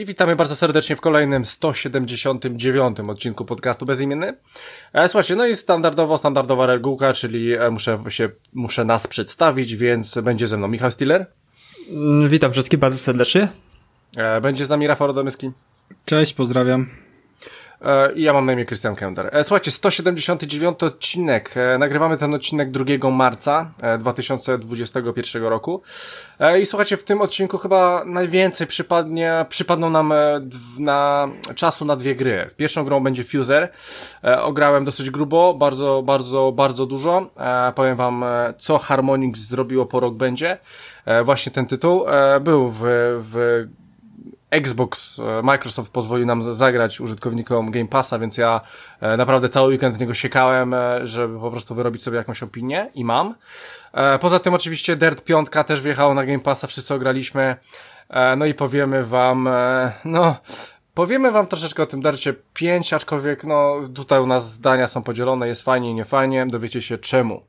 I witamy bardzo serdecznie w kolejnym 179 odcinku podcastu Bezimienny. E, słuchajcie, no i standardowo, standardowa regułka, czyli e, muszę się, muszę nas przedstawić, więc będzie ze mną Michał Stiller. Mm, witam wszystkich bardzo serdecznie. E, będzie z nami Rafał Radomyski. Cześć, pozdrawiam. E, I ja mam na imię Christian Kender. E, słuchajcie, 179 odcinek. E, nagrywamy ten odcinek 2 marca 2021 roku. I słuchajcie, w tym odcinku chyba najwięcej przypadnie, przypadną nam na czasu na dwie gry. Pierwszą grą będzie Fuser. Ograłem dosyć grubo, bardzo, bardzo, bardzo dużo. Powiem wam, co Harmonix zrobiło po rok będzie. Właśnie ten tytuł był w, w Xbox, e, Microsoft pozwolił nam zagrać użytkownikom Game Passa, więc ja e, naprawdę cały weekend w niego siekałem, e, żeby po prostu wyrobić sobie jakąś opinię i mam. Poza tym oczywiście Dirt 5 też wjechało na Game Passa, wszyscy ograliśmy. No i powiemy wam, no, Powiemy wam troszeczkę o tym Darcie 5, aczkolwiek no tutaj u nas zdania są podzielone, jest fajnie nie fajnie, dowiecie się czemu.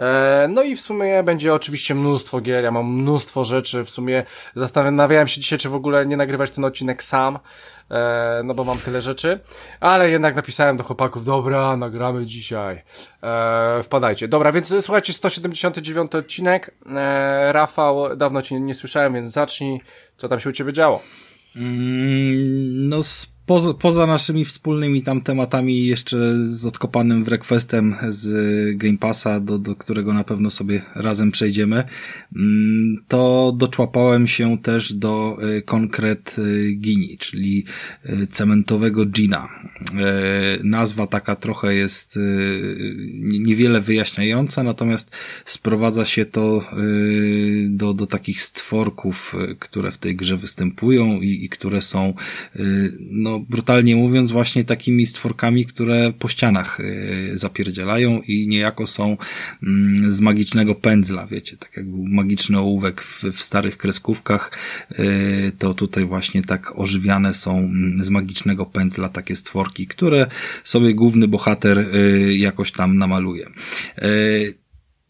E, no i w sumie będzie oczywiście mnóstwo gier, ja mam mnóstwo rzeczy, w sumie zastanawiałem się dzisiaj, czy w ogóle nie nagrywać ten odcinek sam, e, no bo mam tyle rzeczy, ale jednak napisałem do chłopaków, dobra, nagramy dzisiaj, e, wpadajcie. Dobra, więc słuchajcie, 179 odcinek, e, Rafał, dawno cię nie słyszałem, więc zacznij, co tam się u ciebie działo. Mm, no, poza, poza naszymi wspólnymi tam tematami, jeszcze z odkopanym w requestem z Game Passa, do, do którego na pewno sobie razem przejdziemy, mm, to doczłapałem się też do y, konkret y, Gini, czyli y, cementowego Gina. Nazwa taka trochę jest niewiele wyjaśniająca, natomiast sprowadza się to do, do takich stworków, które w tej grze występują i, i które są no, brutalnie mówiąc, właśnie takimi stworkami, które po ścianach y, zapierdzielają i niejako są mm, z magicznego pędzla, wiecie, tak jak był magiczny ołówek w, w starych kreskówkach, y, to tutaj właśnie tak ożywiane są mm, z magicznego pędzla takie stworki, które sobie główny bohater y, jakoś tam namaluje.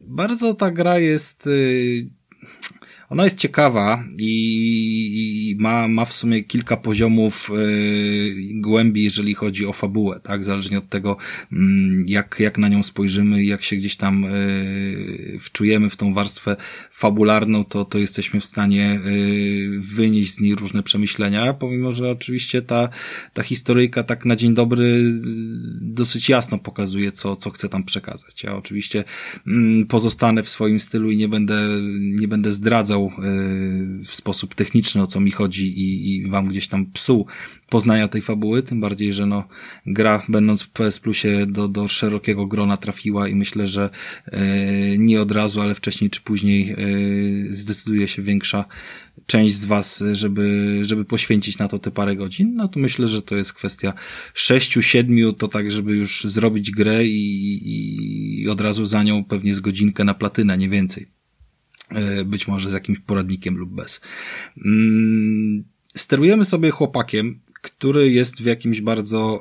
Bardzo ta gra jest ona jest ciekawa i, ma, ma w sumie kilka poziomów yy, głębi, jeżeli chodzi o fabułę, tak? Zależnie od tego, yy, jak, jak na nią spojrzymy, jak się gdzieś tam yy, wczujemy w tą warstwę fabularną, to, to jesteśmy w stanie yy, wynieść z niej różne przemyślenia, pomimo, że oczywiście ta, ta historyjka tak na dzień dobry yy, dosyć jasno pokazuje, co, co chce tam przekazać. Ja oczywiście yy, pozostanę w swoim stylu i nie będę, nie będę zdradzał E, w sposób techniczny, o co mi chodzi i, i wam gdzieś tam psuł poznania tej fabuły, tym bardziej, że no, gra będąc w PS Plusie do, do szerokiego grona trafiła i myślę, że e, nie od razu, ale wcześniej czy później e, zdecyduje się większa część z was, żeby, żeby poświęcić na to te parę godzin, no to myślę, że to jest kwestia sześciu, siedmiu, to tak, żeby już zrobić grę i, i od razu za nią pewnie z godzinkę na platynę, nie więcej. E, być może z jakimś poradnikiem lub bez. Mm, sterujemy sobie chłopakiem, który jest w jakimś bardzo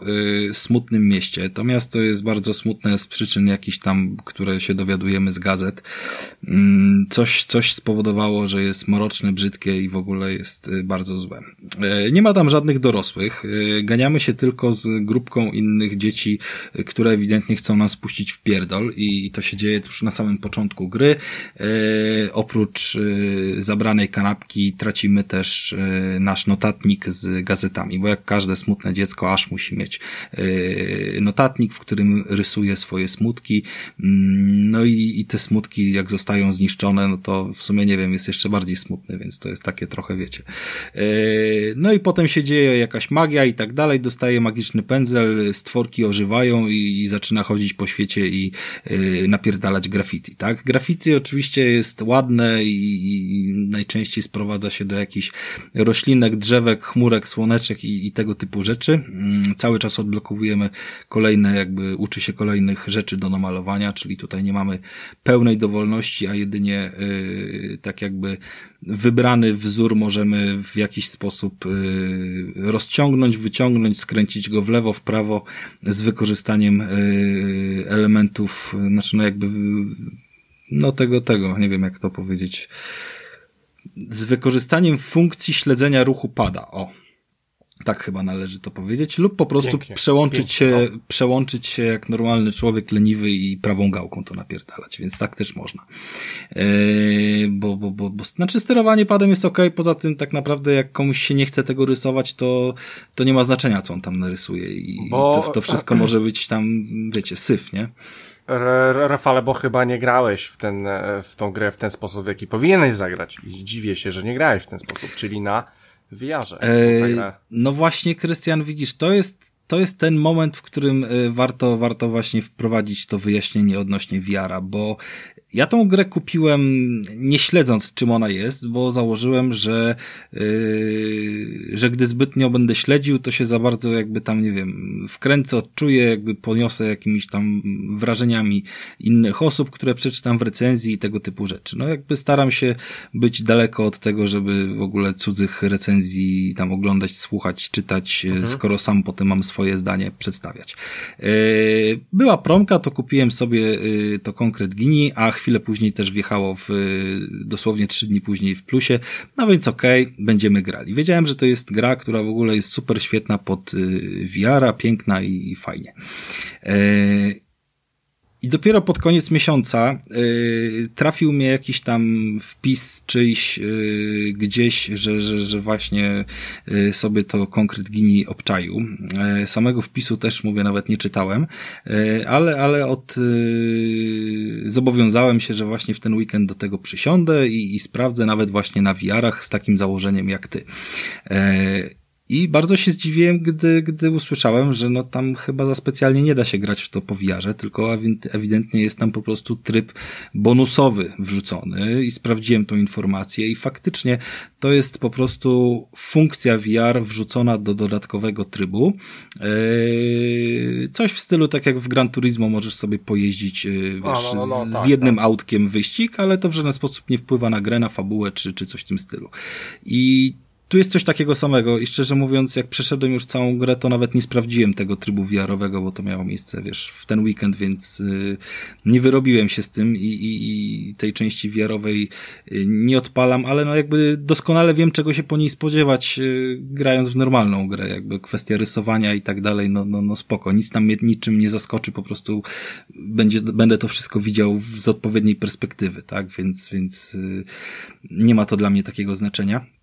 y, smutnym mieście. To miasto jest bardzo smutne z przyczyn jakichś tam, które się dowiadujemy z gazet. Mm, coś, coś spowodowało, że jest mroczne, brzydkie i w ogóle jest y, bardzo złe. Y, nie ma tam żadnych dorosłych. Y, ganiamy się tylko z grupką innych dzieci, y, które ewidentnie chcą nas puścić w pierdol i, i to się dzieje już na samym początku gry. Oprócz zabranej kanapki tracimy też nasz notatnik z gazetami, bo jak każde smutne dziecko aż musi mieć yy, notatnik, w którym rysuje swoje smutki. Mm, no i, i te smutki, jak zostają zniszczone, no to w sumie nie wiem, jest jeszcze bardziej smutny, więc to jest takie trochę, wiecie. Yy, no i potem się dzieje jakaś magia i tak dalej, dostaje magiczny pędzel, stworki ożywają i, i zaczyna chodzić po świecie i yy, napierdalać graffiti, tak? Graffiti oczywiście jest ładne i, i najczęściej sprowadza się do jakichś roślinek, drzewek, chmurek, słoneczek i, i tego typu rzeczy. Mm, cały czas odblokowujemy kolejne, jakby uczy się kolejnych rzeczy do namalowania, czyli tutaj nie mamy pełnej dowolności, a jedynie yy, tak jakby wybrany wzór możemy w jakiś sposób yy, rozciągnąć, wyciągnąć, skręcić go w lewo, w prawo z wykorzystaniem yy, elementów, znaczy no jakby no tego, tego, nie wiem jak to powiedzieć, z wykorzystaniem funkcji śledzenia ruchu pada. O, tak chyba należy to powiedzieć, lub po prostu Pięknie. przełączyć Pięknie, się, no. przełączyć się jak normalny człowiek leniwy i prawą gałką to napierdalać, więc tak też można. Yy, bo, bo, bo, bo, znaczy sterowanie padem jest ok, poza tym tak naprawdę jak komuś się nie chce tego rysować, to, to nie ma znaczenia, co on tam narysuje i, bo... to, to wszystko może być tam, wiecie, syf, nie? Rafale, bo chyba nie grałeś w, ten, w tą grę w ten sposób, w jaki powinieneś zagrać. I dziwię się, że nie grałeś w ten sposób, czyli na VR-ze. no właśnie, Krystian, widzisz, to jest, to jest ten moment, w którym e, warto, warto właśnie wprowadzić to wyjaśnienie odnośnie VR-a, bo ja tą grę kupiłem nie śledząc czym ona jest, bo założyłem, że, yy, że gdy zbytnio będę śledził, to się za bardzo jakby tam, nie wiem, wkręcę, odczuję, jakby poniosę jakimiś tam wrażeniami innych osób, które przeczytam w recenzji i tego typu rzeczy. No jakby staram się być daleko od tego, żeby w ogóle cudzych recenzji tam oglądać, słuchać, czytać, mhm. skoro sam potem mam swoje zdanie przedstawiać. Yy, była promka, to kupiłem sobie yy, to konkret Gini, a chwilę później też wjechało w, dosłownie trzy dni później w plusie, no więc okej, okay, będziemy grali. Wiedziałem, że to jest gra, która w ogóle jest super świetna pod y, VR-a, piękna i, i fajnie. E, i dopiero pod koniec miesiąca y, trafił mnie jakiś tam wpis czyjś y, gdzieś, że, że, że właśnie y, sobie to konkret Gini obczaił. Y, samego wpisu też, mówię, nawet nie czytałem, y, ale, ale od, y, zobowiązałem się, że właśnie w ten weekend do tego przysiądę i, i sprawdzę nawet właśnie na VR-ach z takim założeniem jak ty. I bardzo się zdziwiłem, gdy, gdy usłyszałem, że no tam chyba za specjalnie nie da się grać w to po VR-ze, tylko ewidentnie jest tam po prostu tryb bonusowy wrzucony i sprawdziłem tą informację i faktycznie to jest po prostu funkcja VR wrzucona do dodatkowego trybu. Eee, coś w stylu tak jak w Gran Turismo możesz sobie pojeździć, e, wiesz, no, no, no, z tak, jednym tak. autkiem wyścig, ale to w żaden sposób nie wpływa na grę, na fabułę czy, czy coś w tym stylu. I tu jest coś takiego samego i szczerze mówiąc, jak przeszedłem już całą grę, to nawet nie sprawdziłem tego trybu VR-owego, bo to miało miejsce, wiesz, w ten weekend, więc yy, nie wyrobiłem się z tym i, i, i tej części VR-owej yy, nie odpalam, ale no jakby doskonale wiem, czego się po niej spodziewać, yy, grając w normalną grę, jakby kwestia rysowania i tak dalej, no, no, no spoko, nic tam mnie niczym nie zaskoczy, po prostu będzie, będę to wszystko widział z odpowiedniej perspektywy, tak, więc, więc yy, nie ma to dla mnie takiego znaczenia.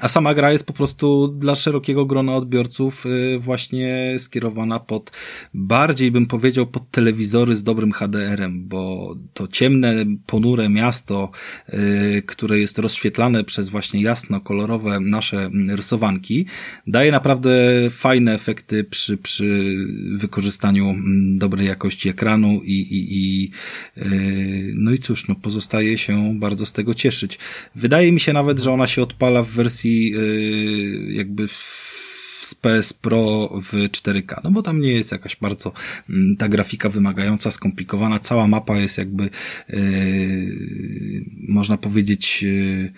A sama gra jest po prostu dla szerokiego grona odbiorców y, właśnie skierowana pod bardziej bym powiedział pod telewizory z dobrym HDR-em, bo to ciemne, ponure miasto, y, które jest rozświetlane przez właśnie jasno kolorowe nasze rysowanki, daje naprawdę fajne efekty przy, przy wykorzystaniu mm, dobrej jakości ekranu i, i, i y, no i cóż, no pozostaje się bardzo z tego cieszyć. Wydaje mi się nawet, że ona się odpala w wersji wersji y, jakby z PS Pro w 4K, no bo tam nie jest jakaś bardzo mm, ta grafika wymagająca, skomplikowana, cała mapa jest jakby yy, można powiedzieć yy,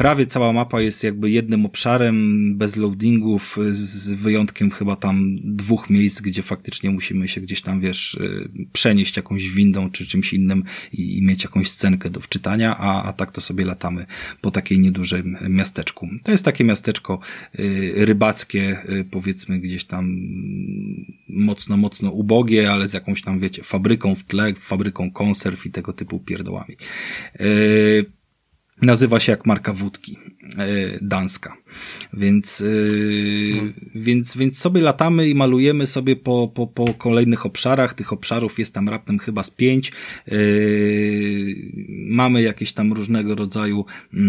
prawie cała mapa jest jakby jednym obszarem, bez loadingów, z wyjątkiem chyba tam dwóch miejsc, gdzie faktycznie musimy się gdzieś tam, wiesz, y, przenieść jakąś windą czy czymś innym i, i mieć jakąś scenkę do wczytania, a, a tak to sobie latamy po takiej niedużym miasteczku. To jest takie miasteczko y, rybackie, y, powiedzmy gdzieś tam mocno, mocno ubogie, ale z jakąś tam, wiecie, fabryką w tle, fabryką konserw i tego typu pierdołami. Yy, nazywa się jak marka wódki, e, danska. Więc, yy, więc, więc sobie latamy i malujemy sobie po, po, po kolejnych obszarach. Tych obszarów jest tam raptem chyba z pięć. Yy, mamy jakieś tam różnego rodzaju yy,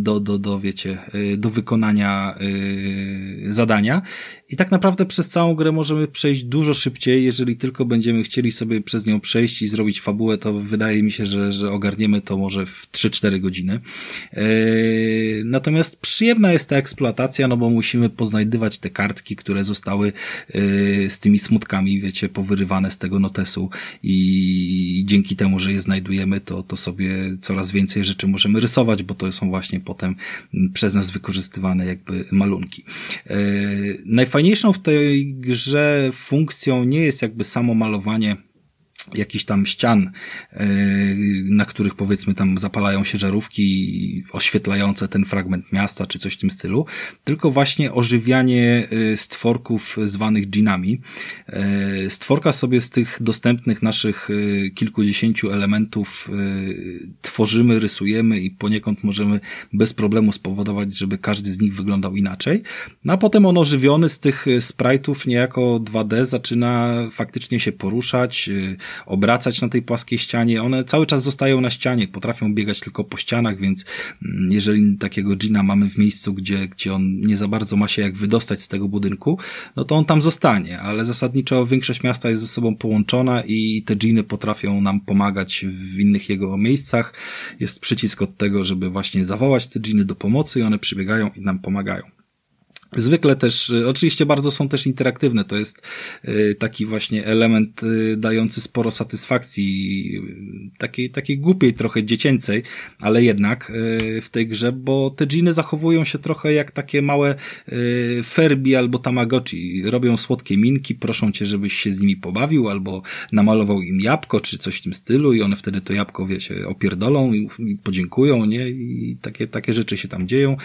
do, do, do, wiecie, yy, do wykonania yy, zadania. I tak naprawdę przez całą grę możemy przejść dużo szybciej, jeżeli tylko będziemy chcieli sobie przez nią przejść i zrobić fabułę, to wydaje mi się, że, że ogarniemy to może w 3-4 godziny. Yy, natomiast przyjemna jest ta eksploatacja, no bo musimy poznajdywać te kartki, które zostały yy, z tymi smutkami, wiecie, powyrywane z tego notesu i dzięki temu, że je znajdujemy, to, to sobie coraz więcej rzeczy możemy rysować, bo to są właśnie potem przez nas wykorzystywane jakby malunki. Yy, najfajniejszą w tej grze funkcją nie jest jakby samo malowanie jakichś tam ścian, e, na których powiedzmy tam zapalają się żarówki oświetlające ten fragment miasta, czy coś w tym stylu, tylko właśnie ożywianie e, stworków zwanych dżinami. E, stworka sobie z tych dostępnych naszych kilkudziesięciu elementów tworzymy, rysujemy i poniekąd możemy bez problemu spowodować, żeby każdy z nich wyglądał inaczej. No a potem on ożywiony z tych sprite'ów niejako 2D zaczyna faktycznie się poruszać, obracać na tej płaskiej ścianie. One cały czas zostają na ścianie, potrafią biegać tylko po ścianach, więc mm, jeżeli takiego Gina mamy w miejscu, gdzie, gdzie on nie za bardzo ma się jak wydostać z tego budynku, no to on tam zostanie, ale zasadniczo większość miasta jest ze sobą połączona i te Giny potrafią nam pomagać w innych jego miejscach. Jest przycisk od tego, żeby właśnie zawołać te Giny do pomocy i one przybiegają i nam pomagają. Zwykle też, y, oczywiście bardzo są też interaktywne, to jest y, taki właśnie element y, dający sporo satysfakcji, takiej, takiej głupiej trochę dziecięcej, ale jednak w tej grze, bo te dżiny zachowują się trochę jak takie małe Ferbi albo Tamagotchi. Robią słodkie minki, proszą cię, żebyś się z nimi pobawił, albo namalował im jabłko, czy coś w tym stylu i one wtedy to jabłko, wiecie, opierdolą i, podziękują, nie? I takie, takie rzeczy się tam dzieją.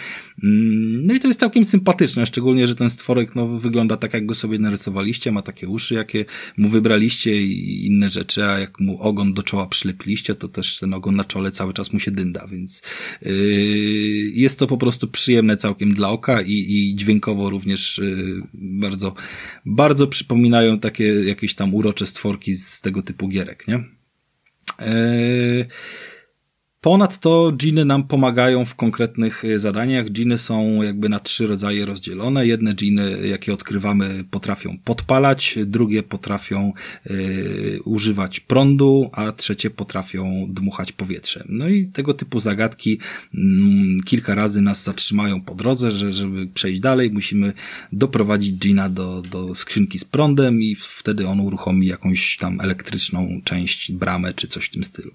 Mm, no i to jest całkiem sympatyczne szczególnie, że ten stworek no, wygląda tak, jak go sobie narysowaliście, ma takie uszy, jakie mu wybraliście i inne rzeczy, a jak mu ogon do czoła przylepiliście, to też ten ogon na czole cały czas mu się dynda, więc yy, jest to po prostu przyjemne całkiem dla oka i, i dźwiękowo również yy, bardzo, bardzo przypominają takie jakieś tam urocze stworki z tego typu gierek, nie? Yy, Ponadto dżiny nam pomagają w konkretnych e, zadaniach. Dżiny są jakby na trzy rodzaje rozdzielone. Jedne dżiny, jakie odkrywamy, potrafią podpalać, drugie potrafią y, używać prądu, a trzecie potrafią dmuchać powietrze. No i tego typu zagadki mm, kilka razy nas zatrzymają po drodze, że żeby przejść dalej, musimy doprowadzić dżina do, do skrzynki z prądem i wtedy on uruchomi jakąś tam elektryczną część, bramę czy coś w tym stylu.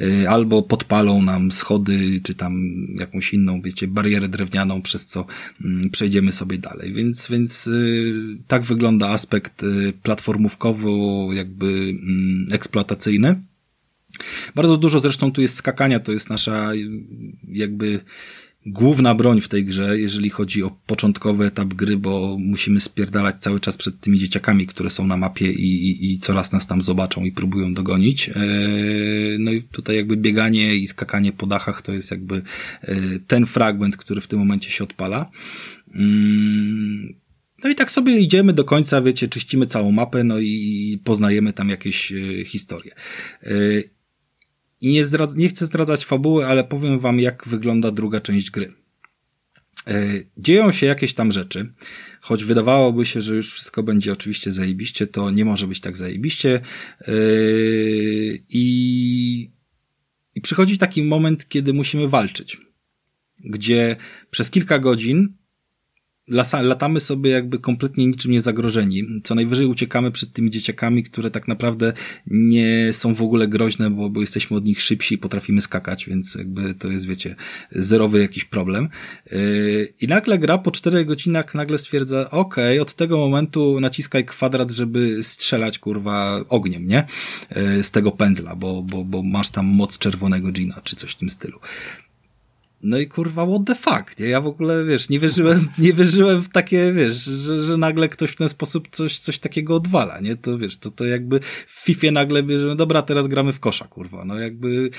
Y, albo podpala palą nam schody, czy tam jakąś inną, wiecie, barierę drewnianą, przez co mm, przejdziemy sobie dalej. Więc, więc y, tak wygląda aspekt y, platformówkowo jakby mm, eksploatacyjny. Bardzo dużo zresztą tu jest skakania, to jest nasza y, jakby główna broń w tej grze, jeżeli chodzi o początkowy etap gry, bo musimy spierdalać cały czas przed tymi dzieciakami, które są na mapie i, i, i coraz nas tam zobaczą i próbują dogonić. Eee, no i tutaj jakby bieganie i skakanie po dachach to jest jakby e, ten fragment, który w tym momencie się odpala. Mm, no i tak sobie idziemy do końca, wiecie, czyścimy całą mapę, no i poznajemy tam jakieś e, historie. I nie, zdradz, nie chcę zdradzać fabuły, ale powiem wam, jak wygląda druga część gry. E, dzieją się jakieś tam rzeczy, choć wydawałoby się, że już wszystko będzie oczywiście zajebiście, to nie może być tak zajebiście. E, I, i przychodzi taki moment, kiedy musimy walczyć, gdzie przez kilka godzin lasa, latamy sobie jakby kompletnie niczym nie zagrożeni. Co najwyżej uciekamy przed tymi dzieciakami, które tak naprawdę nie są w ogóle groźne, bo, bo jesteśmy od nich szybsi i potrafimy skakać, więc jakby to jest, wiecie, zerowy jakiś problem. Yy, I nagle gra po czterech godzinach nagle stwierdza, ok, od tego momentu naciskaj kwadrat, żeby strzelać, kurwa, ogniem, nie? Yy, z tego pędzla, bo, bo, bo masz tam moc czerwonego dżina, czy coś w tym stylu. No i kurwa, what the fuck, nie? Ja w ogóle, wiesz, nie wierzyłem, nie wierzyłem w takie, wiesz, że, że nagle ktoś w ten sposób coś, coś takiego odwala, nie? To wiesz, to, to jakby w FIFA nagle bierzemy, dobra, teraz gramy w kosza, kurwa, no jakby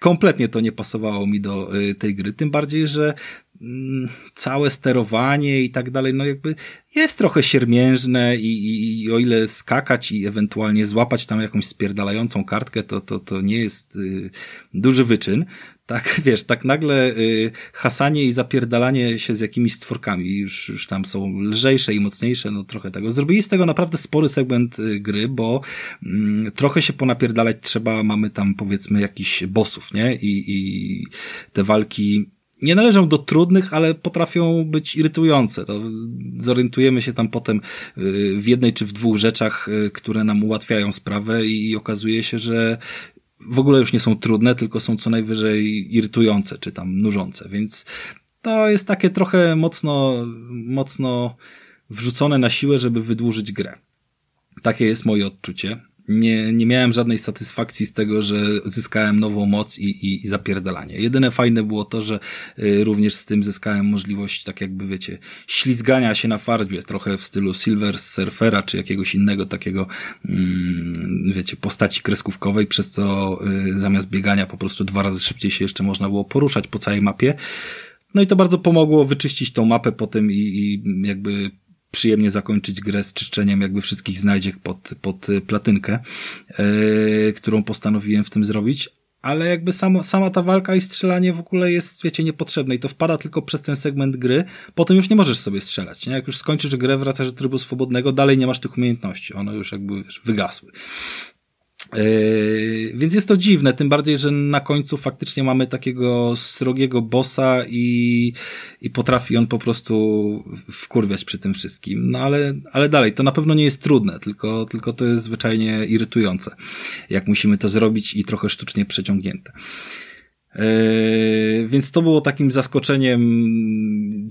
kompletnie to nie pasowało mi do y, tej gry, tym bardziej, że mm, całe sterowanie i tak dalej, no jakby jest trochę siermiężne i, i, i, o ile skakać i ewentualnie złapać tam jakąś spierdalającą kartkę, to, to, to nie jest y, duży wyczyn, tak, wiesz, tak nagle y, hasanie i zapierdalanie się z jakimiś stworkami już, już tam są lżejsze i mocniejsze, no trochę tego. Zrobili z tego naprawdę spory segment y, gry, bo y, trochę się ponapierdalać trzeba, mamy tam powiedzmy jakiś bossów, nie? I, i te walki nie należą do trudnych, ale potrafią być irytujące. To zorientujemy się tam potem y, w jednej czy w dwóch rzeczach, y, które nam ułatwiają sprawę i okazuje się, że w ogóle już nie są trudne, tylko są co najwyżej irytujące, czy tam nużące, więc to jest takie trochę mocno, mocno wrzucone na siłę, żeby wydłużyć grę. Takie jest moje odczucie. Nie, nie miałem żadnej satysfakcji z tego, że zyskałem nową moc i, i, i zapierdalanie. Jedyne fajne było to, że y, również z tym zyskałem możliwość, tak jakby wiecie, ślizgania się na farbie, trochę w stylu Silver Surfera, czy jakiegoś innego takiego, mm, wiecie, postaci kreskówkowej, przez co y, zamiast biegania po prostu dwa razy szybciej się jeszcze można było poruszać po całej mapie. No i to bardzo pomogło wyczyścić tą mapę potem i, i jakby przyjemnie zakończyć grę z czyszczeniem jakby wszystkich znajdziek pod, pod platynkę, yy, którą postanowiłem w tym zrobić. Ale jakby samo, sama ta walka i strzelanie w ogóle jest, wiecie, niepotrzebne i to wpada tylko przez ten segment gry. Potem już nie możesz sobie strzelać, nie? Jak już skończysz grę, wracasz do trybu swobodnego, dalej nie masz tych umiejętności. One już jakby wiesz, wygasły. Yy, więc jest to dziwne, tym bardziej, że na końcu faktycznie mamy takiego srogiego bossa i, i potrafi on po prostu wkurwiać przy tym wszystkim. No ale, ale dalej, to na pewno nie jest trudne, tylko, tylko to jest zwyczajnie irytujące, jak musimy to zrobić i trochę sztucznie przeciągnięte. Yy, więc to było takim zaskoczeniem,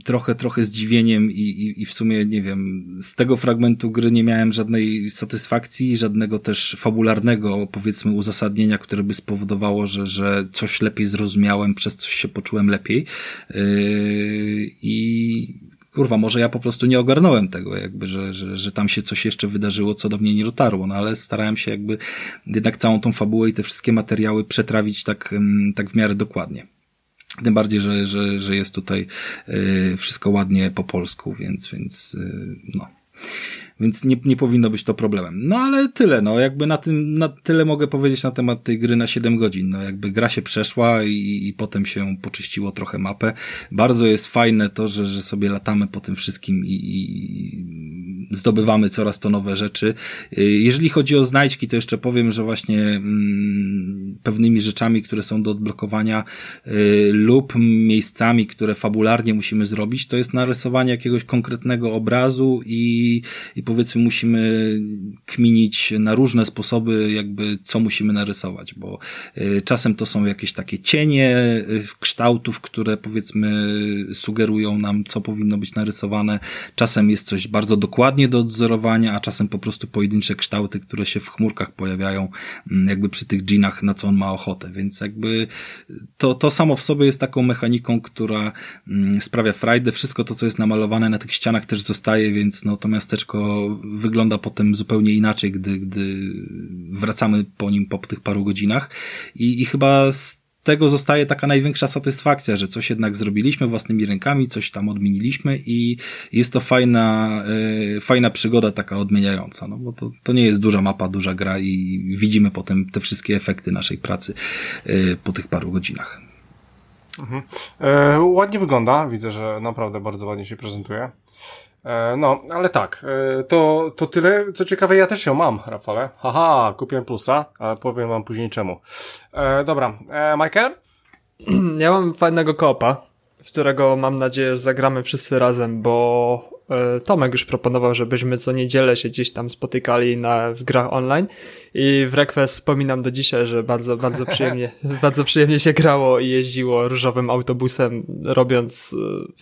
trochę, trochę zdziwieniem i, i, i w sumie, nie wiem, z tego fragmentu gry nie miałem żadnej satysfakcji, żadnego też fabularnego, powiedzmy, uzasadnienia, które by spowodowało, że, że coś lepiej zrozumiałem, przez coś się poczułem lepiej. Yy, I kurwa, może ja po prostu nie ogarnąłem tego, jakby, że, że, że tam się coś jeszcze wydarzyło, co do mnie nie dotarło, no ale starałem się jakby jednak całą tą fabułę i te wszystkie materiały przetrawić tak, mm, tak w miarę dokładnie. Tym bardziej, że, że, że jest tutaj y, wszystko ładnie po polsku, więc, więc y, no. Więc nie, nie powinno być to problemem. No ale tyle, no jakby na tym, na tyle mogę powiedzieć na temat tej gry na 7 godzin. No jakby gra się przeszła i, i potem się poczyściło trochę mapę. Bardzo jest fajne to, że, że sobie latamy po tym wszystkim i, i zdobywamy coraz to nowe rzeczy. Jeżeli chodzi o znajdźki, to jeszcze powiem, że właśnie mm, pewnymi rzeczami, które są do odblokowania y, lub miejscami, które fabularnie musimy zrobić, to jest narysowanie jakiegoś konkretnego obrazu i, i powiedzmy musimy kminić na różne sposoby, jakby co musimy narysować, bo y, czasem to są jakieś takie cienie y, kształtów, które powiedzmy sugerują nam, co powinno być narysowane. Czasem jest coś bardzo do odzorowania, a czasem po prostu pojedyncze kształty, które się w chmurkach pojawiają, mm, jakby przy tych dżinach, na co on ma ochotę. Więc jakby to, to samo w sobie jest taką mechaniką, która mm, sprawia frajdę. Wszystko to, co jest namalowane na tych ścianach też zostaje, więc no to miasteczko wygląda potem zupełnie inaczej, gdy, gdy wracamy po nim po tych paru godzinach. I, i chyba z tego zostaje taka największa satysfakcja, że coś jednak zrobiliśmy własnymi rękami, coś tam odmieniliśmy i jest to fajna, yy, fajna przygoda taka odmieniająca, no bo to, to nie jest duża mapa, duża gra i widzimy potem te wszystkie efekty naszej pracy yy, po tych paru godzinach. Mhm. E, ładnie wygląda, widzę, że naprawdę bardzo ładnie się prezentuje. E, no, ale tak, e, to, to tyle. Co ciekawe, ja też ją mam, Rafale. Haha, kupiłem plusa, ale powiem wam później czemu. E, dobra, e, Michael? Ja mam fajnego kopa, w którego mam nadzieję, że zagramy wszyscy razem, bo Tomek już proponował, żebyśmy co niedzielę się gdzieś tam spotykali na, w grach online. I w Request wspominam do dzisiaj, że bardzo, bardzo przyjemnie, bardzo przyjemnie się grało i jeździło różowym autobusem, robiąc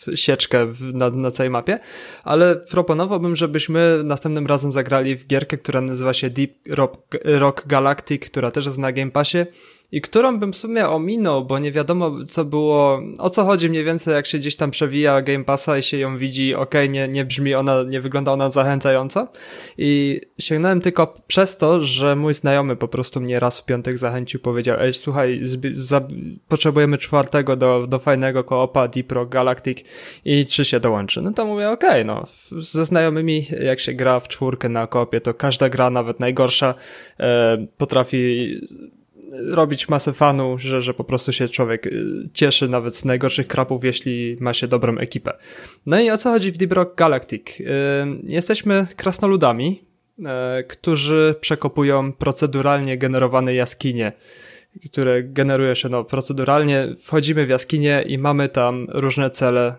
e, sieczkę na, na całej mapie, ale proponowałbym, żebyśmy następnym razem zagrali w gierkę, która nazywa się Deep Rock, Rock Galactic, która też jest na Game Passie i którą bym w sumie ominął, bo nie wiadomo co było, o co chodzi mniej więcej jak się gdzieś tam przewija Game Passa i się ją widzi, okay, nie, nie brzmi ona, nie wygląda ona zachęcająco i sięgnąłem tylko przez to, że mój znajomy po prostu mnie raz w piątek zachęcił, powiedział, ej słuchaj, potrzebujemy czwartego do, do fajnego koopa Deep Rock Galactic i czy się dołączy? No to mówię, okej, okay, no, ze znajomymi jak się gra w czwórkę na koopie, to każda gra, nawet najgorsza, e, potrafi robić masę fanu, że, że po prostu się człowiek y, cieszy nawet z najgorszych krapów, jeśli ma się dobrą ekipę. No i o co chodzi w Deep Rock Galactic? Y, jesteśmy krasnoludami, y, którzy przekopują proceduralnie generowane jaskinie, które generuje się no, proceduralnie. Wchodzimy w jaskinie i mamy tam różne cele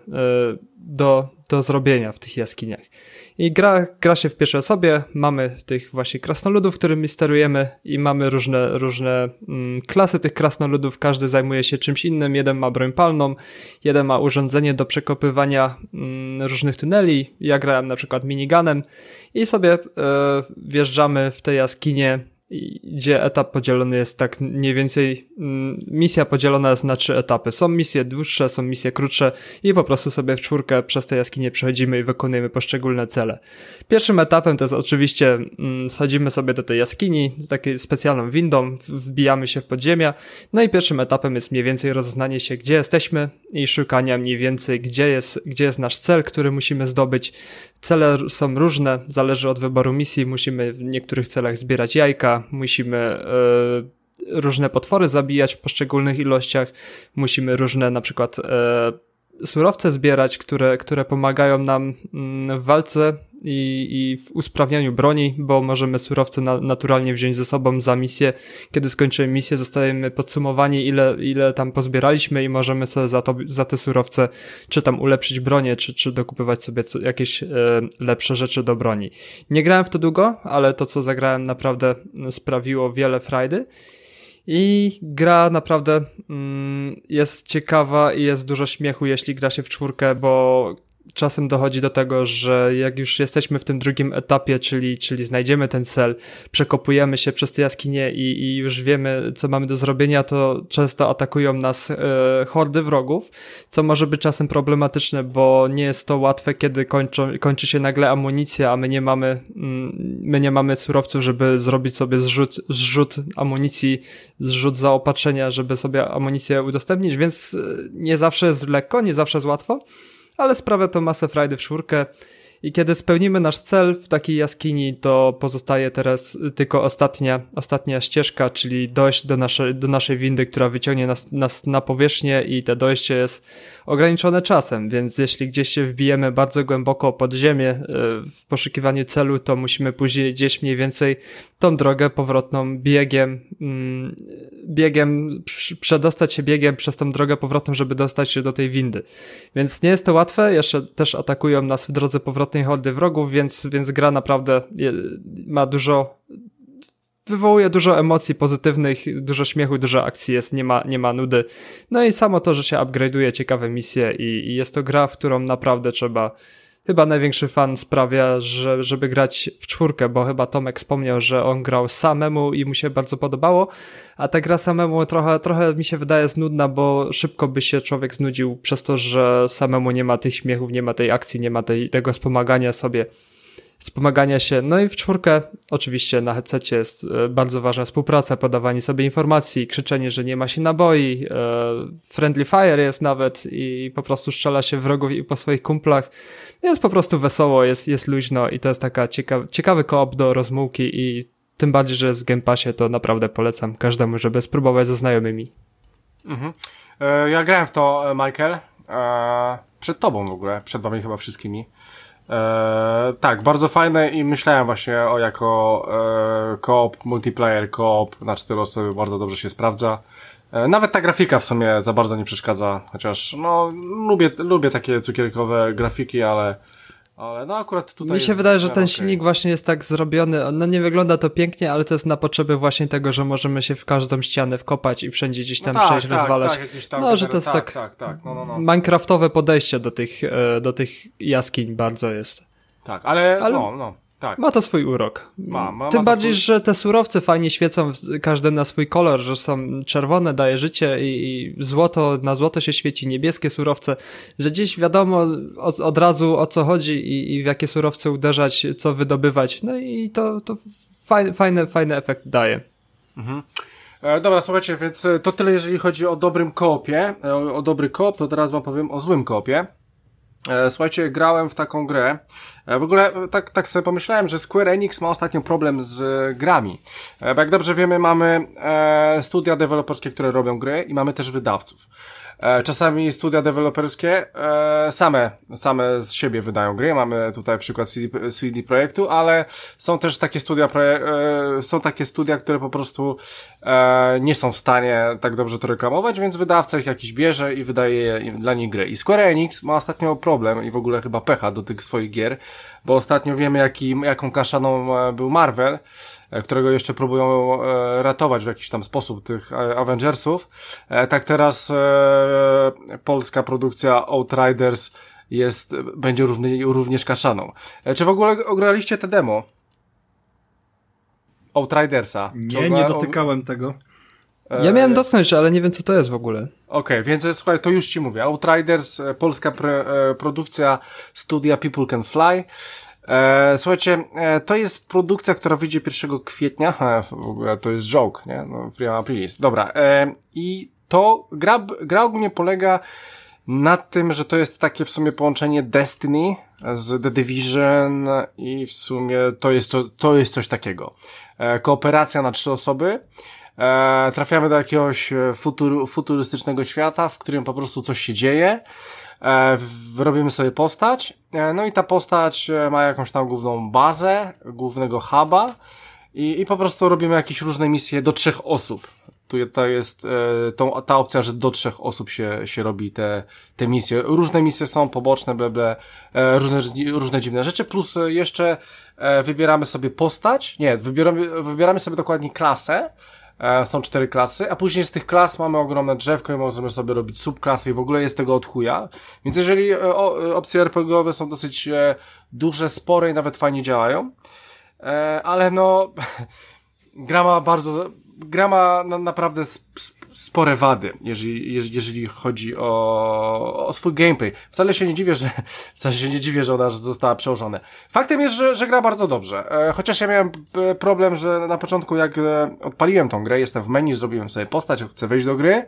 do, do zrobienia w tych jaskiniach. I gra, gra się w pierwszej osobie, mamy tych właśnie krasnoludów, którymi sterujemy i mamy różne, różne mm, klasy tych krasnoludów, każdy zajmuje się czymś innym, jeden ma broń palną, jeden ma urządzenie do przekopywania mm, różnych tuneli, ja grałem na przykład miniganem i sobie e, wjeżdżamy w te jaskinie gdzie etap podzielony jest tak mniej więcej, mm, misja podzielona jest na trzy etapy. Są misje dłuższe, są misje krótsze i po prostu sobie w czwórkę przez te jaskinie przechodzimy i wykonujemy poszczególne cele. Pierwszym etapem to jest oczywiście mm, schodzimy sobie do tej jaskini z takiej specjalną windą, wbijamy się w podziemia, no i pierwszym etapem jest mniej więcej rozeznanie się, gdzie jesteśmy i szukania mniej więcej, gdzie jest, gdzie jest nasz cel, który musimy zdobyć. Cele są różne, zależy od wyboru misji, musimy w niektórych celach zbierać jajka, musimy y, różne potwory zabijać w poszczególnych ilościach, musimy różne na przykład y, surowce zbierać, które, które pomagają nam mm, w walce i, i w usprawnianiu broni, bo możemy surowce na, naturalnie wziąć ze sobą za misję. Kiedy skończymy misję, zostajemy podsumowani, ile, ile tam pozbieraliśmy i możemy sobie za, to, za te surowce czy tam ulepszyć bronię, czy, czy dokupywać sobie co, jakieś e, lepsze rzeczy do broni. Nie grałem w to długo, ale to, co zagrałem, naprawdę sprawiło wiele frajdy. I gra naprawdę mm, jest ciekawa i jest dużo śmiechu, jeśli gra się w czwórkę, bo czasem dochodzi do tego, że jak już jesteśmy w tym drugim etapie, czyli, czyli znajdziemy ten cel, przekopujemy się przez te jaskinie i, i już wiemy, co mamy do zrobienia, to często atakują nas e, hordy wrogów, co może być czasem problematyczne, bo nie jest to łatwe, kiedy kończą, kończy się nagle amunicja, a my nie mamy, mm, my nie mamy surowców, żeby zrobić sobie zrzut, zrzut amunicji, zrzut zaopatrzenia, żeby sobie amunicję udostępnić, więc e, nie zawsze jest lekko, nie zawsze jest łatwo ale sprawia to masę frajdy w czwórkę i kiedy spełnimy nasz cel w takiej jaskini, to pozostaje teraz tylko ostatnia, ostatnia ścieżka, czyli dojść do naszej, do naszej windy, która wyciągnie nas, nas na powierzchnię i to dojście jest ograniczone czasem, więc jeśli gdzieś się wbijemy bardzo głęboko pod ziemię e, w poszukiwaniu celu, to musimy później gdzieś mniej więcej tą drogę powrotną biegiem, mm, biegiem, przedostać się biegiem przez tą drogę powrotną, żeby dostać się do tej windy. Więc nie jest to łatwe, jeszcze też atakują nas w drodze powrotnej hordy wrogów, więc, więc gra naprawdę ma dużo wywołuje dużo emocji pozytywnych, dużo śmiechu, dużo akcji jest, nie ma, nie ma nudy. No i samo to, że się upgrade'uje ciekawe misje i, i jest to gra, w którą naprawdę trzeba chyba największy fan sprawia, że, żeby grać w czwórkę, bo chyba Tomek wspomniał, że on grał samemu i mu się bardzo podobało, a ta gra samemu trochę, trochę mi się wydaje znudna, bo szybko by się człowiek znudził przez to, że samemu nie ma tych śmiechów, nie ma tej akcji, nie ma tej, tego wspomagania sobie wspomagania się. No i w czwórkę oczywiście na headsetie jest e, bardzo ważna współpraca, podawanie sobie informacji, krzyczenie, że nie ma się naboi, e, friendly fire jest nawet i po prostu strzela się wrogów i po swoich kumplach. Jest po prostu wesoło, jest, jest luźno i to jest taka ciekawy, ciekawy koop do rozmułki i tym bardziej, że w Game Passie, to naprawdę polecam każdemu, żeby spróbować ze znajomymi. Mhm. E, ja grałem w to, Michael, przed tobą w ogóle, przed wami chyba wszystkimi. E, tak, bardzo fajne i myślałem właśnie o jako e, multiplayer koop na cztery osoby bardzo dobrze się sprawdza. E, nawet ta grafika w sumie za bardzo nie przeszkadza, chociaż no lubię, lubię takie cukierkowe grafiki, ale ale no akurat tutaj. Mi się wydaje, że ten okay. silnik właśnie jest tak zrobiony. No nie wygląda to pięknie, ale to jest na potrzeby właśnie tego, że możemy się w każdą ścianę wkopać i wszędzie gdzieś tam no tak, przejść, tak, rozwalać. Tak, tam no, że to jest tak, tak, tak no, no, no. Minecraftowe podejście do tych, e, do tych jaskiń bardzo jest. Tak, ale, ale... no, no. Tak. Ma to swój urok. Ma, ma, Tym ma bardziej, swój... że te surowce fajnie świecą, każdy na swój kolor, że są czerwone, daje życie i, i, złoto, na złoto się świeci, niebieskie surowce, że gdzieś wiadomo od, od razu o co chodzi i, i, w jakie surowce uderzać, co wydobywać. No i to, to fajny, fajny, fajny efekt daje. Mhm. E, dobra, słuchajcie, więc to tyle jeżeli chodzi o dobrym koopie, e, o, o dobry koop, to teraz wam powiem o złym koopie. E, słuchajcie, grałem w taką grę. E, w ogóle e, tak, tak sobie pomyślałem, że Square Enix ma ostatnio problem z grami. Bo jak dobrze wiemy, mamy studia deweloperskie, które robią gry i mamy też wydawców. E, czasami studia deweloperskie e, same, same z siebie wydają gry. Mamy tutaj przykład CD, CD Projektu, ale są też takie studia, e, są takie studia, które po prostu nie są w stanie tak dobrze to reklamować, więc wydawca ich jakiś bierze i wydaje dla nich gry. I Square Enix ma ostatnio problem i w ogóle chyba pecha do tych swoich gier, bo ostatnio wiemy, jaki, jaką kaszaną był Marvel, E, którego jeszcze próbują e, ratować w jakiś tam sposób tych e, Avengersów. Tak teraz polska produkcja Outriders jest, będzie równie, również kaszaną. Czy w ogóle ograliście te demo? Outridersa. Nie, nie dotykałem tego. Ja miałem dotknąć, ale nie wiem co to jest w ogóle. Okej, okay, więc słuchaj, to już ci mówię. Outriders, polska pre, produkcja studia People Can Fly. E, słuchajcie, e, to jest produkcja, która wyjdzie 1 kwietnia. E, w ogóle to jest joke, nie? No, prima aprilis. Dobra. E, I to gra, gra ogólnie polega na tym, że to jest takie w sumie połączenie Destiny z The Division i w sumie to jest, to, to jest coś takiego. E, kooperacja na trzy osoby. E, trafiamy do jakiegoś futur, futurystycznego świata, w którym po prostu coś się dzieje. E, robimy sobie postać, e, no i ta postać e, ma jakąś tam główną bazę, głównego huba i, i po prostu robimy jakieś różne misje do trzech osób. Tu to jest e, tą, ta opcja, że do trzech osób się, się robi te, te misje. Różne misje są poboczne, ble, ble, e, różne, różne dziwne rzeczy, plus jeszcze e, wybieramy sobie postać, nie, wybieramy, wybieramy sobie dokładnie klasę, E, są cztery klasy, a później z tych klas mamy ogromne drzewko i możemy sobie robić subklasy i w ogóle jest tego od chuja. Więc jeżeli e, e, opcje RPGowe są dosyć duże, spore i nawet fajnie działają, ale no, gra ma bardzo, gra ma naprawdę spore wady, jeżeli, jeżeli chodzi o, o swój gameplay. Wcale się nie dziwię, że, wcale się nie dziwię, że ona została przełożona. Faktem jest, że, że gra bardzo dobrze. E, chociaż ja miałem e, problem, że na początku jak e, odpaliłem tą grę, jestem w menu, zrobiłem sobie postać, chcę wejść do gry,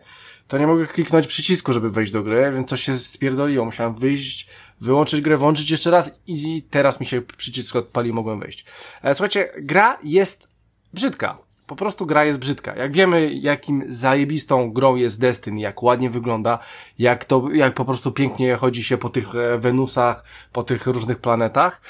to nie mogę kliknąć przycisku, żeby wejść do gry, więc coś się spierdoliło. Musiałem wyjść, wyłączyć grę, włączyć jeszcze raz i teraz mi się przycisk odpalił, mogłem wejść. Słuchajcie, gra jest brzydka po prostu gra jest brzydka. Jak wiemy, jakim zajebistą grą jest Destiny, jak ładnie wygląda, jak to, jak po prostu pięknie chodzi się po tych e, Wenusach, po tych różnych planetach,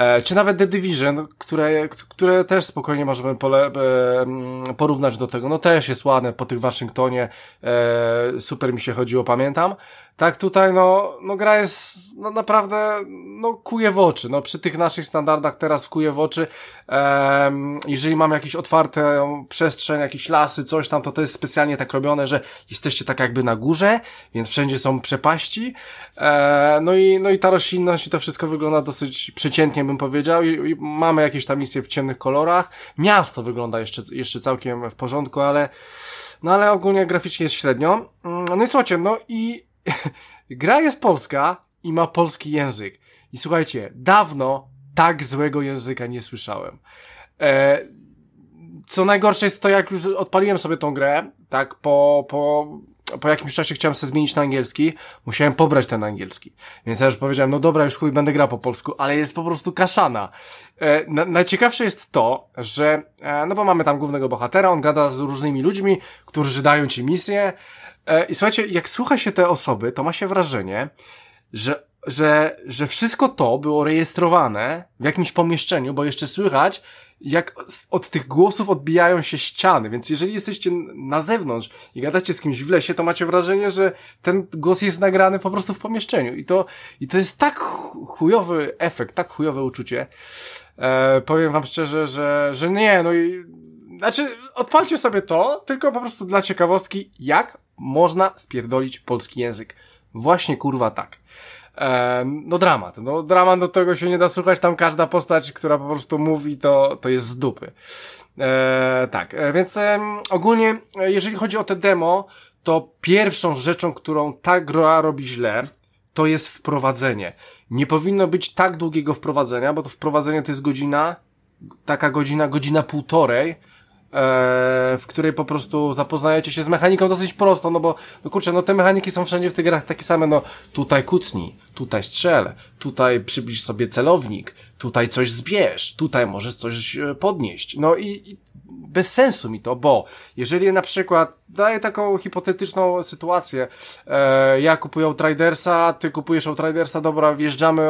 E, czy nawet The Division, które, które też spokojnie możemy pole, e, mm, porównać do tego. No też jest ładne po tych Waszyngtonie, e, super mi się chodziło, pamiętam. Tak tutaj, no, no gra jest no, naprawdę, no kuje w oczy. No przy tych naszych standardach teraz kuje w oczy. E, jeżeli mamy jakieś otwarte przestrzeń, jakieś lasy, coś tam, to to jest specjalnie tak robione, że jesteście tak jakby na górze, więc wszędzie są przepaści. E, no i, no i ta roślinność i to wszystko wygląda dosyć przeciętnie bym powiedział i, i mamy jakieś tam misje w ciemnych kolorach. Miasto wygląda jeszcze, jeszcze całkiem w porządku, ale no ale ogólnie graficznie jest średnio. Mm, no i słuchajcie, no i gra jest polska i ma polski język. I słuchajcie, dawno tak złego języka nie słyszałem. E, co najgorsze jest to, jak już odpaliłem sobie tą grę, tak po, po po jakimś czasie chciałem sobie zmienić na angielski, musiałem pobrać ten angielski. Więc ja już powiedziałem, no dobra, już chuj, będę grał po polsku, ale jest po prostu kaszana. E, na, najciekawsze jest to, że, e, no bo mamy tam głównego bohatera, on gada z różnymi ludźmi, którzy dają ci misję, e, i słuchajcie, jak słucha się te osoby, to ma się wrażenie, że że, że wszystko to było rejestrowane w jakimś pomieszczeniu, bo jeszcze słychać, jak od tych głosów odbijają się ściany, więc jeżeli jesteście na zewnątrz i gadacie z kimś w lesie, to macie wrażenie, że ten głos jest nagrany po prostu w pomieszczeniu i to, i to jest tak chujowy efekt, tak chujowe uczucie. E, powiem wam szczerze, że, że nie, no i znaczy, odpalcie sobie to, tylko po prostu dla ciekawostki, jak można spierdolić polski język. Właśnie kurwa tak. E, no dramat. No dramat do tego się nie da słuchać, tam każda postać, która po prostu mówi, to, to jest z dupy. E, tak, e, więc ogólnie, jeżeli chodzi o te demo, to pierwszą rzeczą, którą ta gra robi źle, to jest wprowadzenie. Nie powinno być tak długiego wprowadzenia, bo to wprowadzenie to jest godzina, taka godzina, godzina półtorej, w której po prostu zapoznajecie się z mechaniką dosyć prosto, no bo, no kurczę, no te mechaniki są wszędzie w tych grach takie same, no tutaj kucnij, tutaj strzel, tutaj przybliż sobie celownik, tutaj coś zbierz, tutaj możesz coś e, podnieść, no i, i bez sensu mi to, bo jeżeli na przykład daję taką hipotetyczną sytuację, e, ja kupuję Outridersa, ty kupujesz Outridersa, dobra, wjeżdżamy,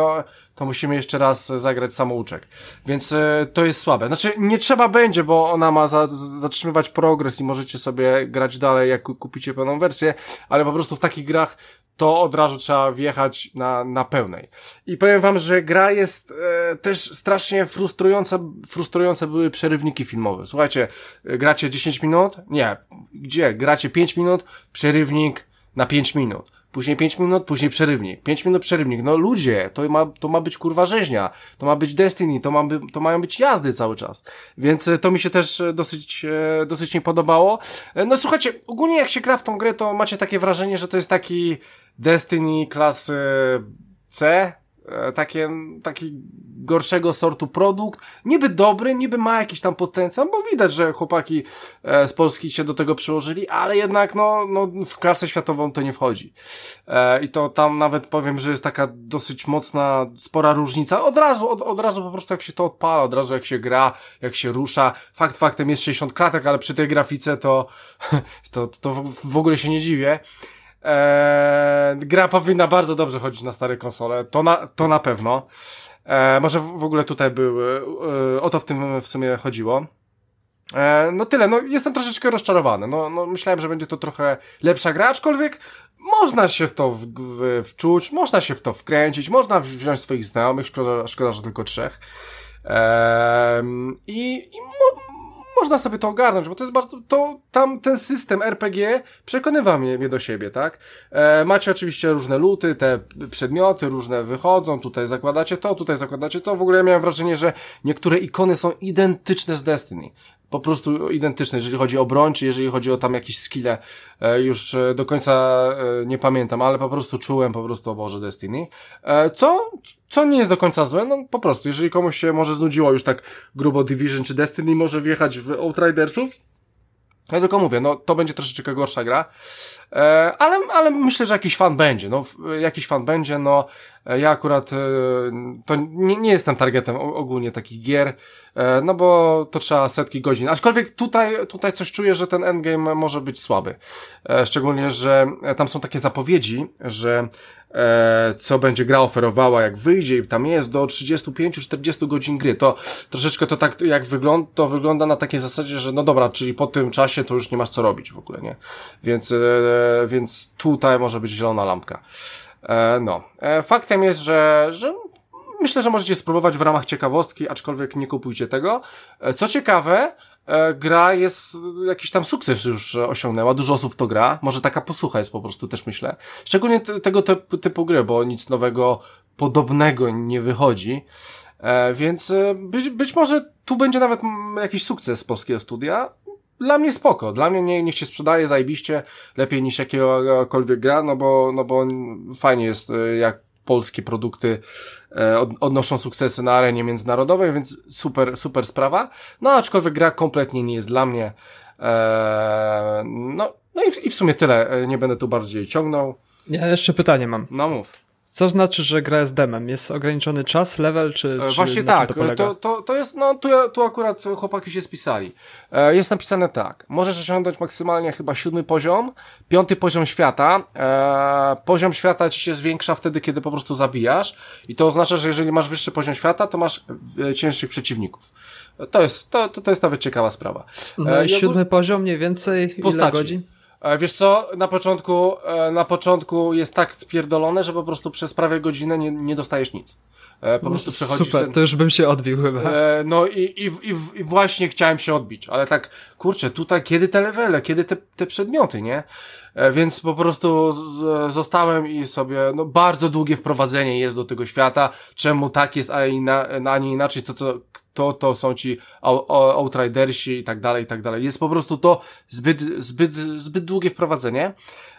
to musimy jeszcze raz zagrać samouczek. Więc e, to jest słabe. Znaczy, nie trzeba będzie, bo ona ma za, zatrzymywać progres i możecie sobie grać dalej, jak kupicie pełną wersję, ale po prostu w takich grach to od razu trzeba wjechać na, na pełnej. I powiem wam, że gra jest e, też strasznie frustrująca, frustrujące były przerywniki filmowe. Słuchajcie, e, gracie 10 minut? Nie. Gdzie? Gracie 5 minut, przerywnik na 5 minut. Później 5 minut, później przerywnik, 5 minut przerywnik. No ludzie, to ma, to ma być kurwa rzeźnia, to ma być Destiny, to, ma to mają być jazdy cały czas. Więc e, to mi się też e, dosyć, e, dosyć nie podobało. No słuchajcie, ogólnie jak się gra w tą grę, to macie takie wrażenie, że to jest taki Destiny klasy C, takie, taki gorszego sortu produkt. Niby dobry, niby ma jakiś tam potencjał, bo widać, że chłopaki e, z Polski się do tego przyłożyli, ale jednak no, no w klasę światową to nie wchodzi. E, I to tam nawet powiem, że jest taka dosyć mocna, spora różnica. Od razu, od, od razu po prostu jak się to odpala, od razu jak się gra, jak się rusza. Fakt faktem jest 60 klatek, ale przy tej grafice to, to, to w ogóle się nie dziwię. Eee, gra powinna bardzo dobrze chodzić na stare konsole, to na, to na pewno. Eee, może w, w ogóle tutaj były, e, o to w tym w sumie chodziło. Eee, no tyle, no jestem troszeczkę rozczarowany. No, no myślałem, że będzie to trochę lepsza gra, aczkolwiek można się w to w, w, wczuć, można się w to wkręcić, można wziąć swoich znajomych, szkoda, szkoda że tylko trzech. Eee, I, i mo, można sobie to ogarnąć, bo to jest bardzo, to tam ten system RPG przekonywa mnie, mnie do siebie, tak? E, macie oczywiście różne luty, te przedmioty różne wychodzą, tutaj zakładacie to, tutaj zakładacie to. W ogóle ja miałem wrażenie, że niektóre ikony są identyczne z Destiny po prostu identyczne, jeżeli chodzi o broń, czy jeżeli chodzi o tam jakieś skille, e, już e, do końca e, nie pamiętam, ale po prostu czułem po prostu o Boże Destiny. Co, co nie jest do końca złe, no po prostu, jeżeli komuś się może znudziło już tak grubo Division czy Destiny, może wjechać w Outridersów, ja tylko mówię, no to będzie troszeczkę gorsza gra, ale, ale myślę, że jakiś fan będzie, no jakiś fan będzie, no ja akurat e, to nie, nie jestem targetem ogólnie takich gier, e, no bo to trzeba setki godzin, aczkolwiek tutaj, tutaj coś czuję, że ten endgame może być słaby, e, szczególnie, że tam są takie zapowiedzi, że e, co będzie gra oferowała, jak wyjdzie i tam jest do 35-40 godzin gry. To troszeczkę to tak jak wygląda, to wygląda na takiej zasadzie, że no dobra, czyli po tym czasie to już nie masz co robić w ogóle, nie? Więc, e, więc tutaj może być zielona lampka. E, no. E, faktem jest, że, że myślę, że możecie spróbować w ramach ciekawostki, aczkolwiek nie kupujcie tego. E, co ciekawe, E, gra jest, jakiś tam sukces już osiągnęła, dużo osób to gra, może taka posłucha jest po prostu też myślę. Szczególnie tego typu, typu gry, bo nic nowego, podobnego nie wychodzi. E, więc e, być, być może tu będzie nawet jakiś sukces polskiego studia. Dla mnie spoko, dla mnie nie, niech się sprzedaje zajebiście, lepiej niż jakiegokolwiek gra, no bo, no bo fajnie jest jak polskie produkty e, odnoszą sukcesy na arenie międzynarodowej, więc super, super sprawa. No, aczkolwiek gra kompletnie nie jest dla mnie. E, no, no i w, i w sumie tyle. E, nie będę tu bardziej ciągnął. Ja jeszcze pytanie mam. No mów. Co znaczy, że gra jest demem? Jest ograniczony czas, level, czy, czy Właśnie tak, to, to, to, to, jest, no tu, tu akurat chłopaki się spisali. E, jest napisane tak, możesz osiągnąć maksymalnie chyba siódmy poziom, piąty poziom świata, e, poziom świata ci się zwiększa wtedy, kiedy po prostu zabijasz i to oznacza, że jeżeli masz wyższy poziom świata, to masz e, cięższych przeciwników. To jest, to, to, to jest nawet ciekawa sprawa. No e, siódmy poziom mniej więcej postaci. ile godzin? E, wiesz co, na początku, e, na początku jest tak spierdolone, że po prostu przez prawie godzinę nie, nie dostajesz nic. E, po prostu przechodzisz Super, ten... to już bym się odbił chyba. No i, i, i, i, właśnie chciałem się odbić, ale tak, kurczę, tutaj kiedy te levele, kiedy te, te przedmioty, nie? Więc po prostu zostałem i sobie, no bardzo długie wprowadzenie jest do tego świata, czemu tak jest, a, ina, a nie inaczej, co, co, to, to są ci Outridersi i tak dalej, i tak dalej. Jest po prostu to zbyt, zbyt, zbyt długie wprowadzenie.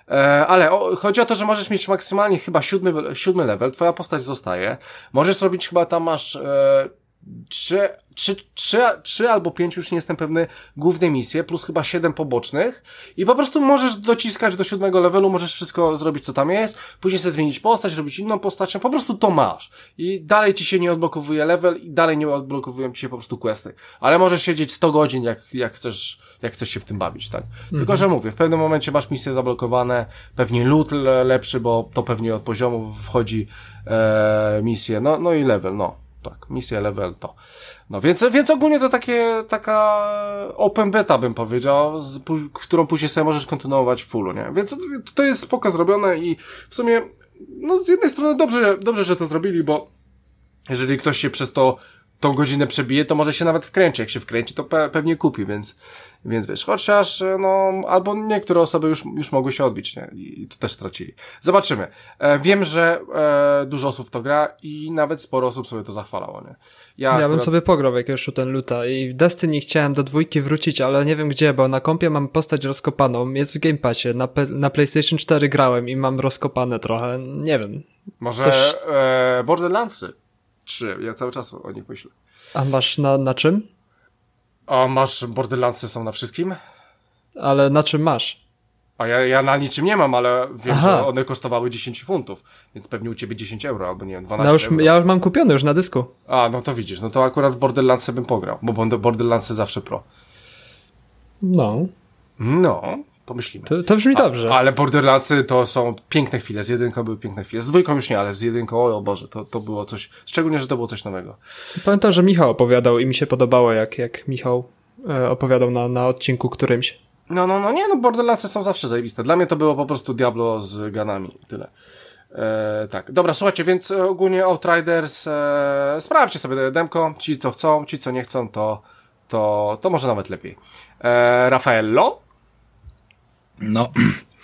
E, ale o, chodzi o to, że możesz mieć maksymalnie chyba siódmy, siódmy level, twoja postać zostaje. Możesz robić chyba tam masz e, trzy, trzy, trzy, trzy albo pięć, już nie jestem pewny, główne misje, plus chyba siedem pobocznych i po prostu możesz dociskać do siódmego levelu, możesz wszystko zrobić, co tam jest, później sobie zmienić postać, robić inną postać, po prostu to masz. I dalej ci się nie odblokowuje level i dalej nie odblokowują ci się po prostu questy. Ale możesz siedzieć 100 godzin, jak, jak chcesz, jak chcesz się w tym bawić, tak? Mhm. Tylko, że mówię, w pewnym momencie masz misje zablokowane, pewnie loot lepszy, bo to pewnie od poziomu wchodzi e, misje, no, no i level, no tak, misja level to. No więc, więc ogólnie to takie, taka open beta bym powiedział, z, którą później sobie możesz kontynuować w fullu, nie? Więc to jest spoko zrobione i w sumie, no z jednej strony dobrze, dobrze, że to zrobili, bo jeżeli ktoś się przez to tą godzinę przebije, to może się nawet wkręci. Jak się wkręci, to pe pewnie kupi, więc, więc wiesz, chociaż, no, albo niektóre osoby już, już mogły się odbić, nie? I to też stracili. Zobaczymy. E, wiem, że e, dużo osób to gra i nawet sporo osób sobie to zachwalało, nie? Ja, ja akurat... bym sobie pograł jakiegoś ten luta i w Destiny chciałem do dwójki wrócić, ale nie wiem gdzie, bo na kompie mam postać rozkopaną, jest w Game Passie, na, na PlayStation 4 grałem i mam rozkopane trochę, nie wiem. Może Coś... e, Borderlandsy 3, ja cały czas o nich myślę. A masz na, na czym? A masz Borderlandsy są na wszystkim? Ale na czym masz? A ja, ja na niczym nie mam, ale wiem, Aha. że one kosztowały 10 funtów, więc pewnie u ciebie 10 euro, albo nie wiem, 12 no już, euro. Ja już mam kupiony już na dysku. A, no to widzisz, no to akurat w Borderlandsy bym pograł, bo Borderlandsy zawsze pro. No. No, pomyślimy. To, to brzmi dobrze. A, ale Borderlandsy to są piękne chwile, z jedynką były piękne chwile, z dwójką już nie, ale z jedynką, o, Boże, to, to było coś, szczególnie, że to było coś nowego. Pamiętam, że Michał opowiadał i mi się podobało, jak, jak Michał e, opowiadał na, na odcinku którymś. No, no, no nie, no Borderlandsy są zawsze zajebiste. Dla mnie to było po prostu Diablo z ganami. Tyle. E, tak, dobra, słuchajcie, więc ogólnie Outriders, e, sprawdźcie sobie demko, ci co chcą, ci co nie chcą, to, to, to może nawet lepiej. E, Raffaello? No,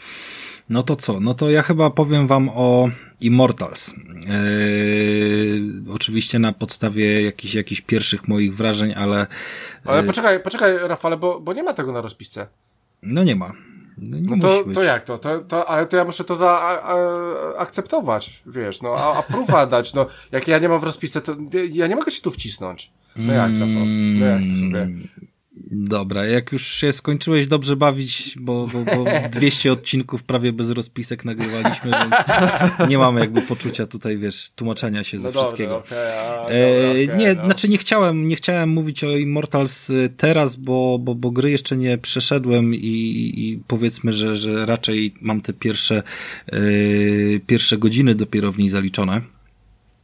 no to co? No to ja chyba powiem wam o Immortals. Yy, oczywiście na podstawie jakichś, jakichś pierwszych moich wrażeń, ale... Ale poczekaj, poczekaj Rafale, bo, bo nie ma tego na rozpisce. No nie ma. No, nie no to, to jak to? to? To, Ale to ja muszę to zaakceptować, wiesz, no, a, a próba dać, no, jak ja nie mam w rozpisce, to ja nie mogę ci tu wcisnąć. No jak, Rafał? No jak to sobie? Dobra, jak już się skończyłeś dobrze bawić, bo, bo, bo 200 odcinków prawie bez rozpisek nagrywaliśmy, więc nie mamy jakby poczucia tutaj, wiesz, tłumaczenia się ze no wszystkiego. okay, a, e, okay, nie, no. znaczy nie chciałem, nie chciałem mówić o Immortals y, teraz, bo, bo, bo gry jeszcze nie przeszedłem i, i powiedzmy, że, że raczej mam te pierwsze, yy, pierwsze godziny dopiero w niej zaliczone.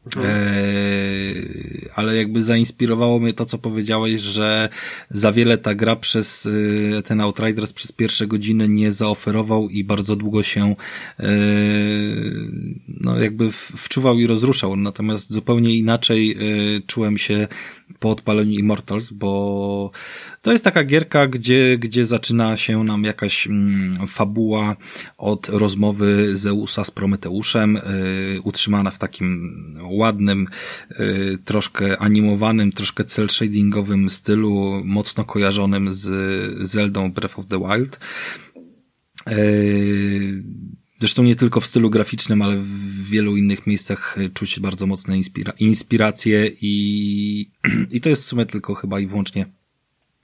Mhm. Eee, ale jakby zainspirowało mnie to, co powiedziałeś, że za wiele ta gra przez e, ten Outriders przez pierwsze godziny nie zaoferował i bardzo długo się e, no jakby wczuwał i rozruszał. Natomiast zupełnie inaczej e, czułem się po odpaleniu Immortals, bo to jest taka gierka, gdzie, gdzie zaczyna się nam jakaś mm, fabuła od rozmowy Zeusa z Prometeuszem, y, utrzymana w takim ładnym, y, troszkę animowanym, troszkę cel shadingowym stylu, mocno kojarzonym z Zeldą Breath of the Wild. Y, Zresztą nie tylko w stylu graficznym, ale w wielu innych miejscach e, czuć bardzo mocne inspira inspiracje i, i to jest w sumie tylko chyba i wyłącznie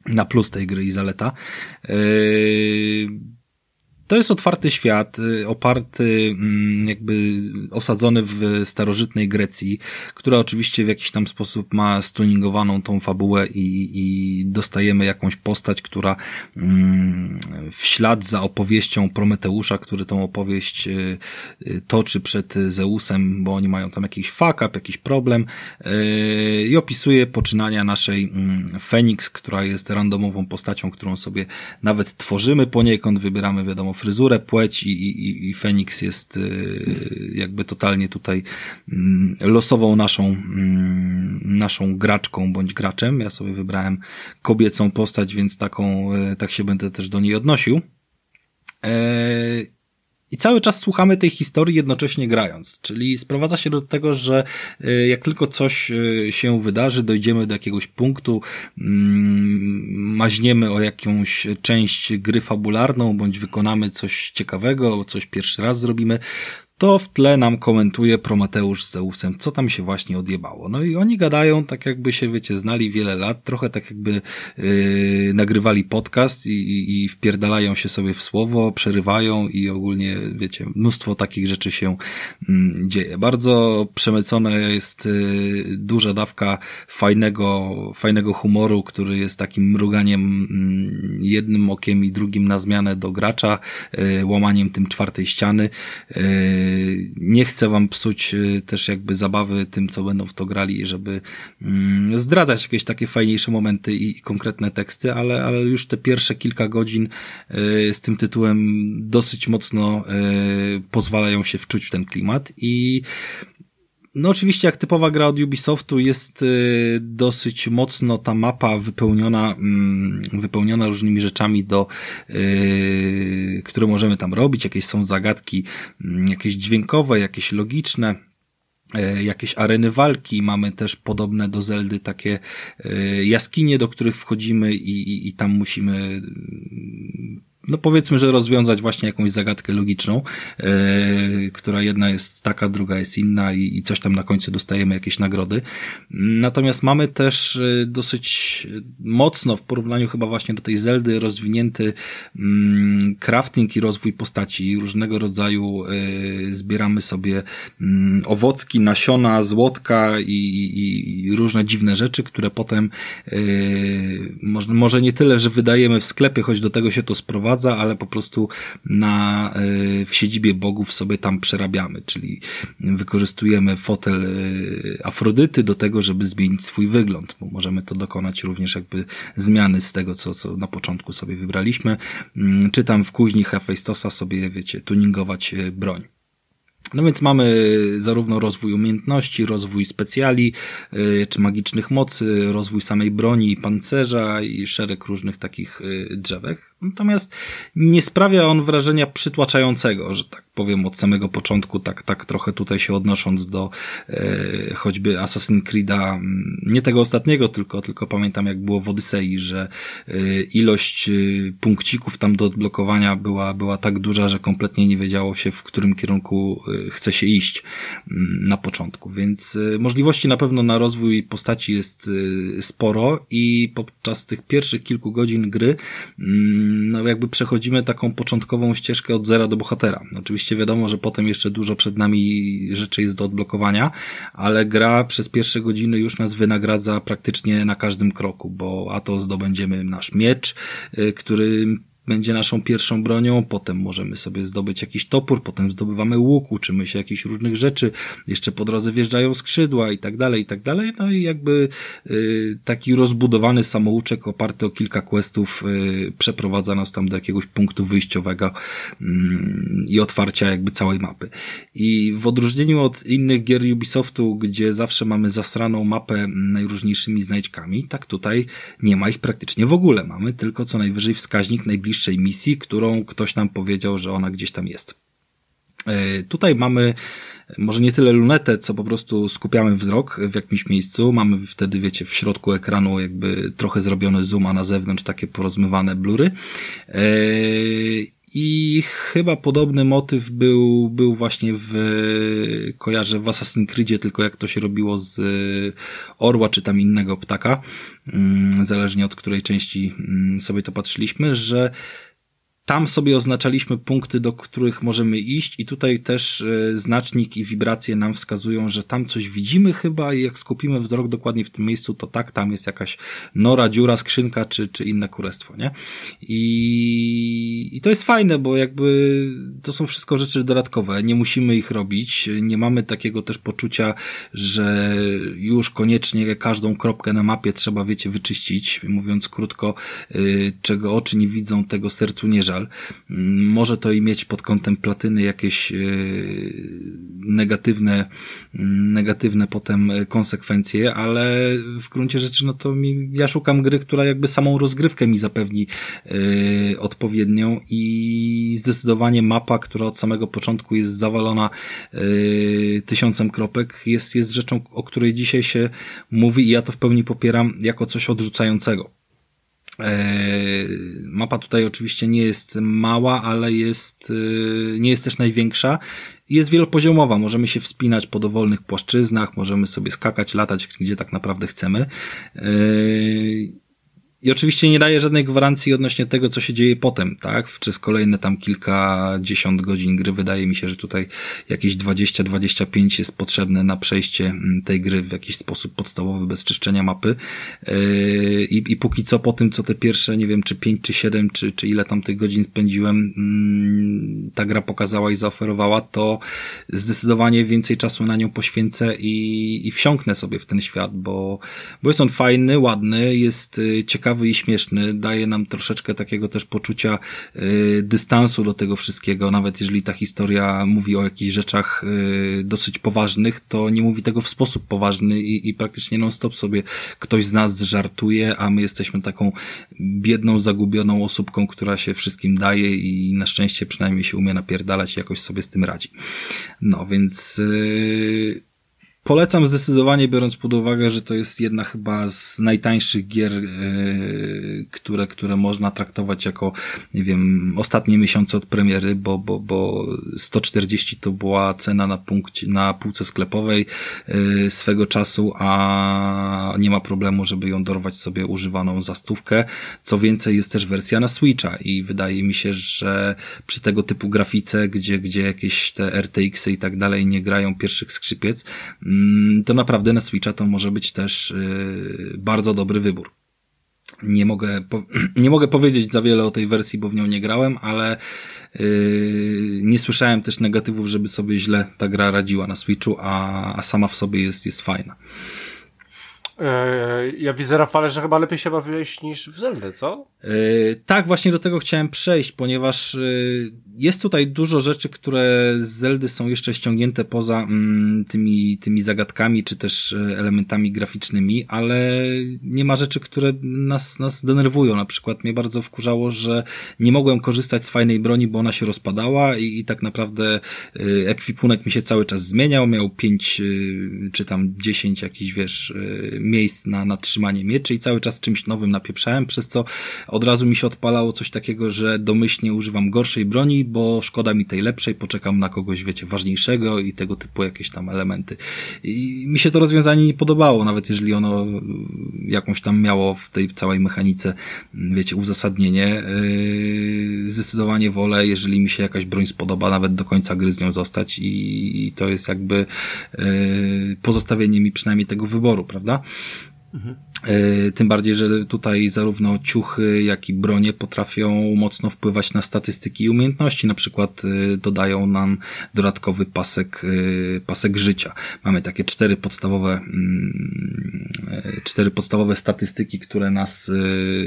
na plus tej gry i zaleta. Yy to jest otwarty świat, y, oparty, mm, jakby osadzony w starożytnej Grecji, która oczywiście w jakiś tam sposób ma stuningowaną tą fabułę i, i dostajemy jakąś postać, która mm, w ślad za opowieścią Prometeusza, który tą opowieść y, y, toczy przed Zeusem, bo oni mają tam jakiś fuck up, jakiś problem i opisuje poczynania naszej mm, Feniks, która jest randomową postacią, którą sobie nawet tworzymy poniekąd, wybieramy wiadomo fryzurę, płeć i, i, i Feniks jest y, jakby totalnie tutaj mm, losową naszą, mm, naszą graczką bądź graczem. Ja sobie wybrałem kobiecą postać, więc taką, y, tak się będę też do niej odnosił. I cały czas słuchamy tej historii jednocześnie grając, czyli sprowadza się do tego, że y, jak tylko coś y, się wydarzy, dojdziemy do jakiegoś punktu, mm, maźniemy o jakąś część gry fabularną, bądź wykonamy coś ciekawego, coś pierwszy raz zrobimy, to w tle nam komentuje Prometeusz z Zeusem, co tam się właśnie odjebało. No i oni gadają tak jakby się, wiecie, znali wiele lat, trochę tak jakby yy, nagrywali podcast i, i, wpierdalają się sobie w słowo, przerywają i ogólnie, wiecie, mnóstwo takich rzeczy się yy, dzieje. Bardzo przemycona jest yy, duża dawka fajnego, fajnego humoru, który jest takim mruganiem yy, jednym okiem i drugim na zmianę do gracza, yy, łamaniem tym czwartej ściany, yy, nie chcę wam psuć y, też jakby zabawy tym, co będą w to grali, żeby mm, zdradzać jakieś takie fajniejsze momenty i konkretne teksty, ale, ale już te pierwsze kilka godzin y, z tym tytułem dosyć mocno y, pozwalają się wczuć w ten klimat i no oczywiście jak typowa gra od Ubisoftu jest y, dosyć mocno ta mapa wypełniona, mm, wypełniona różnymi rzeczami do, y, które możemy tam robić, jakieś są zagadki, mm, jakieś dźwiękowe, jakieś logiczne, y, jakieś areny walki, mamy też podobne do Zeldy takie jaskinie, do których wchodzimy i, i, i tam musimy no powiedzmy, że rozwiązać właśnie jakąś zagadkę logiczną, yy, która jedna jest taka, druga jest inna i, i coś tam na końcu dostajemy jakieś nagrody. Natomiast mamy też e, dosyć mocno w porównaniu chyba właśnie do tej Zeldy rozwinięty mm, crafting i rozwój postaci. Różnego rodzaju yy, zbieramy sobie mm, owocki, nasiona, złotka i, i, i, różne dziwne rzeczy, które potem może, może nie tyle, że wydajemy w sklepie, choć do tego się to sprowadza, ale po prostu na, e, w siedzibie bogów sobie tam przerabiamy, czyli wykorzystujemy fotel e, Afrodyty do tego, żeby zmienić swój wygląd, bo możemy to dokonać również jakby zmiany z tego, co, co na początku sobie wybraliśmy, mm, czy tam w kuźni Hefestosa sobie, wiecie, tuningować e, broń. No więc mamy zarówno rozwój umiejętności, rozwój specjali, czy magicznych mocy, rozwój samej broni i pancerza i szereg różnych takich drzewek. Natomiast nie sprawia on wrażenia przytłaczającego, że tak powiem od samego początku, tak, tak trochę tutaj się odnosząc do e, choćby Assassin's Creed'a, mm, nie tego ostatniego, tylko, tylko pamiętam jak było w Odysei, że e, ilość e, punkcików tam do odblokowania była, była tak duża, że kompletnie nie wiedziało się, w którym kierunku e, chce się iść mm, na początku, więc e, możliwości na pewno na rozwój postaci jest sporo i podczas tych pierwszych kilku godzin gry mm, no jakby przechodzimy taką początkową ścieżkę od zera do bohatera. Oczywiście wiadomo, że potem jeszcze dużo przed nami rzeczy jest do odblokowania, ale gra przez pierwsze godziny już nas wynagradza praktycznie na każdym kroku, bo a to zdobędziemy nasz miecz, y, który będzie naszą pierwszą bronią, potem możemy sobie zdobyć jakiś topór, potem zdobywamy łuk, uczymy się jakichś różnych rzeczy, jeszcze po drodze wjeżdżają skrzydła i tak dalej, i tak dalej, no i jakby y, taki rozbudowany samouczek oparty o kilka questów y, przeprowadza nas tam do jakiegoś punktu wyjściowego y, i otwarcia jakby całej mapy. I w odróżnieniu od innych gier Ubisoftu, gdzie zawsze mamy zasraną mapę najróżniejszymi znajdźkami, tak tutaj nie ma ich praktycznie w ogóle. Mamy tylko co najwyżej wskaźnik najbliższy najbliższej misji, którą ktoś nam powiedział, że ona gdzieś tam jest. E, tutaj mamy może nie tyle lunetę, co po prostu skupiamy wzrok w jakimś miejscu. Mamy wtedy, wiecie, w środku ekranu jakby trochę zrobiony zoom, a na zewnątrz takie porozmywane blury. E, I chyba podobny motyw był, był właśnie w, kojarzę w Assassin's Creedzie, tylko jak to się robiło z orła, czy tam innego ptaka. Mm, zależnie od której części mm, sobie to patrzyliśmy, że tam sobie oznaczaliśmy punkty, do których możemy iść i tutaj też e, znacznik i wibracje nam wskazują, że tam coś widzimy chyba i jak skupimy wzrok dokładnie w tym miejscu, to tak, tam jest jakaś nora, dziura, skrzynka czy, czy inne kurestwo, nie? I, I to jest fajne, bo jakby to są wszystko rzeczy dodatkowe, nie musimy ich robić, nie mamy takiego też poczucia, że już koniecznie każdą kropkę na mapie trzeba, wiecie, wyczyścić, mówiąc krótko, yy, czego oczy nie widzą, tego sercu nie żal, Mm, może to i mieć pod kątem platyny jakieś e, negatywne, mm, negatywne potem konsekwencje, ale w gruncie rzeczy, no to mi, ja szukam gry, która jakby samą rozgrywkę mi zapewni yy, odpowiednią i zdecydowanie mapa, która od samego początku jest zawalona tysiącem kropek, jest, jest rzeczą, o której dzisiaj się mówi i ja to w pełni popieram jako coś odrzucającego. E, mapa tutaj oczywiście nie jest mała, ale jest, e, nie jest też największa. Jest wielopoziomowa, możemy się wspinać po dowolnych płaszczyznach, możemy sobie skakać, latać, gdzie tak naprawdę chcemy. I oczywiście nie daje żadnej gwarancji odnośnie tego, co się dzieje potem, tak? Przez kolejne tam kilkadziesiąt godzin gry wydaje mi się, że tutaj jakieś 20-25 jest potrzebne na przejście mm, tej gry w jakiś sposób podstawowy, bez czyszczenia mapy. Yy, I, i póki co po tym, co te pierwsze, nie wiem, czy 5 czy 7, czy, czy ile tam tych godzin spędziłem, mm, ta gra pokazała i zaoferowała, to zdecydowanie więcej czasu na nią poświęcę i, i wsiąknę sobie w ten świat, bo, bo jest on fajny, ładny, jest y, ciekawy ciekawy i śmieszny, daje nam troszeczkę takiego też poczucia y, dystansu do tego wszystkiego, nawet jeżeli ta historia mówi o jakichś rzeczach y, dosyć poważnych, to nie mówi tego w sposób poważny i, i praktycznie non-stop sobie ktoś z nas żartuje, a my jesteśmy taką biedną, zagubioną osóbką, która się wszystkim daje i na szczęście przynajmniej się umie napierdalać i jakoś sobie z tym radzi. No więc yy, Polecam zdecydowanie, biorąc pod uwagę, że to jest jedna chyba z najtańszych gier, yy, które, które można traktować jako, nie wiem, ostatnie miesiące od premiery, bo, bo, bo 140 to była cena na punkcie, na półce sklepowej yy, swego czasu, a nie ma problemu, żeby ją dorwać sobie używaną za stówkę. Co więcej, jest też wersja na Switcha i wydaje mi się, że przy tego typu grafice, gdzie, gdzie jakieś te RTX-y i tak dalej nie grają pierwszych skrzypiec, Mm, to naprawdę na Switcha to może być też y, bardzo dobry wybór. Nie mogę, nie mogę powiedzieć za wiele o tej wersji, bo w nią nie grałem, ale y, nie słyszałem też negatywów, żeby sobie źle ta gra radziła na Switchu, a, a sama w sobie jest, jest fajna. E, ja widzę, Rafale, że chyba lepiej się bawiłeś niż w Zeldę, co? Yy, tak, właśnie do tego chciałem przejść, ponieważ yy, jest tutaj dużo rzeczy, które z Zeldy są jeszcze ściągnięte poza mm, tymi, tymi zagadkami, czy też elementami graficznymi, ale nie ma rzeczy, które nas, nas denerwują. Na przykład mnie bardzo wkurzało, że nie mogłem korzystać z fajnej broni, bo ona się rozpadała i, i tak naprawdę yy, ekwipunek mi się cały czas zmieniał, miał pięć, czy tam dziesięć jakichś, wiesz, miejsc na, na trzymanie mieczy i cały czas czymś nowym napieprzałem, przez co od razu mi się odpalało coś takiego, że domyślnie używam gorszej broni, bo szkoda mi tej lepszej, poczekam na kogoś, wiecie, ważniejszego i tego typu jakieś tam elementy. I mi się to rozwiązanie nie podobało, nawet jeżeli ono jakąś tam miało w tej całej mechanice, wiecie, uzasadnienie. Yy, zdecydowanie wolę, jeżeli mi się jakaś broń spodoba, nawet do końca gry z nią zostać i to jest jakby yy, pozostawienie mi przynajmniej tego wyboru, prawda? Mhm. Tym bardziej, że tutaj zarówno ciuchy, jak i bronie potrafią mocno wpływać na statystyki i umiejętności. Na przykład e, dodają nam dodatkowy pasek, e, pasek życia. Mamy takie cztery podstawowe, mm, cztery podstawowe statystyki, które nas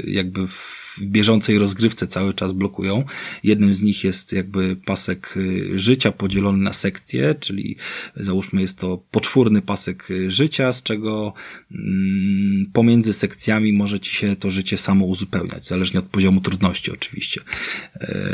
jakby w w bieżącej rozgrywce cały czas blokują. Jednym z nich jest jakby pasek y, życia podzielony na sekcje, czyli załóżmy jest to poczwórny pasek y, życia, z czego mm, pomiędzy sekcjami może ci się to życie samo uzupełniać, zależnie od poziomu trudności oczywiście. E,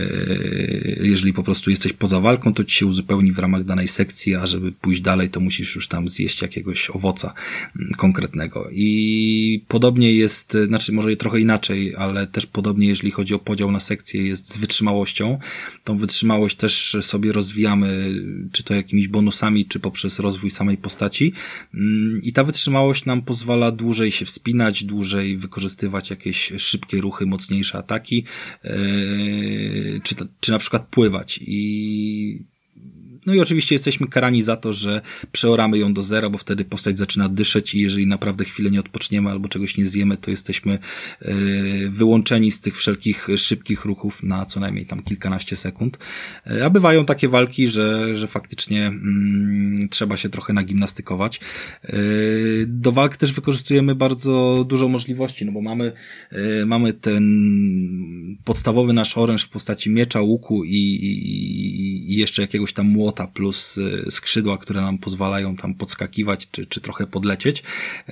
jeżeli po prostu jesteś poza walką, to ci się uzupełni w ramach danej sekcji, a żeby pójść dalej, to musisz już tam zjeść jakiegoś owoca mm, konkretnego. I podobnie jest, znaczy może trochę inaczej, ale też podobnie jeżeli chodzi o podział na sekcje jest z wytrzymałością. Tą wytrzymałość też sobie rozwijamy, czy to jakimiś bonusami, czy poprzez rozwój samej postaci. Mm, I ta wytrzymałość nam pozwala dłużej się wspinać, dłużej wykorzystywać jakieś szybkie ruchy, mocniejsze ataki, e, czy, czy na przykład pływać. I no i oczywiście jesteśmy karani za to, że przeoramy ją do zera, bo wtedy postać zaczyna dyszeć i jeżeli naprawdę chwilę nie odpoczniemy albo czegoś nie zjemy, to jesteśmy e, wyłączeni z tych wszelkich szybkich ruchów na co najmniej tam kilkanaście sekund. E, a bywają takie walki, że, że faktycznie mm, trzeba się trochę nagimnastykować. E, do walk też wykorzystujemy bardzo dużo możliwości, no bo mamy, mamy ten podstawowy nasz oręż w postaci miecza, łuku i, i, i jeszcze jakiegoś tam młota, plus y, skrzydła, które nam pozwalają tam podskakiwać czy, czy trochę podlecieć,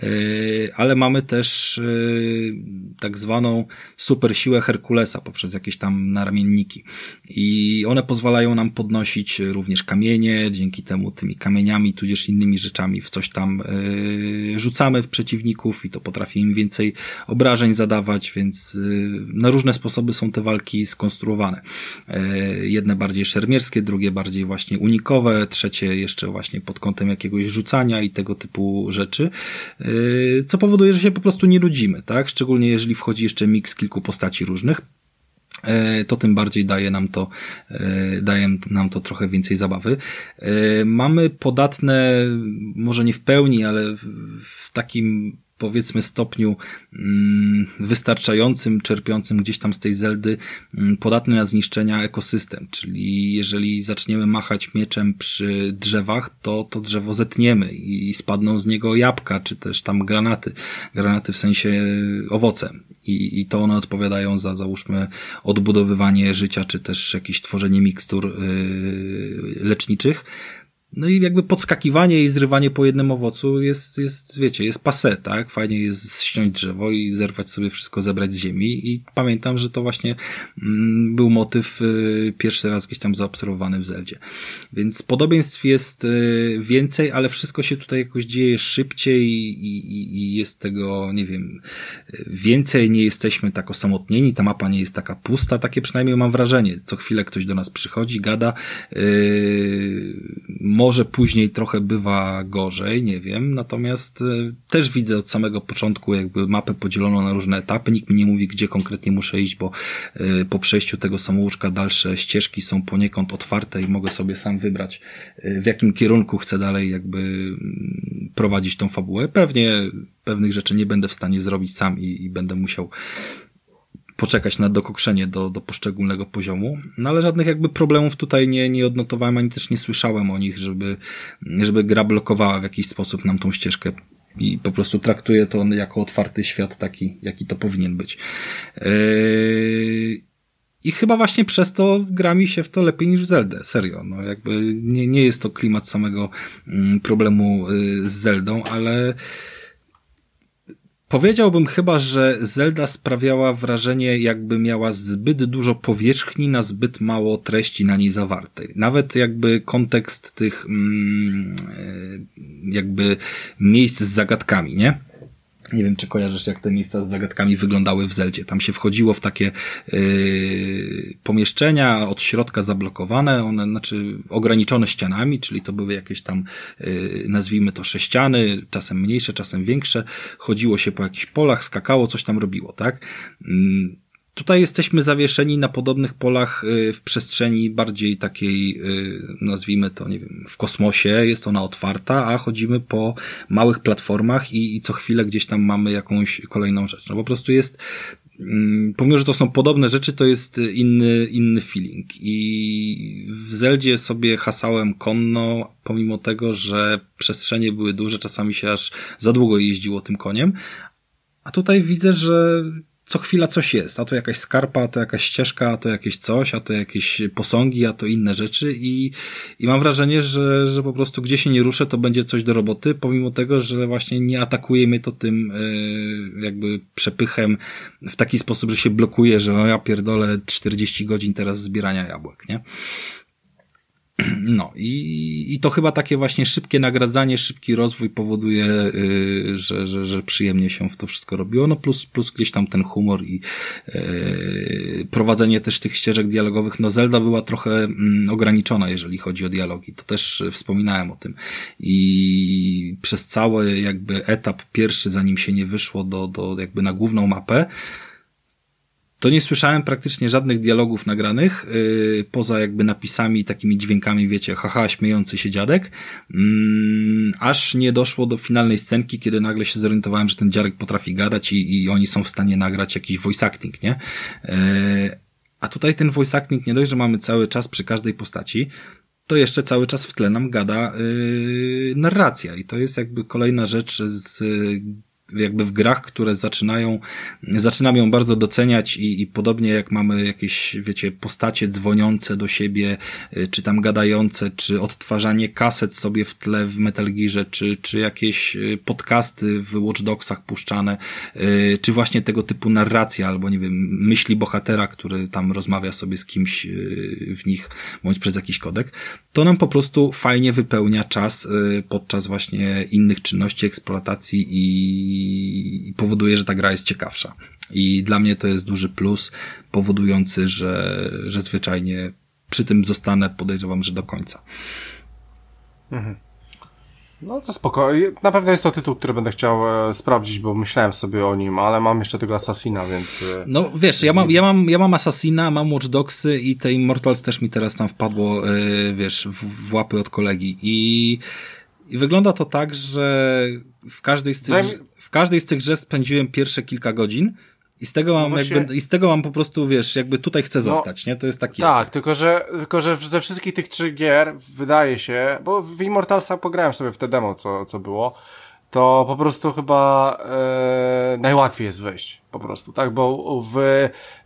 y, ale mamy też y, tak zwaną super siłę Herkulesa poprzez jakieś tam naramienniki i one pozwalają nam podnosić również kamienie, dzięki temu tymi kamieniami tudzież innymi rzeczami w coś tam rzucamy w przeciwników i to potrafi im więcej obrażeń zadawać, więc na różne sposoby są te walki skonstruowane. Jedne bardziej szermierskie, drugie bardziej właśnie unikowe, trzecie jeszcze właśnie pod kątem jakiegoś rzucania i tego typu rzeczy, yy, co powoduje, że się po prostu nie nudzimy, tak? Szczególnie jeżeli wchodzi jeszcze miks kilku postaci różnych yy, to tym bardziej daje nam to, yy, daje nam to trochę więcej zabawy. Mamy podatne, może nie w pełni, ale w takim powiedzmy stopniu mm, wystarczającym, czerpiącym gdzieś tam z tej Zeldy, mm, podatny na zniszczenia ekosystem. Czyli jeżeli zaczniemy machać mieczem przy drzewach, to to drzewo zetniemy i spadną z niego jabłka, czy też tam granaty. Granaty w sensie owoce. I, i to one odpowiadają za, załóżmy, odbudowywanie życia, czy też jakieś tworzenie mikstur yy, leczniczych no i jakby podskakiwanie i zrywanie po jednym owocu jest, jest, wiecie, jest pase, tak? Fajnie jest ściąć drzewo i zerwać sobie wszystko, zebrać z ziemi i pamiętam, że to właśnie mm, był motyw y, pierwszy raz gdzieś tam zaobserwowany w Zeldzie. Więc podobieństw jest y, więcej, ale wszystko się tutaj jakoś dzieje szybciej i, i, i jest tego, nie wiem, więcej, nie jesteśmy tak osamotnieni, ta mapa nie jest taka pusta, takie przynajmniej mam wrażenie. Co chwilę ktoś do nas przychodzi, gada, yy, może później trochę bywa gorzej, nie wiem, natomiast e, też widzę od samego początku jakby mapę podzieloną na różne etapy, nikt mi nie mówi, gdzie konkretnie muszę iść, bo e, po przejściu tego samouczka dalsze ścieżki są poniekąd otwarte i mogę sobie sam wybrać, e, w jakim kierunku chcę dalej jakby mm, prowadzić tą fabułę. Pewnie pewnych rzeczy nie będę w stanie zrobić sam i, i będę musiał poczekać na dokokszenie do, do poszczególnego poziomu, no ale żadnych jakby problemów tutaj nie, nie odnotowałem, ani też nie słyszałem o nich, żeby, żeby gra blokowała w jakiś sposób nam tą ścieżkę i po prostu traktuję to jako otwarty świat taki, jaki to powinien być. Yy... I chyba właśnie przez to gra mi się w to lepiej niż w Zeldę, serio. No jakby nie, nie jest to klimat samego mm, problemu y, z Zeldą, ale Powiedziałbym chyba, że Zelda sprawiała wrażenie, jakby miała zbyt dużo powierzchni na zbyt mało treści na niej zawartej. Nawet jakby kontekst tych, mm, e, jakby miejsc z zagadkami, nie? Nie wiem, czy kojarzysz, jak te miejsca z zagadkami wyglądały w Zeldzie. Tam się wchodziło w takie yy, pomieszczenia od środka zablokowane, one, znaczy ograniczone ścianami, czyli to były jakieś tam, yy, nazwijmy to sześciany, czasem mniejsze, czasem większe. Chodziło się po jakichś polach, skakało, coś tam robiło, tak? Yy, Tutaj jesteśmy zawieszeni na podobnych polach y, w przestrzeni bardziej takiej, y, nazwijmy to, nie wiem, w kosmosie, jest ona otwarta, a chodzimy po małych platformach i, i co chwilę gdzieś tam mamy jakąś kolejną rzecz. No po prostu jest, mm, pomimo, że to są podobne rzeczy, to jest inny, inny feeling. I w Zeldzie sobie hasałem konno, pomimo tego, że przestrzenie były duże, czasami się aż za długo jeździło tym koniem, a tutaj widzę, że co chwila coś jest, a to jakaś skarpa, a to jakaś ścieżka, a to jakieś coś, a to jakieś posągi, a to inne rzeczy i, i mam wrażenie, że, że po prostu gdzie się nie ruszę, to będzie coś do roboty, pomimo tego, że właśnie nie atakuje mnie to tym yy, jakby przepychem w taki sposób, że się blokuje, że no ja pierdolę 40 godzin teraz zbierania jabłek, nie? No i, i to chyba takie właśnie szybkie nagradzanie, szybki rozwój powoduje, yy, że, że, że przyjemnie się w to wszystko robiło. No plus, plus gdzieś tam ten humor i yy, prowadzenie też tych ścieżek dialogowych. No Zelda była trochę mm, ograniczona, jeżeli chodzi o dialogi. To też wspominałem o tym. I przez cały jakby etap pierwszy, zanim się nie wyszło do, do jakby na główną mapę, to nie słyszałem praktycznie żadnych dialogów nagranych, yy, poza jakby napisami, takimi dźwiękami, wiecie, haha, śmiejący się dziadek, yy, aż nie doszło do finalnej scenki, kiedy nagle się zorientowałem, że ten dziadek potrafi gadać i, i oni są w stanie nagrać jakiś voice acting, nie? Yy, a tutaj ten voice acting nie dość, że mamy cały czas przy każdej postaci, to jeszcze cały czas w tle nam gada yy, narracja i to jest jakby kolejna rzecz z jakby w grach, które zaczynają, zaczynam ją bardzo doceniać i, i podobnie jak mamy jakieś, wiecie, postacie dzwoniące do siebie, y, czy tam gadające, czy odtwarzanie kaset sobie w tle w Metal Gearze, czy, czy jakieś y, podcasty w Watch Dogsach puszczane, y, czy właśnie tego typu narracja, albo nie wiem, myśli bohatera, który tam rozmawia sobie z kimś w nich, bądź przez jakiś kodek, to nam po prostu fajnie wypełnia czas podczas właśnie innych czynności, eksploatacji i i powoduje, że ta gra jest ciekawsza. I dla mnie to jest duży plus, powodujący, że, że zwyczajnie przy tym zostanę, podejrzewam, że do końca. Mhm. No to spokojnie. Na pewno jest to tytuł, który będę chciał e, sprawdzić, bo myślałem sobie o nim, ale mam jeszcze tego Assassina, więc... E, no wiesz, ja mam, ja mam, ja mam Assassina, mam Watch Dogsy i te Immortals też mi teraz tam wpadło, e, wiesz, w, w łapy od kolegi i I wygląda to tak, że w każdej z tych, w każdej z tych grze spędziłem pierwsze kilka godzin i z tego mam no właśnie... jakby, i z tego mam po prostu, wiesz, jakby tutaj chcę no, zostać, nie? To jest taki Tak, efekt. tylko że, tylko że ze wszystkich tych trzech gier wydaje się, bo w Immortalsa pograłem sobie w te demo, co, co było, to po prostu chyba e, najłatwiej jest wejść, po prostu, tak? Bo w,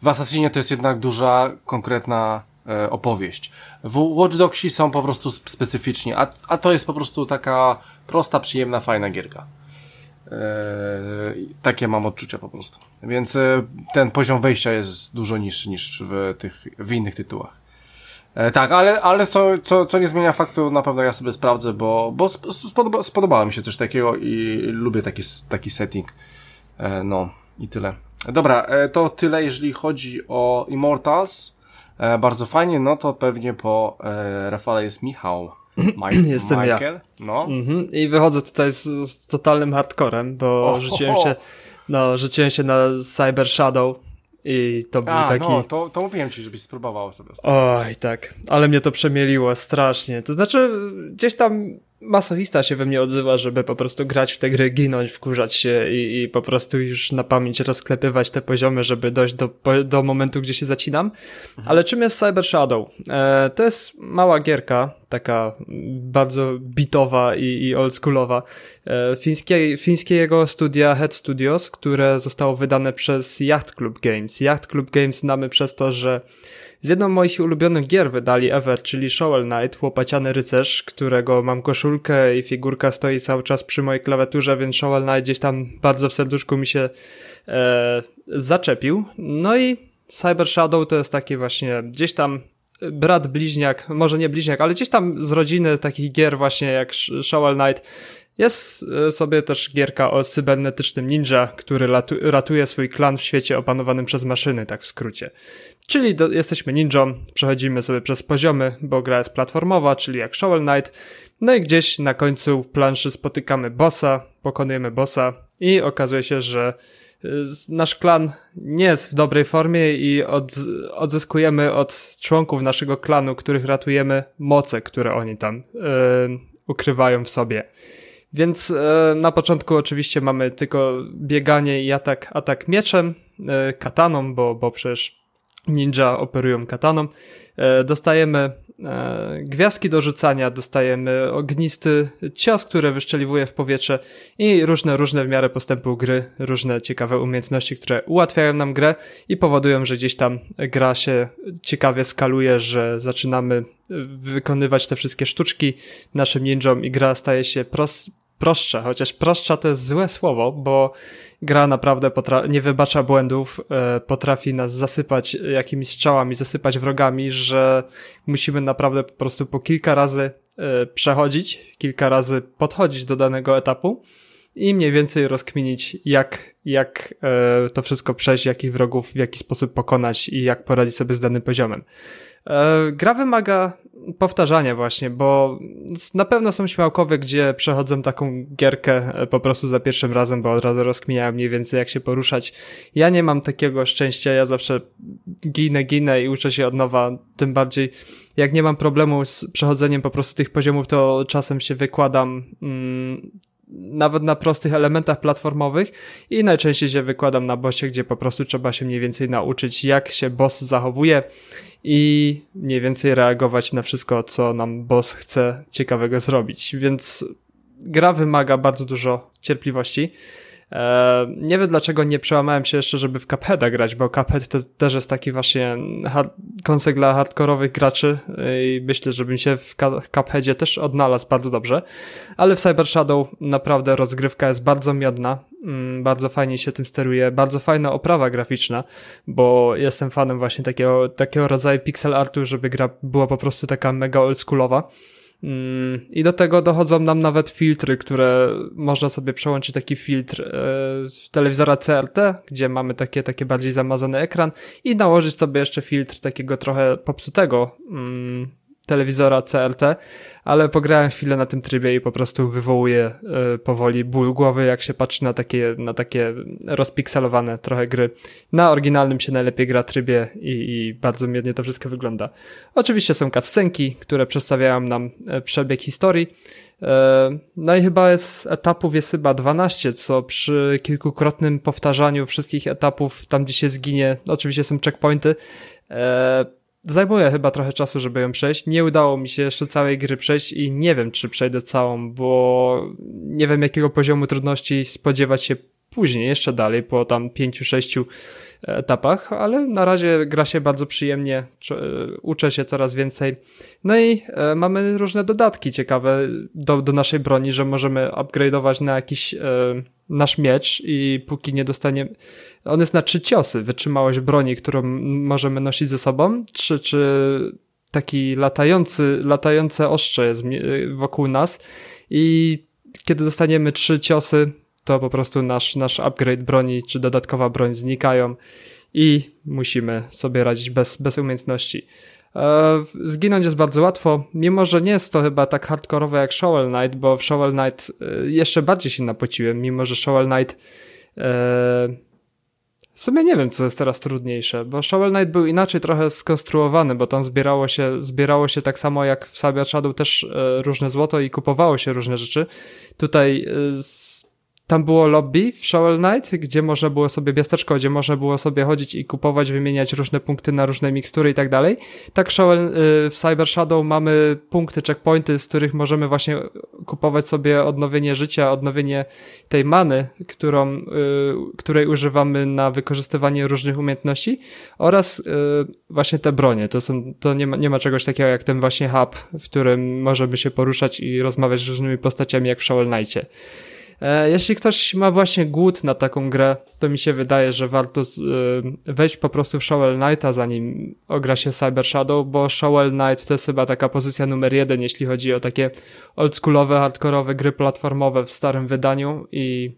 w Assassinie to jest jednak duża, konkretna opowieść. W Watch Dogsi są po prostu specyficzni, a, a to jest po prostu taka prosta, przyjemna, fajna gierka. E, takie mam odczucia po prostu. Więc e, ten poziom wejścia jest dużo niższy niż w tych, w innych tytułach. E, tak, ale, ale co, co, co nie zmienia faktu, na pewno ja sobie sprawdzę, bo, bo spodoba, spodobało mi się coś takiego i lubię taki, taki setting. No i tyle. Dobra, to tyle, jeżeli chodzi o Immortals. Bardzo fajnie, no to pewnie po Rafale jest Michał. Mike, Jestem Michael, ja. No. Mhm. I wychodzę tutaj z, z totalnym hardcorem, bo oh, rzuciłem się, no, rzuciłem się na Cyber Shadow i to był A, taki... no, to, to mówiłem ci, żebyś spróbował sobie. Oj, tak. Ale mnie to przemieliło strasznie. To znaczy, gdzieś tam masochista się we mnie odzywa, żeby po prostu grać w te gry, ginąć, wkurzać się i, i po prostu już na pamięć rozklepywać te poziomy, żeby dojść do, do momentu, gdzie się zacinam. Mhm. Ale czym jest Cyber Shadow? E, to jest mała gierka, taka bardzo bitowa i, i oldschoolowa, e, fińskie, fińskiego studia Head Studios, które zostało wydane przez Yacht Club Games. Yacht Club Games znamy przez to, że z jedną moich ulubionych gier wydali ever, czyli Shovel Knight, łopaciany rycerz, którego mam koszulkę i figurka stoi cały czas przy mojej klawiaturze, więc Shovel Knight gdzieś tam bardzo w serduszku mi się e, zaczepił. No i Cyber Shadow to jest taki właśnie gdzieś tam brat bliźniak, może nie bliźniak, ale gdzieś tam z rodziny takich gier właśnie jak Shovel Knight. Jest e, sobie też gierka o cybernetycznym ninja, który ratuje swój klan w świecie opanowanym przez maszyny, tak w skrócie. Czyli do, jesteśmy ninją, przechodzimy sobie przez poziomy, bo gra jest platformowa, czyli jak Shovel Knight. No i gdzieś na końcu planszy spotykamy bossa, pokonujemy bossa i okazuje się, że y, nasz klan nie jest w dobrej formie i od, odzyskujemy od członków naszego klanu, których ratujemy, moce, które oni tam yy, ukrywają w sobie. Więc yy, na początku oczywiście mamy tylko bieganie i atak, atak mieczem, yy, kataną, bo, bo przecież ninja operują kataną. E, dostajemy e, gwiazdki do rzucania, dostajemy ognisty cios, który wyszczeliwuje w powietrze i różne, różne w miarę postępu gry, różne ciekawe umiejętności, które ułatwiają nam grę i powodują, że gdzieś tam gra się ciekawie skaluje, że zaczynamy wykonywać te wszystkie sztuczki naszym ninjom i gra staje się prost, prostsza, chociaż prostsza to jest złe słowo, bo gra naprawdę nie wybacza błędów, e, potrafi nas zasypać jakimiś strzałami, zasypać wrogami, że musimy naprawdę po prostu po kilka razy e, przechodzić, kilka razy podchodzić do danego etapu i mniej więcej rozkminić, jak, jak e, to wszystko przejść, jakich wrogów w jaki sposób pokonać i jak poradzić sobie z danym poziomem. Gra wymaga powtarzania właśnie, bo na pewno są śmiałkowe, gdzie przechodzą taką gierkę e, po prostu za pierwszym razem, bo od razu rozkminiają mniej więcej jak się poruszać. Ja nie mam takiego szczęścia, ja zawsze ginę, ginę i uczę się od nowa, tym bardziej jak nie mam problemu z przechodzeniem po prostu tych poziomów, to czasem się wykładam mm, nawet na prostych elementach platformowych i najczęściej się wykładam na bossie, gdzie po prostu trzeba się mniej więcej nauczyć, jak się boss zachowuje i mniej więcej reagować na wszystko, co nam boss chce ciekawego zrobić. Więc gra wymaga bardzo dużo cierpliwości. E, nie wiem dlaczego nie przełamałem się jeszcze, żeby w Cupheada grać, bo Cuphead to też jest taki właśnie hard, konsek dla hardkorowych graczy i myślę, żebym się w Cupheadzie też odnalazł bardzo dobrze. Ale w Cyber Shadow naprawdę rozgrywka jest bardzo miodna, mm, bardzo fajnie się tym steruje, bardzo fajna oprawa graficzna, bo jestem fanem właśnie takiego, takiego rodzaju pixel artu, żeby gra była po prostu taka mega oldschoolowa. Mm, I do tego dochodzą nam nawet filtry, które można sobie przełączyć taki filtr e, telewizora CRT, gdzie mamy takie, takie bardziej zamazany ekran i nałożyć sobie jeszcze filtr takiego trochę popsutego mm, telewizora CRT, ale pograłem chwilę na tym trybie i po prostu wywołuje powoli ból głowy, jak się patrzy na takie, na takie rozpikselowane trochę gry. Na oryginalnym się najlepiej gra trybie i, i bardzo miednie to wszystko wygląda. Oczywiście są cutscenki, które przedstawiają nam e, przebieg historii, e, no i chyba jest etapów jest chyba 12, co przy kilkukrotnym powtarzaniu wszystkich etapów, tam gdzie się zginie, oczywiście są checkpointy, zajmuje chyba trochę czasu, żeby ją przejść. Nie udało mi się jeszcze całej gry przejść i nie wiem, czy przejdę całą, bo nie wiem, jakiego poziomu trudności spodziewać się później, jeszcze dalej, po tam pięciu, sześciu etapach, ale na razie gra się bardzo przyjemnie, uczę się coraz więcej. No i e, mamy różne dodatki ciekawe do, do naszej broni, że możemy upgrade'ować na jakiś e, nasz miecz i póki nie dostaniemy... On jest na trzy ciosy, wytrzymałość broni, którą możemy nosić ze sobą, czy, czy taki latający, latające ostrze jest wokół nas. I kiedy dostaniemy trzy ciosy, to po prostu nasz, nasz upgrade broni czy dodatkowa broń znikają i musimy sobie radzić bez, bez umiejętności. E, zginąć jest bardzo łatwo, mimo że nie jest to chyba tak hardkorowe jak Shovel Knight, bo w Shovel Knight e, jeszcze bardziej się napociłem, mimo że Shovel Knight e, w sumie nie wiem, co jest teraz trudniejsze, bo Shovel Knight był inaczej trochę skonstruowany, bo tam zbierało się, zbierało się tak samo jak w Sabia Shadow też różne złoto i kupowało się różne rzeczy. Tutaj tam było lobby w Shovel Knight, gdzie można było sobie biasteczko, gdzie można było sobie chodzić i kupować, wymieniać różne punkty na różne mikstury i tak dalej. Tak Shovel, y, w Cyber Shadow mamy punkty, checkpointy, z których możemy właśnie kupować sobie odnowienie życia, odnowienie tej many, którą, y, której używamy na wykorzystywanie różnych umiejętności oraz y, właśnie te bronie. To są, to nie ma, nie ma czegoś takiego jak ten właśnie hub, w którym możemy się poruszać i rozmawiać z różnymi postaciami jak w Shovel Knightie. E, jeśli ktoś ma właśnie głód na taką grę, to mi się wydaje, że warto e, wejść po prostu w Shovel Knighta, zanim ogra się Cyber Shadow, bo Shovel Knight to jest chyba taka pozycja numer jeden, jeśli chodzi o takie oldschoolowe, hardkorowe gry platformowe w starym wydaniu i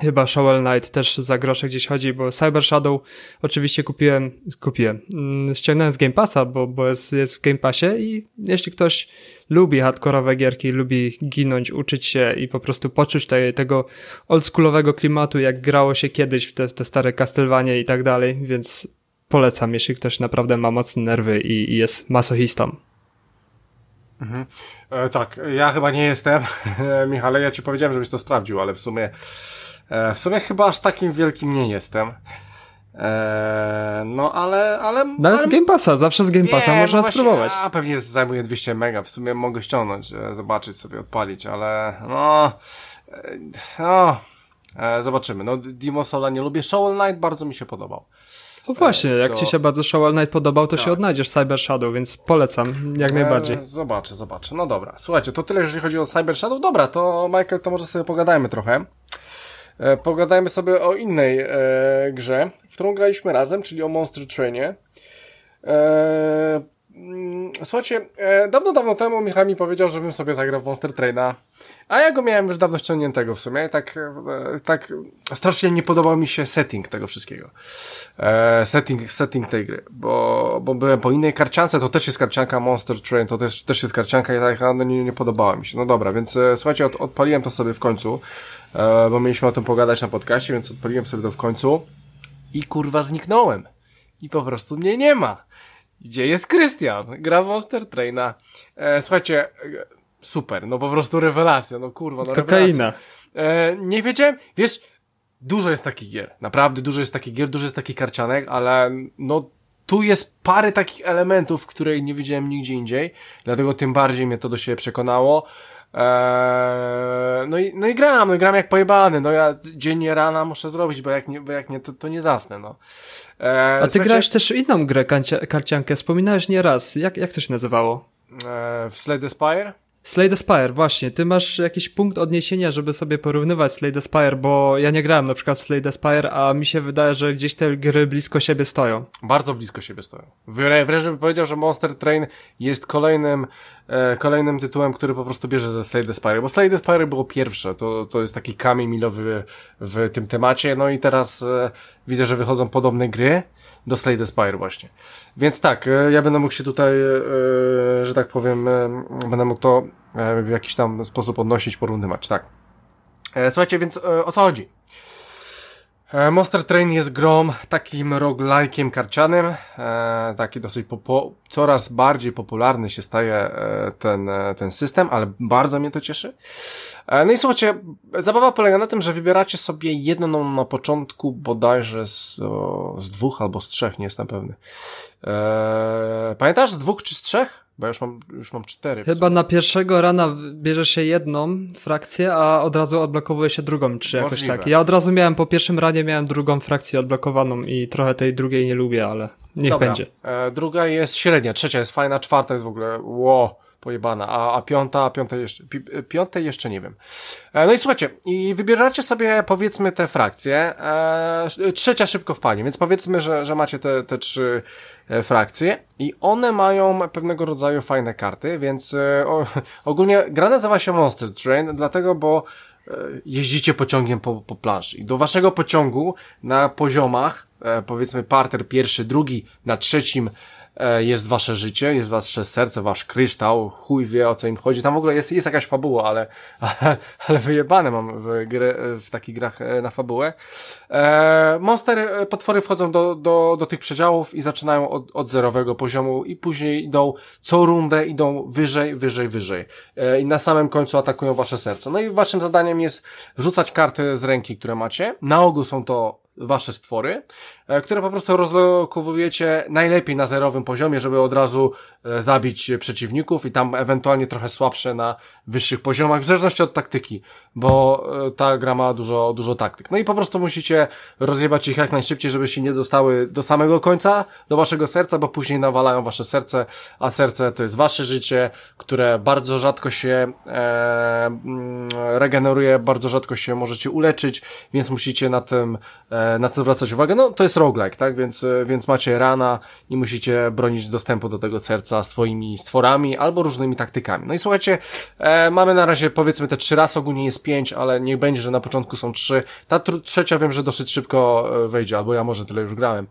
Chyba Shovel Knight też za grosze gdzieś chodzi, bo Cyber Shadow oczywiście kupiłem, kupiłem, mm, ściągnąłem z Game Passa, bo, bo jest, jest w Game Passie i jeśli ktoś lubi hardkorowe gierki, lubi ginąć, uczyć się i po prostu poczuć te, tego oldschoolowego klimatu, jak grało się kiedyś w te, te stare Castlevanie i tak dalej, więc polecam, jeśli ktoś naprawdę ma mocne nerwy i, i jest masochistą. Mhm. E, tak, ja chyba nie jestem, Michale, ja ci powiedziałem, żebyś to sprawdził, ale w sumie E, w sumie chyba aż takim wielkim nie jestem. Eee, no ale, ale... No ale z Game Passa, zawsze z Game Passa można właśnie, spróbować. A pewnie zajmuje 200 mega, w sumie mogę ściągnąć, e, zobaczyć sobie, odpalić, ale no... E, no... E, zobaczymy. No Demo Sola nie lubię, Shovel Knight bardzo mi się podobał. No właśnie, jak to... ci się bardzo Shovel Knight podobał, to tak. się odnajdziesz Cyber Shadow, więc polecam, jak najbardziej. E, zobaczę, zobaczę. No dobra, słuchajcie, to tyle jeżeli chodzi o Cyber Shadow. Dobra, to Michael, to może sobie pogadajmy trochę. E, pogadajmy sobie o innej e, grze, w którą graliśmy razem, czyli o Monster Trainie. E, mm, słuchajcie, e, dawno, dawno temu Michał mi powiedział, żebym sobie zagrał w Monster Traina, a ja go miałem już dawno ściągniętego w sumie, tak, e, tak strasznie nie podobał mi się setting tego wszystkiego. E, setting, setting tej gry, bo, bo byłem po innej karciance, to też jest karcianka Monster Train, to też, też jest karcianka i tak, no nie, nie podobała mi się. No dobra, więc e, słuchajcie, od, odpaliłem to sobie w końcu, e, bo mieliśmy o tym pogadać na podcaście, więc odpaliłem sobie to w końcu i kurwa zniknąłem. I po prostu mnie nie ma. Gdzie jest Krystian? Gra Monster Traina. E, słuchajcie, super, no po prostu rewelacja, no kurwa, no Kokaina. E, nie wiedziałem, wiesz, dużo jest takich gier, naprawdę dużo jest takich gier, dużo jest takich karcianek, ale no tu jest parę takich elementów, które nie widziałem nigdzie indziej, dlatego tym bardziej mnie to do siebie przekonało. Eee, no, i, no i gram, no i gram jak pojebany, no ja dziennie rana muszę zrobić, bo jak nie, bo jak nie to, to nie zasnę, no. Eee, A ty grałeś też inną grę karciankę, wspominałeś nie raz, jak, jak to się nazywało? Eee, w Slade Spire? Slay the Spire, właśnie. Ty masz jakiś punkt odniesienia, żeby sobie porównywać Slay the Spire, bo ja nie grałem na przykład w Slay the Spire, a mi się wydaje, że gdzieś te gry blisko siebie stoją. Bardzo blisko siebie stoją. Wręcz bym powiedział, że Monster Train jest kolejnym, e, kolejnym tytułem, który po prostu bierze ze Slay the Spire, bo Slay the Spire było pierwsze, to, to jest taki kamień milowy w tym temacie, no i teraz e, widzę, że wychodzą podobne gry do Slay the Spire właśnie. Więc tak, e, ja będę mógł się tutaj, e, że tak powiem, e, będę mógł to e, w jakiś tam sposób odnosić, porównywać, tak. E, słuchajcie, więc e, o co chodzi? E, Monster Train jest grą takim roguelike'iem karcianym, e, taki dosyć popo coraz bardziej popularny się staje e, ten, e, ten system, ale bardzo mnie to cieszy. E, no i słuchajcie, zabawa polega na tym, że wybieracie sobie jedną na początku bodajże z, o, z dwóch albo z trzech, nie jestem pewny. E, pamiętasz z dwóch czy z trzech? Bo ja już mam, już mam cztery. Chyba na pierwszego rana bierzesz się jedną frakcję, a od razu odblokowuje się drugą, czy jakoś Możliwe. tak. Ja od razu miałem, po pierwszym ranie miałem drugą frakcję odblokowaną i trochę tej drugiej nie lubię, ale niech Dobra. będzie. E, druga jest średnia, trzecia jest fajna, czwarta jest w ogóle ło, pojebana, a, a piąta, a piąta jeszcze, pi, piątej jeszcze nie wiem. E, no i słuchajcie, i wybieracie sobie powiedzmy te frakcje, e, trzecia szybko wpadnie, więc powiedzmy, że, że macie te, te trzy e, frakcje i one mają pewnego rodzaju fajne karty, więc e, o, ogólnie gra nazywa się Monster Train, dlatego, bo e, jeździcie pociągiem po, po planszy. I do waszego pociągu na poziomach, powiedzmy parter pierwszy, drugi, na trzecim jest wasze życie, jest wasze serce, wasz kryształ, chuj wie o co im chodzi. Tam w ogóle jest, jest jakaś fabuła, ale, ale, wyjebane mam w, gry, w takich grach e, na fabułę. E, monstery, e, potwory wchodzą do, do, do tych przedziałów i zaczynają od, od zerowego poziomu i później idą co rundę, idą wyżej, wyżej, wyżej. E, I na samym końcu atakują wasze serce. No i waszym zadaniem jest wrzucać karty z ręki, które macie. Na ogół są to wasze stwory, e, które po prostu rozlokowujecie najlepiej na zerowym poziomie, żeby od razu e, zabić przeciwników i tam ewentualnie trochę słabsze na wyższych poziomach, w zależności od taktyki, bo e, ta gra ma dużo, dużo taktyk. No i po prostu musicie rozjebać ich jak najszybciej, żeby się nie dostały do samego końca, do waszego serca, bo później nawalają wasze serce, a serce to jest wasze życie, które bardzo rzadko się e, mm, regeneruje, bardzo rzadko się możecie uleczyć, więc musicie na tym, e, na to zwracać uwagę. No, to jest roguelike, tak? Więc, e, więc macie rana i musicie bronić dostępu do tego serca swoimi stworami albo różnymi taktykami. No i słuchajcie, e, mamy na razie powiedzmy te trzy rasy, ogólnie jest pięć, ale niech będzie, że na początku są trzy. Ta tr- trzecia wiem, że dosyć szybko e, wejdzie, albo ja może tyle już grałem.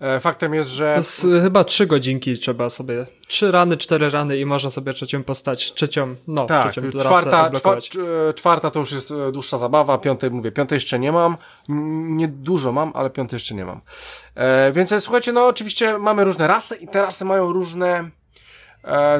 E, faktem jest, że... To jest chyba trzy godzinki trzeba sobie, trzy rany, cztery rany i można sobie trzecią postać, trzecią, no, Tak, trzecią czwarta, cz- czwarta to już jest e, dłuższa zabawa, piątej mówię, piątej jeszcze nie mam, nie dużo mam, ale piątej jeszcze nie mam. E, więc e, słuchajcie, no oczywiście mamy różne rasy i te rasy mają różne, e,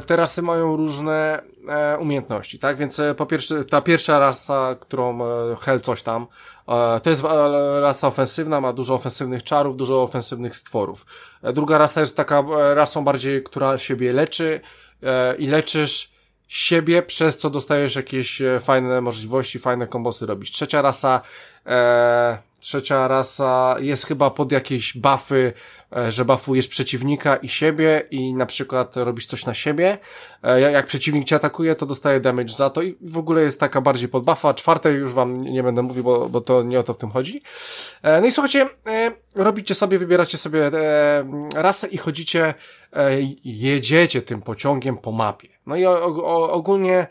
te rasy mają różne e, umiejętności, tak? Więc e, po pierwsze, ta pierwsza rasa, którą e, Hell coś tam, e, to jest e, rasa ofensywna, ma dużo ofensywnych czarów, dużo ofensywnych stworów. E, druga rasa jest taka e, rasą bardziej, która siebie leczy e, i leczysz siebie, przez co dostajesz jakieś e, fajne możliwości, fajne kombosy robisz. Trzecia rasa, e, trzecia rasa jest chyba pod jakieś buffy, e, że buffujesz przeciwnika i siebie i na przykład robisz coś na siebie. E, jak, przeciwnik cię atakuje, to dostaje damage za to i w ogóle jest taka bardziej pod buffa. Czwartej już wam nie będę mówił, bo, bo to nie o to w tym chodzi. E, no i słuchajcie, e, robicie sobie, wybieracie sobie rasę i chodzicie, jedziecie tym pociągiem po mapie. No i ogólnie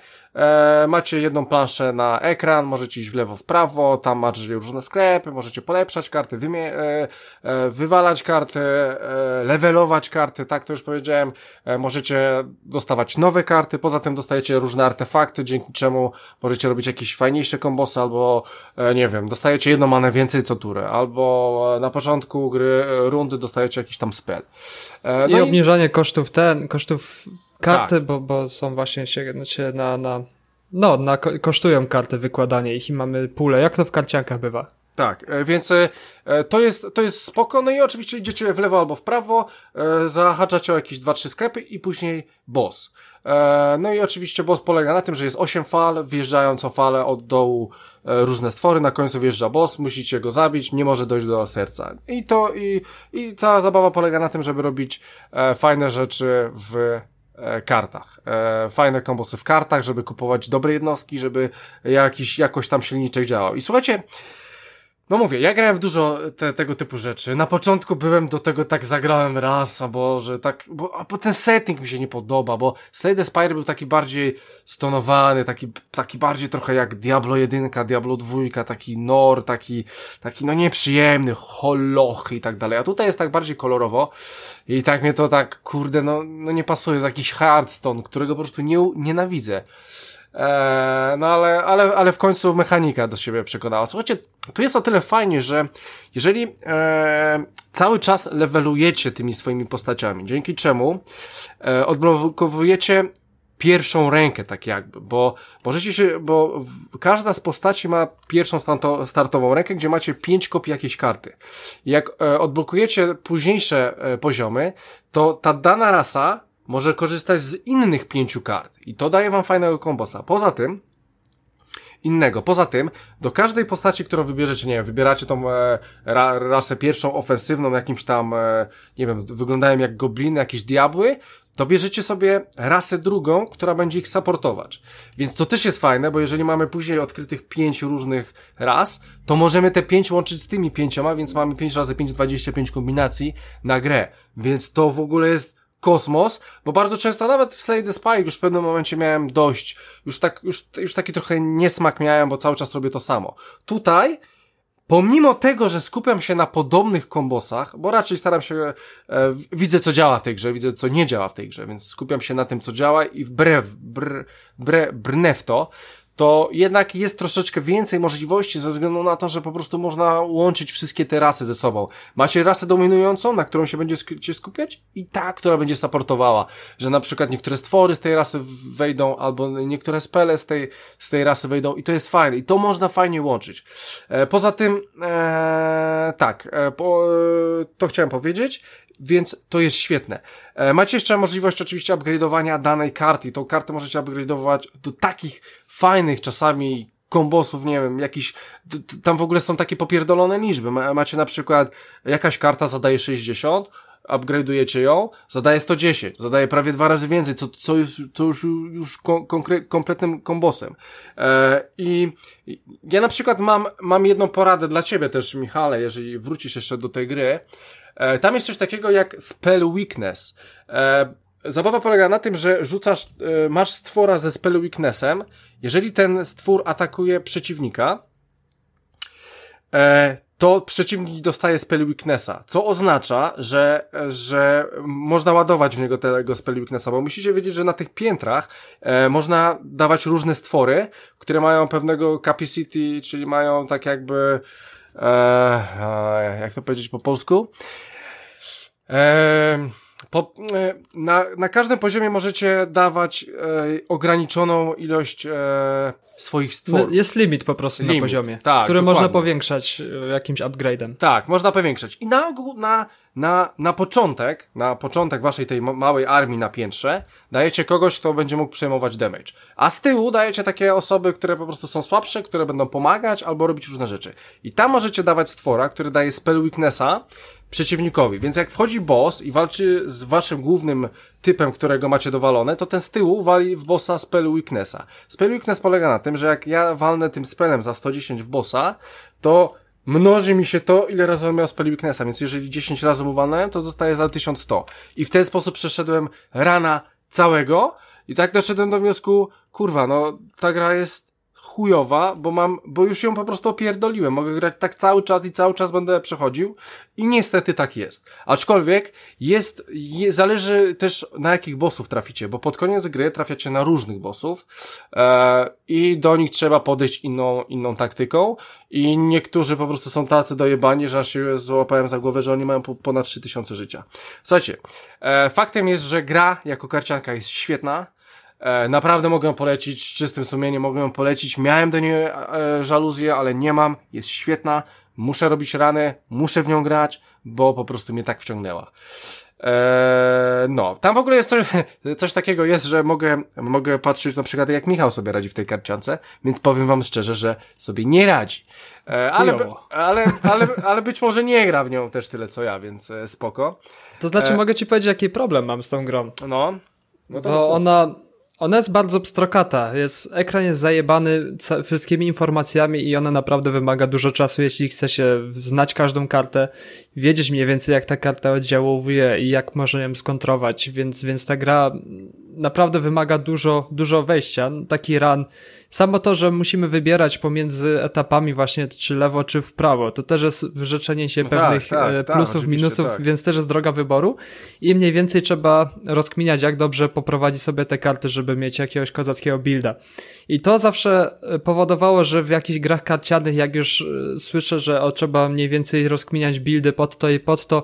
macie jedną planszę na ekran, możecie iść w lewo, w prawo, tam macie różne sklepy, możecie polepszać karty, wymie, wywalać karty, levelować karty, tak to już powiedziałem, możecie dostawać nowe karty, poza tym dostajecie różne artefakty, dzięki czemu możecie robić jakieś fajniejsze kombosy, albo e, nie wiem, dostajecie jedną manę więcej co turę, albo e, na początku gry, e, rundy dostajecie jakiś tam spell. E, I no obniżanie kosztów ten, kosztów karty, Tak. bo, bo są właśnie się, się na, na, no, na, ko- kosztują karty wykładanie ich i mamy pulę, jak to w karciankach bywa. Tak, e, więc e, e, to jest, to jest spoko, no i oczywiście idziecie w lewo albo w prawo, zahaczacie o jakieś 2-3 sklepy i później boss. No i oczywiście boss polega na tym, że jest 8 fal, wjeżdżają co falę od dołu różne stwory, na końcu wjeżdża boss, musicie go zabić, nie może dojść do serca. I to, i, i cała zabawa polega na tym, żeby robić fajne rzeczy w kartach. Fajne kombosy w kartach, żeby kupować dobre jednostki, żeby jakiś, jakoś tam silniczek działał. I słuchajcie, no mówię, ja grałem w dużo te, tego typu rzeczy. Na początku byłem do tego tak zagrałem raz, albo że tak, bo, a bo ten setting mi się nie podoba, bo Slade Spire był taki bardziej stonowany, taki, taki bardziej trochę jak Diablo 1, Diablo 2, taki nor, taki, taki no nieprzyjemny, holochy i tak dalej. A tutaj jest tak bardziej kolorowo i tak mnie to tak, kurde, no, no nie pasuje, jakiś Hearthstone, którego po prostu nie, nienawidzę. Eee, no ale, ale, ale w końcu mechanika do siebie przekonała. Słuchajcie, tu jest o tyle fajnie, że jeżeli e, cały czas levelujecie tymi swoimi postaciami, dzięki czemu e, odblokowujecie pierwszą rękę, tak jakby, bo możecie się, bo każda z postaci ma pierwszą startową rękę, gdzie macie pięć kopii jakiejś karty. Jak e, odblokujecie późniejsze e, poziomy, to ta dana rasa może korzystać z innych pięciu kart i to daje wam fajnego kombosa. Poza tym, innego. Poza tym, do każdej postaci, którą wybierzecie, nie wiem, wybieracie tą e, ra, rasę pierwszą, ofensywną, jakimś tam, e, nie wiem, wyglądają jak gobliny, jakieś diabły, to bierzecie sobie rasę drugą, która będzie ich supportować. Więc to też jest fajne, bo jeżeli mamy później odkrytych pięć różnych ras, to możemy te pięć łączyć z tymi pięcioma, więc mamy 5 razy 5, 25 kombinacji na grę. Więc to w ogóle jest kosmos, bo bardzo często nawet w Slay the Spy już w pewnym momencie miałem dość, już tak, już, już taki trochę niesmak miałem, bo cały czas robię to samo. Tutaj, pomimo tego, że skupiam się na podobnych kombosach, bo raczej staram się, e, widzę co działa w tej grze, widzę co nie działa w tej grze, więc skupiam się na tym co działa i wbrew, br, br, brnę w to, to jednak jest troszeczkę więcej możliwości ze względu na to, że po prostu można łączyć wszystkie te rasy ze sobą. Macie rasę dominującą, na którą się będziecie skupiać i ta, która będzie supportowała, że na przykład niektóre stwory z tej rasy wejdą, albo niektóre spele z tej, z tej rasy wejdą i to jest fajne i to można fajnie łączyć. E, poza tym, e, tak, e, po, e, to chciałem powiedzieć więc to jest świetne. E, macie jeszcze możliwość oczywiście upgrade'owania danej karty. Tą kartę możecie upgrade'ować do takich fajnych czasami kombosów, nie wiem, jakiś, tam w ogóle są takie popierdolone liczby. Macie na przykład, jakaś karta zadaje 60, upgrade'ujecie ją, zadaje 110, zadaje prawie dwa razy więcej, co, co, już, co już, już kompletnym kombosem. E, I ja na przykład mam, mam jedną poradę dla ciebie też, Michale, jeżeli wrócisz jeszcze do tej gry. E, tam jest coś takiego jak spell weakness. E, zabawa polega na tym, że rzucasz, e, masz stwora ze spell weaknessem. Jeżeli ten stwór atakuje przeciwnika, to przeciwnik dostaje spell weaknessa, co oznacza, że, że można ładować w niego tego spell weaknessa, bo musicie wiedzieć, że na tych piętrach e, można dawać różne stwory, które mają pewnego capacity, czyli mają tak jakby e, jak to powiedzieć po polsku? E, po, e, na, na każdym poziomie możecie dawać e, ograniczoną ilość e, swoich stworów. No, jest limit po prostu limit, na poziomie, tak, który dokładnie. można powiększać e, jakimś upgrade'em. Tak, można powiększać. I na ogół na, na, na początek, na początek waszej tej małej armii na piętrze, dajecie kogoś, kto będzie mógł przejmować damage. A z tyłu dajecie takie osoby, które po prostu są słabsze, które będą pomagać albo robić różne rzeczy. I tam możecie dawać stwora, który daje spell weaknessa, przeciwnikowi. Więc jak wchodzi boss i walczy z waszym głównym typem, którego macie dowalone, to ten z tyłu wali w bossa spell weaknessa. Spell weakness polega na tym, że jak ja walnę tym spellem za 110 w bossa, to mnoży mi się to, ile razy miał spell weaknessa, więc jeżeli 10 razy mu walnąłem, to zostaje za 1100. I w ten sposób przeszedłem rana całego i tak doszedłem do wniosku, kurwa, no ta gra jest chujowa, bo mam, bo już ją po prostu opierdoliłem. Mogę grać tak cały czas i cały czas będę przechodził i niestety tak jest. Aczkolwiek jest, je, zależy też na jakich bossów traficie, bo pod koniec gry trafiacie na różnych bossów e, i do nich trzeba podejść inną, inną taktyką i niektórzy po prostu są tacy dojebani, że aż się złapałem za głowę, że oni mają po, ponad 3000 życia. Słuchajcie, e, faktem jest, że gra jako karcianka jest świetna, naprawdę mogę polecić, z czystym sumieniem mogę polecić. Miałem do niej e, żaluzję, ale nie mam. Jest świetna. Muszę robić rany, muszę w nią grać, bo po prostu mnie tak wciągnęła. Eee, no, tam w ogóle jest coś, coś takiego jest, że mogę, mogę patrzeć na przykład jak Michał sobie radzi w tej karciance, więc powiem wam szczerze, że sobie nie radzi. Eee, ale, ale, ale, ale być może nie gra w nią też tyle co ja, więc e, spoko. To znaczy eee, mogę ci powiedzieć jaki problem mam z tą grą. No. No bo ona, ona jest bardzo pstrokata. Jest, ekran jest zajebany wszystkimi informacjami i ona naprawdę wymaga dużo czasu, jeśli chce się znać każdą kartę, wiedzieć mniej więcej jak ta karta oddziałuje i jak można ją skontrować, więc, więc ta gra naprawdę wymaga dużo, dużo wejścia. Taki run Samo to, że musimy wybierać pomiędzy etapami właśnie czy lewo, czy w prawo, to też jest wyrzeczenie się no pewnych tak, tak, e, tak plusów, tak, minusów, więc też jest droga wyboru i mniej więcej trzeba rozkminiać, jak dobrze poprowadzić sobie te karty, żeby mieć jakiegoś kozackiego builda. I to zawsze e, powodowało, że w jakichś grach karcianych, jak już e, słyszę, że o, trzeba mniej więcej rozkminiać buildy pod to i pod to,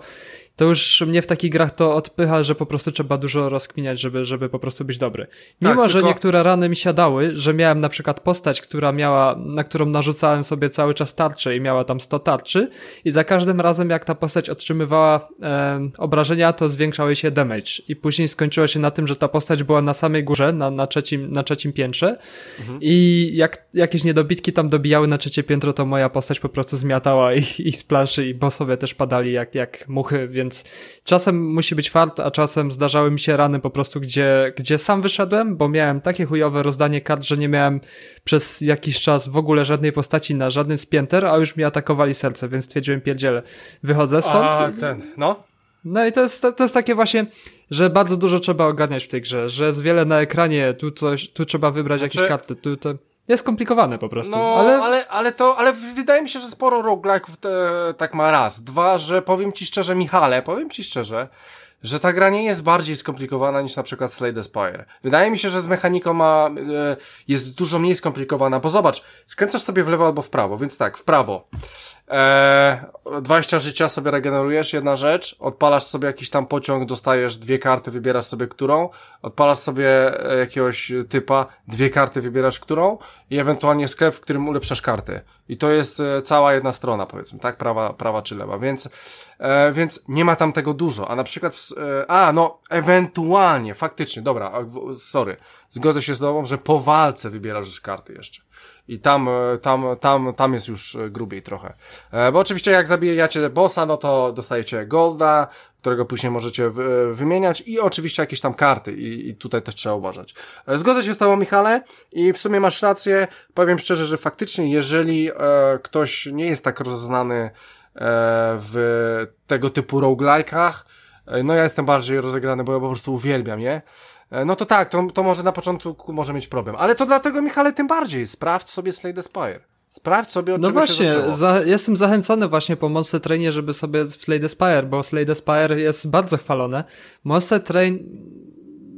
to już mnie w takich grach to odpycha, że po prostu trzeba dużo rozkminiać, żeby, żeby po prostu być dobry. Mimo, tak, że tylko... niektóre rany mi siadały, że miałem na przykład postać, która miała, na którą narzucałem sobie cały czas tarczę i miała tam 100 tarczy i za każdym razem jak ta postać otrzymywała e, obrażenia, to zwiększały się damage i później skończyło się na tym, że ta postać była na samej górze, na, na, trzecim, na trzecim piętrze mhm. i jak jakieś niedobitki tam dobijały na trzecie piętro, to moja postać po prostu zmiatała i, i z planszy i bossowie też padali jak, jak muchy, więc więc czasem musi być fart, a czasem zdarzały mi się rany po prostu, gdzie, gdzie sam wyszedłem, bo miałem takie chujowe rozdanie kart, że nie miałem przez jakiś czas w ogóle żadnej postaci na żadnym z pięter, a już mi atakowali serce, więc stwierdziłem pierdziele, wychodzę stąd. A, ten, no. No i to jest, to, jest takie właśnie, że bardzo dużo trzeba ogarniać w tej grze, że jest wiele na ekranie, tu coś, tu trzeba wybrać znaczy... jakieś karty, tu. Jest skomplikowane po prostu. No, ale... ale, ale to, ale wydaje mi się, że sporo roguelike'ów tak ma raz. Dwa, że powiem ci szczerze, Michale, powiem ci szczerze, że ta gra nie jest bardziej skomplikowana niż na przykład Slay the Spire. Wydaje mi się, że z mechaniką ma, e, jest dużo mniej skomplikowana, bo zobacz, skręcasz sobie w lewo albo w prawo, więc tak, w prawo. E, 20 życia sobie regenerujesz, jedna rzecz, odpalasz sobie jakiś tam pociąg, dostajesz dwie karty, wybierasz sobie którą, odpalasz sobie e, jakiegoś typa, dwie karty, wybierasz którą i ewentualnie sklep, w którym ulepszasz karty. I to jest e, cała jedna strona, powiedzmy, tak? Prawa, prawa czy lewa, więc, e, więc nie ma tam tego dużo, a na przykład, w, e, a no, ewentualnie, faktycznie, dobra, sorry, zgodzę się z tobą, że po walce wybierasz już karty jeszcze. I tam, e, tam, tam, tam jest już e, grubiej trochę. E, bo oczywiście jak zabijacie bossa, no to dostajecie golda, którego później możecie wymieniać i oczywiście jakieś tam karty i, i tutaj też trzeba uważać. Zgodzę się z tobą, Michale, i w sumie masz rację. Powiem szczerze, że faktycznie jeżeli e, ktoś nie jest tak rozeznany e, w tego typu roguelike'ach, no ja jestem bardziej rozegrany, bo ja po prostu uwielbiam je, no to tak, to, to może na początku może mieć problem. Ale to dlatego, Michale, tym bardziej. Sprawdź sobie Slay the Spire. Sprawdź sobie, od no czego właśnie, się zaczęło. Za, jestem zachęcony właśnie po Monster Trainie, żeby sobie Slay the Spire, bo Slay the Spire jest bardzo chwalone. Monster Train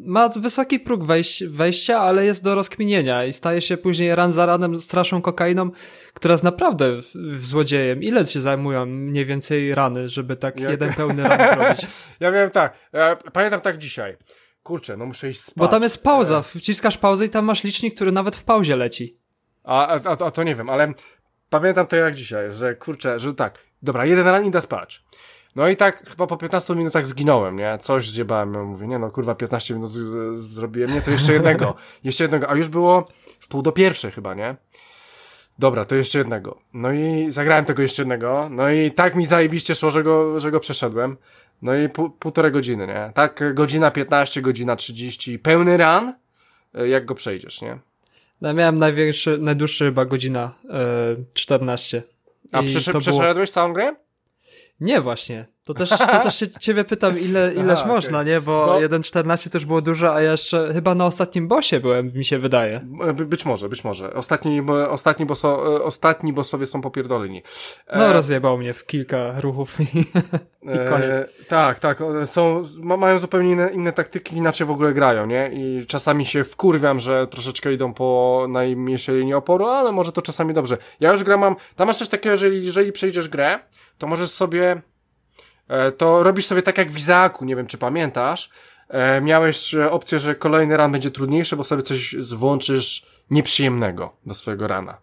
ma wysoki próg wejś, wejścia, ale jest do rozkminienia i staje się później ran za ranem straszą kokainą, która jest naprawdę w, w złodziejem. Ile się zajmują mniej więcej rany, żeby tak Jak... jeden pełny ran zrobić? Ja wiem tak, ja pamiętam tak dzisiaj kurczę, no muszę iść spać. Bo tam jest pauza, e. wciskasz pauzę i tam masz licznik, który nawet w pauzie leci. A, a, a to nie wiem, ale pamiętam to jak dzisiaj, że kurczę, że tak, dobra, jeden ran idę spać. No i tak chyba po 15 minutach zginąłem, nie? Coś zjebałem, ja mówię, nie no, kurwa, 15 minut zrobiłem, nie, to jeszcze jednego, jeszcze jednego, a już było w pół do pierwszej chyba, nie? Dobra, to jeszcze jednego. No i zagrałem tego jeszcze jednego, no i tak mi zajebiście szło, że go, że go przeszedłem. No i pół, półtorej godziny, nie? Tak, godzina 15, godzina 30, pełny run, e, jak go przejdziesz, nie? No, miałem największy, najdłuższy chyba godzina e, 14. A przeszedłeś było... całą grę? Nie, właśnie. To też, to też się ciebie pytam, ile, ileż Aha, można, okay. nie? Bo no. 1.14 też było dużo, a jeszcze chyba na ostatnim bossie byłem, mi się wydaje. By, być może, być może. Ostatni, ostatni, bosso, ostatni bossowie są popierdoleni. No, e... rozjebał mnie w kilka ruchów i, i koniec. E... Tak, tak. Są, mają zupełnie inne, inne taktyki, inaczej w ogóle grają, nie? I czasami się wkurwiam, że troszeczkę idą po najmniejszej linii oporu, ale może to czasami dobrze. Ja już gram mam, tam masz coś takiego, jeżeli, jeżeli przejdziesz grę, to możesz sobie E, to robisz sobie tak jak w Izaaku, nie wiem czy pamiętasz, e, miałeś e, opcję, że kolejny ran będzie trudniejszy, bo sobie coś włączysz nieprzyjemnego do swojego rana.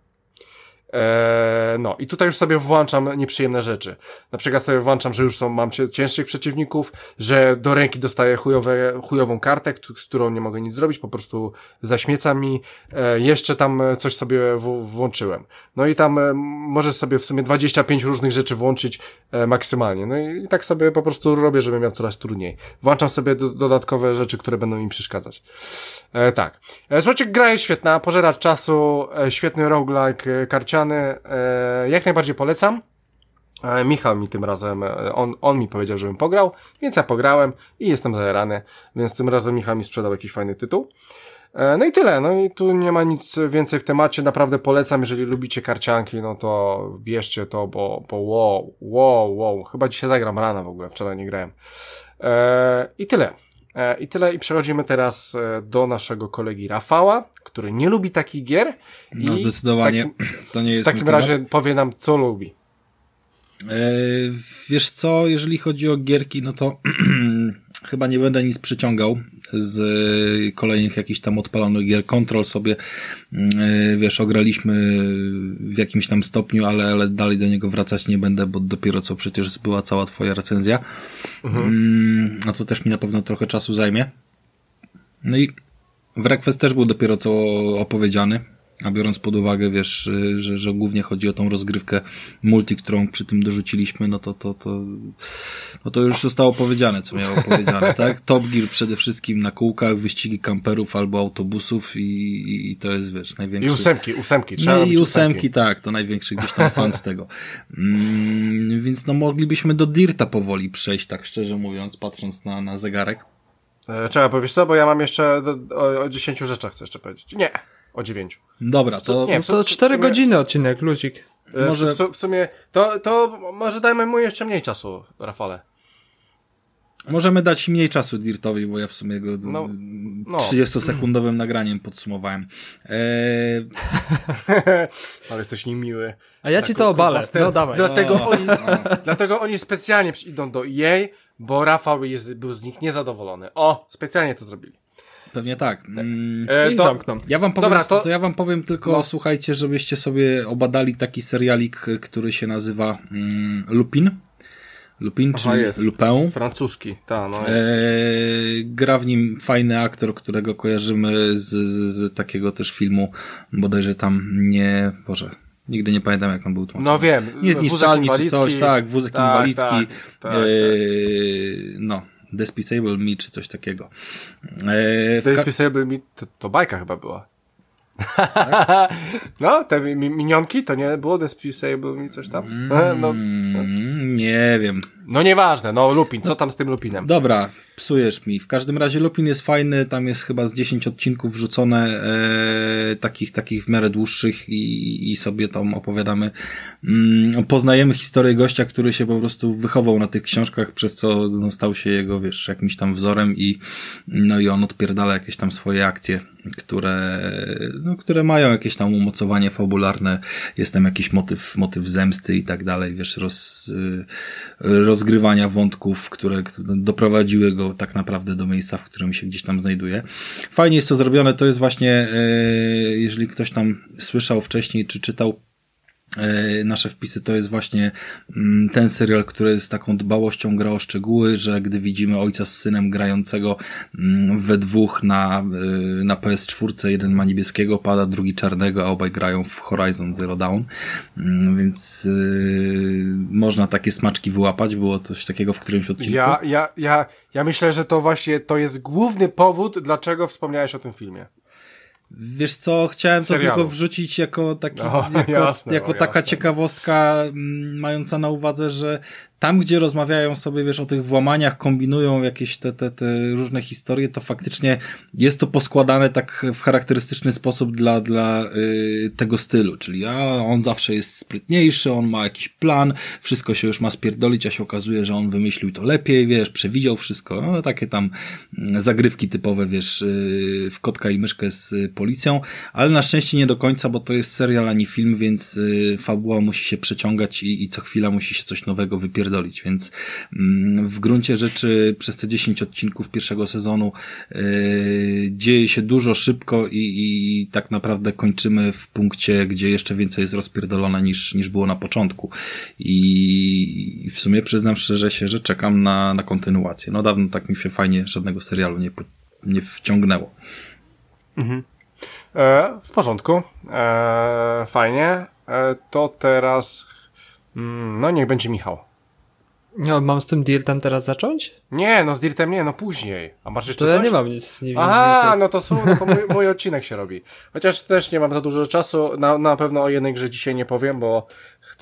Eee, no i tutaj już sobie włączam nieprzyjemne rzeczy. Na przykład sobie włączam, że już są, mam cięższych przeciwników, że do ręki dostaję chujowe, chujową kartę, z którą nie mogę nic zrobić, po prostu zaśmieca mi. Eee, jeszcze tam coś sobie włączyłem. No i tam e, możesz sobie w sumie 25 różnych rzeczy włączyć e, maksymalnie. No i, i, tak sobie po prostu robię, żeby miał coraz trudniej. Włączam sobie do, dodatkowe rzeczy, które będą mi przeszkadzać. E, tak. E, słuchajcie, gra jest świetna, pożeracz czasu, e, świetny roguelike, e, karciany, e, jak najbardziej polecam. E, Michał mi tym razem, e, on, on mi powiedział, żebym pograł, więc ja pograłem i jestem zajarany, więc tym razem Michał mi sprzedał jakiś fajny tytuł. No i tyle, no i tu nie ma nic więcej w temacie, naprawdę polecam, jeżeli lubicie karcianki, no to bierzcie to, bo, bo wow, wow, wow, chyba dzisiaj zagram rana w ogóle, wczoraj nie grałem. E, I tyle. E, I tyle, i przechodzimy teraz e, do naszego kolegi Rafała, który nie lubi takich gier. No zdecydowanie, to nie jest W takim razie powie nam, co lubi. E, wiesz co, jeżeli chodzi o gierki, no to chyba nie będę nic przyciągał z kolejnych jakichś tam odpalonych gier. Control sobie, mm, wiesz, ograliśmy w jakimś tam stopniu, ale, ale dalej do niego wracać nie będę, bo dopiero co przecież była cała twoja recenzja. Mhm. Mm, a to też mi na pewno trochę czasu zajmie. No i Wrequest też był dopiero co opowiedziany. A biorąc pod uwagę, wiesz, y, że, że głównie chodzi o tą rozgrywkę multi, którą przy tym dorzuciliśmy, no to, to, to, no to już zostało powiedziane, co miało powiedziane, tak? Top Gear przede wszystkim na kółkach, wyścigi kamperów albo autobusów i, i to jest, wiesz, największy... I ósemki, ósemki. Trzeba no i ósemki, ósemki, tak, to największy gdzieś tam fan z tego. Mm, więc no moglibyśmy do Dirta powoli przejść, tak szczerze mówiąc, patrząc na, na zegarek. E, trzeba powiedzieć co, bo ja mam jeszcze o, o 10 rzeczach chcę jeszcze powiedzieć. Nie o dziewięciu. Dobra, to... Nie, to 4 sumie, godziny odcinek, ludzik. E, może... W, w, sumie, to, to może dajmy mu jeszcze mniej czasu, Rafale. Możemy dać mniej czasu Dirtowi, bo ja w sumie go no, no. 30-sekundowym nagraniem podsumowałem. Eee... Ale jesteś niemiły. A ja tak, ci to obalę, no dawaj. Dlatego, o, oni, dlatego oni specjalnie idą do EA, bo Rafał jest, był z nich niezadowolony. O, specjalnie to zrobili. Pewnie tak. Mm, e, to, zamkną. Ja wam powiem, Dobra, to... to... ja wam powiem tylko, no. słuchajcie, żebyście sobie obadali taki serialik, który się nazywa mm, Lupin. Lupin, Aha, czyli jest. Lupin. Francuski, tak. No e, gra w nim fajny aktor, którego kojarzymy z, z, z, takiego też filmu, bodajże tam nie, Boże, nigdy nie pamiętam jak on był tłumaczony. No wiem. Niezniszczalni czy coś, tak, wózek tak, inwalidzki. Tak, tak, e, tak. no, Despicable Me czy coś takiego. E, Despicable Me to, to bajka chyba była. Tak? no, te mi minionki to nie było Despicable Me coś tam? Mm, no, no. Nie wiem. No nieważne, no Lupin, co tam z tym Lupinem? Dobra, psujesz mi. W każdym razie Lupin jest fajny, tam jest chyba z 10 odcinków wrzucone, e, takich, takich w miarę dłuższych i, i sobie tam opowiadamy. Mm, poznajemy historię gościa, który się po prostu wychował na tych książkach, przez co no, stał się jego, wiesz, jakimś tam wzorem i no i on odpierdala jakieś tam swoje akcje, które, no, które mają jakieś tam umocowanie fabularne, jest tam jakiś motyw, motyw zemsty i tak dalej, wiesz, roz, rozgrywania wątków, które doprowadziły go tak naprawdę do miejsca, w którym się gdzieś tam znajduje. Fajnie jest to zrobione, to jest właśnie, e, jeżeli ktoś tam słyszał wcześniej, czy czytał nasze wpisy to jest właśnie mm, ten serial, który z taką dbałością gra o szczegóły, że gdy widzimy ojca z synem grającego mm, we dwóch na, e, na PS4, jeden ma niebieskiego pada, drugi czarnego, a obaj grają w Horizon Zero Dawn, mm, więc yy, można takie smaczki wyłapać, było coś takiego w którymś odcinku. Ja, ja, ja, ja myślę, że to właśnie to jest główny powód, dlaczego wspomniałeś o tym filmie. Wiesz co, chciałem to tylko wrzucić jako taki, no, jako, jasne, jako taka jasne. ciekawostka mm, mająca na uwadze, że tam, gdzie rozmawiają sobie, wiesz, o tych włamaniach, kombinują jakieś te, te, te różne historie, to faktycznie jest to poskładane tak w charakterystyczny sposób dla, dla y, tego stylu, czyli a, on zawsze jest sprytniejszy, on ma jakiś plan, wszystko się już ma spierdolić, a się okazuje, że on wymyślił to lepiej, wiesz, przewidział wszystko, no, takie tam mm, zagrywki typowe, wiesz, y, w kotka i myszkę z y, policją, ale na szczęście nie do końca, bo to jest serial ani film, więc y, fabuła musi się przeciągać i, i co chwila musi się coś nowego wypierdolić rozpierdolić, więc mm, w gruncie rzeczy przez te 10 odcinków pierwszego sezonu yy, dzieje się dużo szybko i, i tak naprawdę kończymy w punkcie, gdzie jeszcze więcej jest rozpierdolone niż, niż było na początku. I, i w sumie przyznam szczerze się, że czekam na, na kontynuację. No dawno tak mi się fajnie żadnego serialu nie, nie wciągnęło. Mhm. E, w porządku. E, fajnie. E, to teraz. Mm, no, niech będzie Michał. No, mam z tym Dirtem teraz zacząć? Nie, no z Dirtem nie, no później. A masz jeszcze to coś? ja nie mam nic, nie Aha, no to, są, no to mój, mój odcinek się robi. Chociaż też nie mam za dużo czasu, na, na pewno o jednej grze dzisiaj nie powiem, bo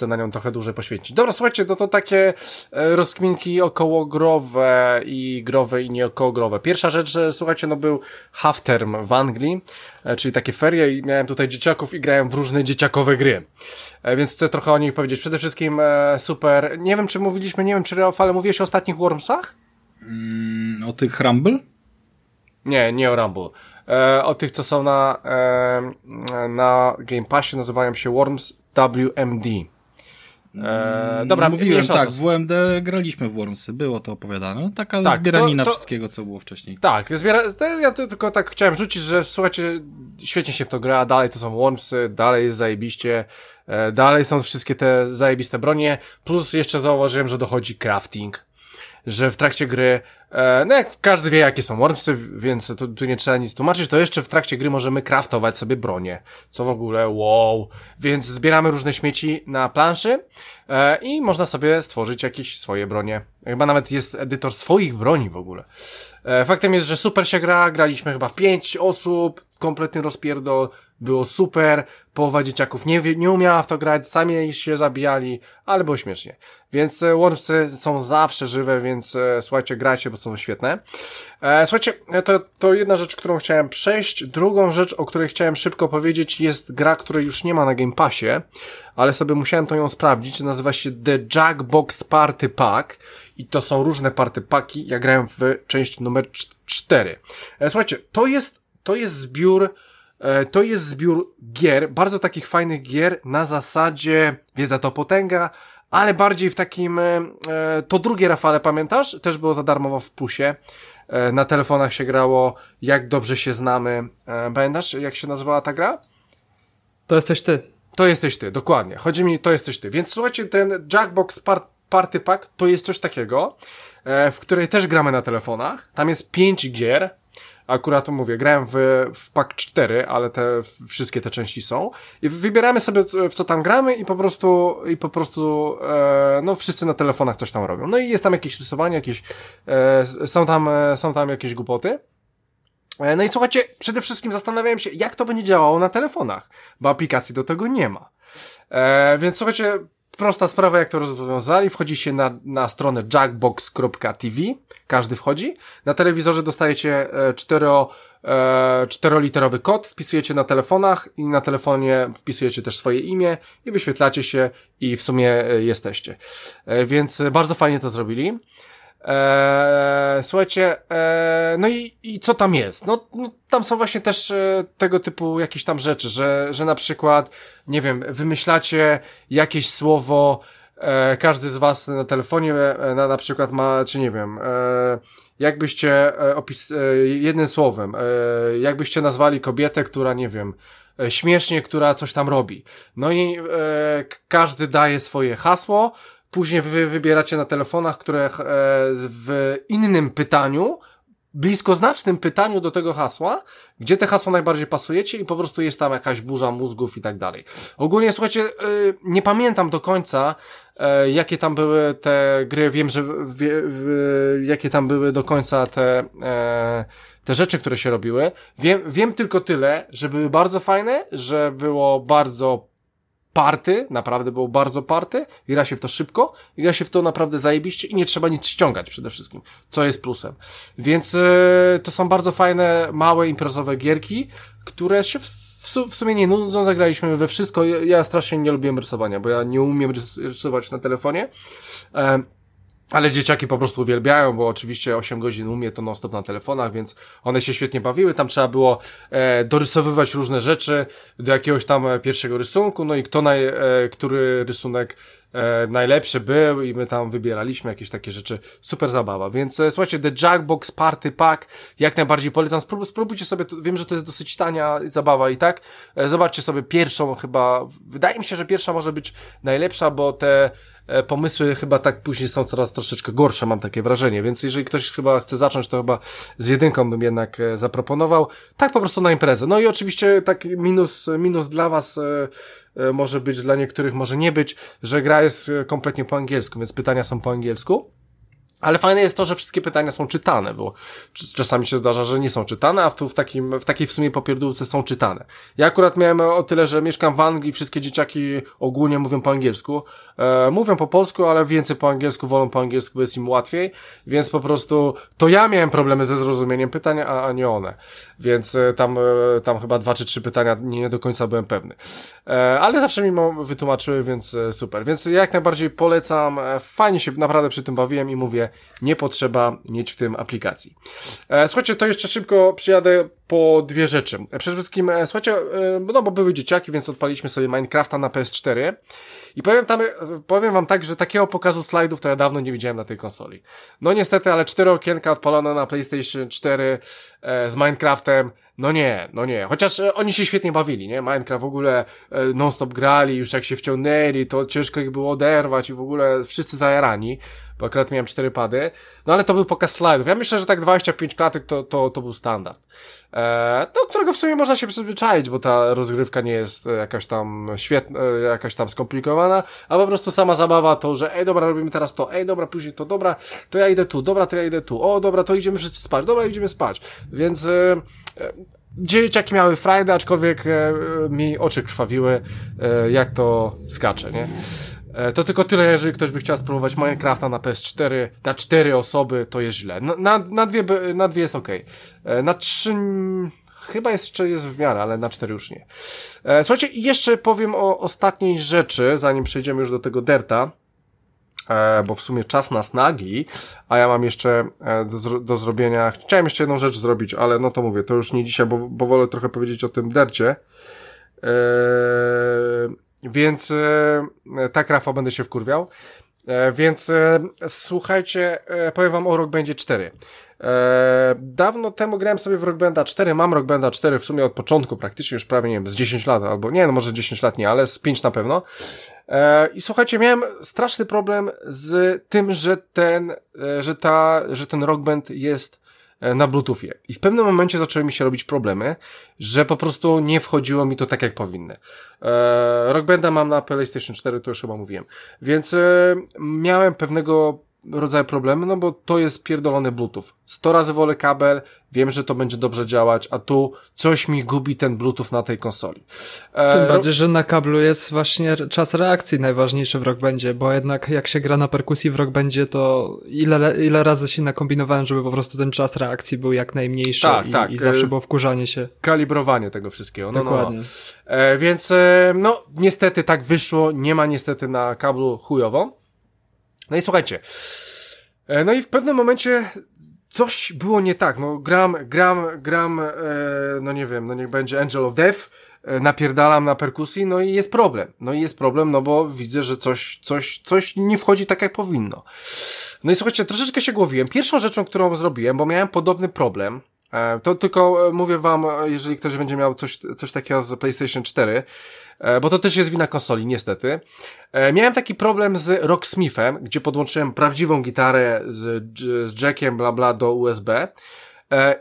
chcę na nią trochę dłużej poświęcić. Dobra, słuchajcie, no to takie e, rozkminki okołogrowe i growe i nieokołogrowe. Pierwsza rzecz, że słuchajcie, no był half term w Anglii, e, czyli takie ferie i miałem tutaj dzieciaków i grałem w różne dzieciakowe gry. E, więc chcę trochę o nich powiedzieć. Przede wszystkim super, nie wiem czy mówiliśmy, nie wiem czy Ralf, ale mówiłeś o ostatnich Wormsach? Mm, o tych Rumble? Nie, nie o Rumble. E, o tych, co są na, e, na Game Passie, nazywają się Worms WMD. E, dobra, mówiłem, tak, w WMD graliśmy w Wormsy, było to opowiadane. No, taka tak, zbieranina to, to, wszystkiego, co było wcześniej. Tak, zbiera, ja tylko tak chciałem rzucić, że słuchajcie, świetnie się w to gra, dalej to są Wormsy, dalej jest zajebiście, e, dalej są wszystkie te zajebiste bronie, plus jeszcze zauważyłem, że dochodzi crafting że w trakcie gry, e, no jak każdy wie jakie są wormsy, więc tu, tu nie trzeba nic tłumaczyć, to jeszcze w trakcie gry możemy craftować sobie bronię, co w ogóle? Wow, więc zbieramy różne śmieci na planszy e, i można sobie stworzyć jakieś swoje bronie. Chyba nawet jest edytor swoich broni w ogóle. E, faktem jest, że super się gra, graliśmy chyba w pięć osób, kompletny rozpierdol, było super, połowa dzieciaków nie, nie umiała w to grać, sami się zabijali, ale było śmiesznie. Więc e, Wormsy są zawsze żywe, więc e, słuchajcie, grajcie, bo są świetne. E, słuchajcie, to, to jedna rzecz, którą chciałem przejść. Drugą rzecz, o której chciałem szybko powiedzieć, jest gra, której już nie ma na Game Passie, ale sobie musiałem to ją sprawdzić. Nazywa się The Jackbox Party Pack i to są różne party paki. Ja grałem w części numer 4. E, słuchajcie, to jest, to jest zbiór E, to jest zbiór gier, bardzo takich fajnych gier na zasadzie wiedza to potęga, ale bardziej w takim, e, e, to drugie Rafale pamiętasz? Też było za darmowo w plusie. Na telefonach się grało Jak dobrze się znamy. Pamiętasz jak się nazywała ta gra? To jesteś ty. To jesteś ty, dokładnie. Chodzi mi, to jesteś ty. Więc słuchajcie, ten Jackbox Party Pack to jest coś takiego, w której też gramy na telefonach. Tam jest pięć gier, Akurat to mówię, grałem w, w PAK 4, ale te wszystkie te części są. I wybieramy sobie, w co tam gramy i po prostu, i po prostu, e, no wszyscy na telefonach coś tam robią. No i jest tam jakieś rysowanie, jakieś, e, są tam, e, są tam jakieś głupoty. E, no i słuchajcie, przede wszystkim zastanawiałem się, jak to będzie działało na telefonach, bo aplikacji do tego nie ma. E, więc słuchajcie, prosta sprawa, jak to rozwiązali. Wchodzi się na, na stronę jackbox.tv. Każdy wchodzi. Na telewizorze dostajecie e, cztero, e, czteroliterowy kod, wpisujecie na telefonach i na telefonie wpisujecie też swoje imię i wyświetlacie się i w sumie e, jesteście. E, więc bardzo fajnie to zrobili. Eee, słuchajcie, eee, no i, i co tam jest? No, no tam są właśnie też e, tego typu jakieś tam rzeczy, że, że na przykład, nie wiem, wymyślacie jakieś słowo, e, każdy z was na telefonie e, na, na przykład ma, czy nie wiem, e, jakbyście e, opis, e, jednym słowem, e, jakbyście nazwali kobietę, która, nie wiem, e, śmiesznie, która coś tam robi. No i e, każdy daje swoje hasło, Później wy wybieracie na telefonach, które e, w innym pytaniu, bliskoznacznym pytaniu do tego hasła, gdzie te hasło najbardziej pasujecie i po prostu jest tam jakaś burza mózgów i tak dalej. Ogólnie, słuchajcie, e, nie pamiętam do końca, e, jakie tam były te gry, wiem, że jakie tam były do końca te, te rzeczy, które się robiły. Wiem, wiem tylko tyle, że były bardzo fajne, że było bardzo party, naprawdę było bardzo party, gra się w to szybko, gra się w to naprawdę zajebiście i nie trzeba nic ściągać przede wszystkim, co jest plusem. Więc yy, to są bardzo fajne, małe, imprezowe gierki, które się w, w sumie nie nudzą, zagraliśmy we wszystko. Ja, strasznie nie lubiłem rysowania, bo ja nie umiem rysować na telefonie. Yy, ale dzieciaki po prostu uwielbiają, bo oczywiście 8 godzin umie to non-stop na telefonach, więc one się świetnie bawiły. Tam trzeba było e, dorysowywać różne rzeczy do jakiegoś tam e, pierwszego rysunku, no i kto naj, e, który rysunek e, najlepszy był i my tam wybieraliśmy jakieś takie rzeczy. Super zabawa. Więc e, słuchajcie, The Jackbox Party Pack jak najbardziej polecam. Sprób, spróbujcie sobie, to, wiem, że to jest dosyć tania zabawa i tak. E, zobaczcie sobie pierwszą chyba. Wydaje mi się, że pierwsza może być najlepsza, bo te pomysły chyba tak później są coraz troszeczkę gorsze, mam takie wrażenie, więc jeżeli ktoś chyba chce zacząć, to chyba z jedynką bym jednak e, zaproponował. Tak po prostu na imprezę. No i oczywiście tak minus, minus dla was e, może być, dla niektórych może nie być, że gra jest kompletnie po angielsku, więc pytania są po angielsku. Ale fajne jest to, że wszystkie pytania są czytane, bo czasami się zdarza, że nie są czytane, a tu, w, takim, w takiej w sumie popierdółce są czytane. Ja akurat miałem o tyle, że mieszkam w Anglii, wszystkie dzieciaki ogólnie mówią po angielsku. E, mówią po polsku, ale więcej po angielsku, wolą po angielsku, bo jest im łatwiej, więc po prostu to ja miałem problemy ze zrozumieniem pytania, a, a nie one. Więc e, tam, e, tam chyba dwa czy trzy pytania nie do końca byłem pewny. E, ale zawsze mi wytłumaczyły, więc e, super. Więc jak najbardziej polecam, fajnie się naprawdę przy tym bawiłem i mówię, nie potrzeba mieć w tym aplikacji. E, słuchajcie, to jeszcze szybko przyjadę po dwie rzeczy. E, przede wszystkim, e, słuchajcie, no bo były dzieciaki, więc odpaliśmy sobie Minecrafta na PS4 i powiem, tam, powiem wam tak, że takiego pokazu slajdów to ja dawno nie widziałem na tej konsoli. No niestety, ale cztery okienka odpalone na PlayStation 4 z Minecraftem, no nie, no nie. Chociaż oni się świetnie bawili, nie? Minecraft w ogóle non-stop grali, już jak się wciągnęli, to ciężko ich było oderwać i w ogóle wszyscy zajarani bo akurat miałem cztery pady, no ale to był pokaz slajdów. Ja myślę, że tak 25 klatek to, to, to był standard, e, do którego w sumie można się przyzwyczaić, bo ta rozgrywka nie jest jakaś tam świetna, jakaś tam skomplikowana, a po prostu sama zabawa to, że ej dobra, robimy teraz to, ej dobra, później to, dobra, to ja idę tu, dobra, to ja idę tu, o dobra, to idziemy wszyscy spać, dobra, idziemy spać, więc e, e dzieciaki miały frajdę, aczkolwiek e, mi oczy krwawiły, e, jak to skacze, nie? E, to tylko tyle, jeżeli ktoś by chciał spróbować Minecrafta na PS4, na cztery osoby, to jest źle. Na, na, na, dwie, na dwie jest ok. E, na trzy chyba jeszcze jest w miarę, ale na cztery już nie. E, słuchajcie, jeszcze powiem o ostatniej rzeczy, zanim przejdziemy już do tego derta, bo w sumie czas nas nagli, a ja mam jeszcze do, do zrobienia, chciałem jeszcze jedną rzecz zrobić, ale no to mówię, to już nie dzisiaj, bo, bo wolę trochę powiedzieć o tym dercie. Eee, więc e, tak, Rafał, będę się wkurwiał. E, więc e, słuchajcie, powiem wam o Rock Bandzie 4. Dawno temu grałem sobie w Rock Banda 4, mam Rock Banda 4 w sumie od początku, praktycznie już prawie, nie wiem, z 10 lat, albo nie, no może 10 lat nie, ale z 5 na pewno. I słuchajcie, miałem straszny problem z tym, że ten, że ta, że ten Rock Band jest na Bluetoothie. I w pewnym momencie zaczęły mi się robić problemy, że po prostu nie wchodziło mi to tak jak powinny. E, Rock Banda mam na PlayStation 4, to już chyba mówiłem. Więc e, miałem pewnego rodzaju problemy, no bo to jest pierdolony Bluetooth. 100 razy wolę kabel, wiem, że to będzie dobrze działać, a tu coś mi gubi ten Bluetooth na tej konsoli. E, Tym bardziej, że na kablu jest właśnie czas reakcji najważniejszy w Rock Bandzie, bo jednak jak się gra na perkusji w Rock Bandzie, to ile, ile razy się nakombinowałem, żeby po prostu ten czas reakcji był jak najmniejszy tak, i, tak. i zawsze e, było wkurzanie się. Kalibrowanie tego wszystkiego. No, Dokładnie. No, no. E, więc, e, no, niestety tak wyszło, nie ma niestety na kablu chujowo. No i słuchajcie. E, no i w pewnym momencie coś było nie tak. No gram, gram, gram, e, no nie wiem, no niech będzie Angel of Death, e, napierdalam na perkusji, no i jest problem. No i jest problem, no bo widzę, że coś, coś, coś nie wchodzi tak jak powinno. No i słuchajcie, troszeczkę się głowiłem. Pierwszą rzeczą, którą zrobiłem, bo miałem podobny problem, to tylko e, mówię wam, e, jeżeli ktoś będzie miał coś, coś takiego z PlayStation 4, bo to też jest wina konsoli, niestety. Miałem taki problem z Rocksmithem, gdzie podłączyłem prawdziwą gitarę z, z jackiem, bla bla, do USB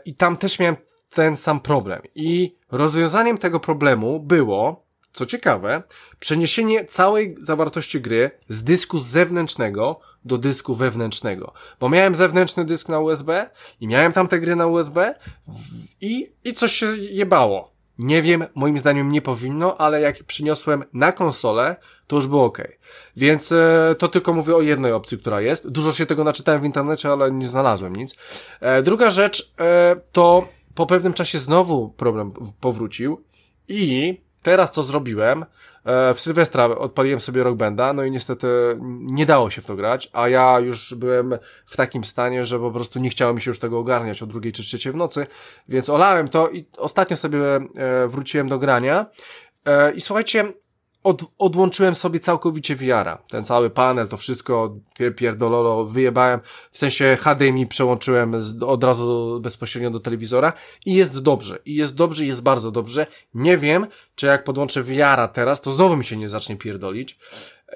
i tam też miałem ten sam problem. I rozwiązaniem tego problemu było, co ciekawe, przeniesienie całej zawartości gry z dysku zewnętrznego do dysku wewnętrznego. Bo miałem zewnętrzny dysk na USB i miałem tam te gry na USB i, i coś się jebało. Nie wiem, moim zdaniem nie powinno, ale jak przyniosłem na konsolę, to już było ok. Więc e, to tylko mówię o jednej opcji, która jest. Dużo się tego naczytałem w internecie, ale nie znalazłem nic. E, druga rzecz e, to po pewnym czasie znowu problem powrócił i teraz co zrobiłem, e, w Sylwestra odpaliłem sobie Rock Banda, no i niestety nie dało się w to grać, a ja już byłem w takim stanie, że po prostu nie chciało mi się już tego ogarniać o drugiej czy trzeciej w nocy, więc olałem to i ostatnio sobie e, wróciłem do grania. E, i słuchajcie, od, odłączyłem sobie całkowicie VR-a. Ten cały panel, to wszystko pier, pierdololo wyjebałem. W sensie HDMI przełączyłem z, od razu bezpośrednio do telewizora i jest dobrze. I jest dobrze, i jest bardzo dobrze. Nie wiem, czy jak podłączę VR-a teraz, to znowu mi się nie zacznie pierdolić.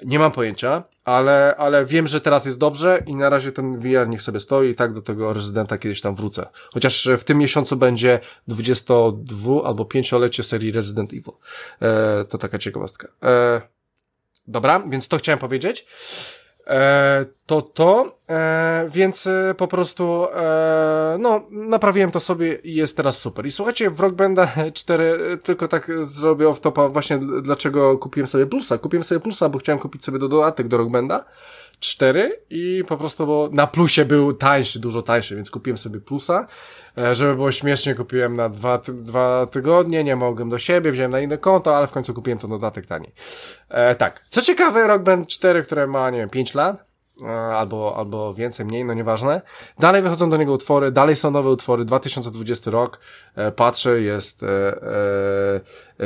Nie mam pojęcia, ale, ale wiem, że teraz jest dobrze i na razie ten VR niech sobie stoi i tak do tego rezydenta kiedyś tam wrócę. Chociaż w tym miesiącu będzie 22 albo 5-lecie serii Resident Evil. E, to taka ciekawostka. E, dobra, więc to chciałem powiedzieć. E, to to, e, więc e, po prostu no, naprawiłem to sobie i jest teraz super. I słuchajcie, w Rock Banda 4 tylko tak zrobię off topa właśnie dlaczego kupiłem sobie plusa. Kupiłem sobie plusa, bo chciałem kupić sobie do dodatek do Rock Banda 4 i po prostu bo na plusie był tańszy, dużo tańszy, więc kupiłem sobie plusa. E, żeby było śmiesznie, kupiłem na dwa, dwa tygodnie, nie mogłem do siebie, wziąłem na inne konto, ale w końcu kupiłem to dodatek taniej. E, tak. Co ciekawe, Rock Band 4, które ma, nie wiem, 5 lat, e, albo, albo więcej, mniej, no nieważne. Dalej wychodzą do niego utwory, dalej są nowe utwory, 2020 rok, e, patrzę, jest e,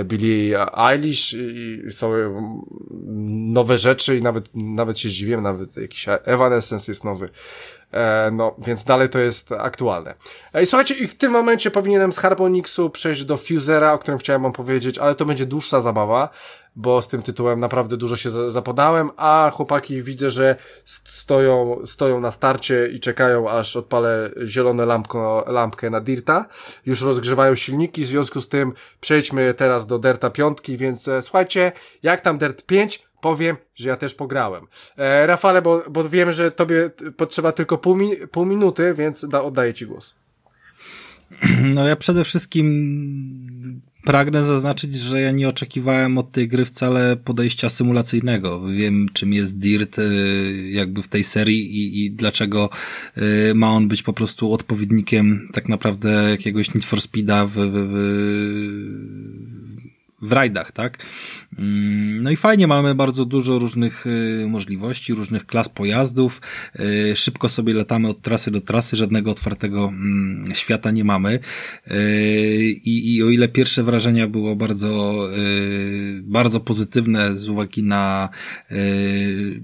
Billie Eilish i, są nowe rzeczy i nawet, nawet się zdziwiłem, nawet jakiś Evanescence jest nowy. E, no, więc dalej to jest aktualne. E, I słuchajcie, i w tym momencie powinienem z Harmonixu przejść do Fusera, o którym chciałem wam powiedzieć, ale to będzie dłuższa zabawa, bo z tym tytułem naprawdę dużo się zapodałem, a chłopaki widzę, że stoją, stoją na starcie i czekają, aż odpalę zielone lampko, lampkę na Dirta. Już rozgrzewają silniki, w związku z tym przejdźmy teraz do Derta piątki, więc e, słuchajcie, jak tam Dert 5? powiem, że ja też pograłem. E, Rafale, bo, bo wiem, że tobie potrzeba tylko pół, mi pół minuty, więc da, oddaję ci głos. No ja przede wszystkim pragnę zaznaczyć, że ja nie oczekiwałem od tej gry wcale podejścia symulacyjnego. Wiem, czym jest Dirt e, jakby w tej serii i, i dlaczego e, ma on być po prostu odpowiednikiem tak naprawdę jakiegoś Need for Speeda w, w, w w rajdach, tak? Mm, no i fajnie, mamy bardzo dużo różnych y, możliwości, różnych klas pojazdów. Y, szybko sobie latamy od trasy do trasy, żadnego otwartego mm, świata nie mamy. Y, I, i o ile pierwsze wrażenia było bardzo, bardzo pozytywne z uwagi na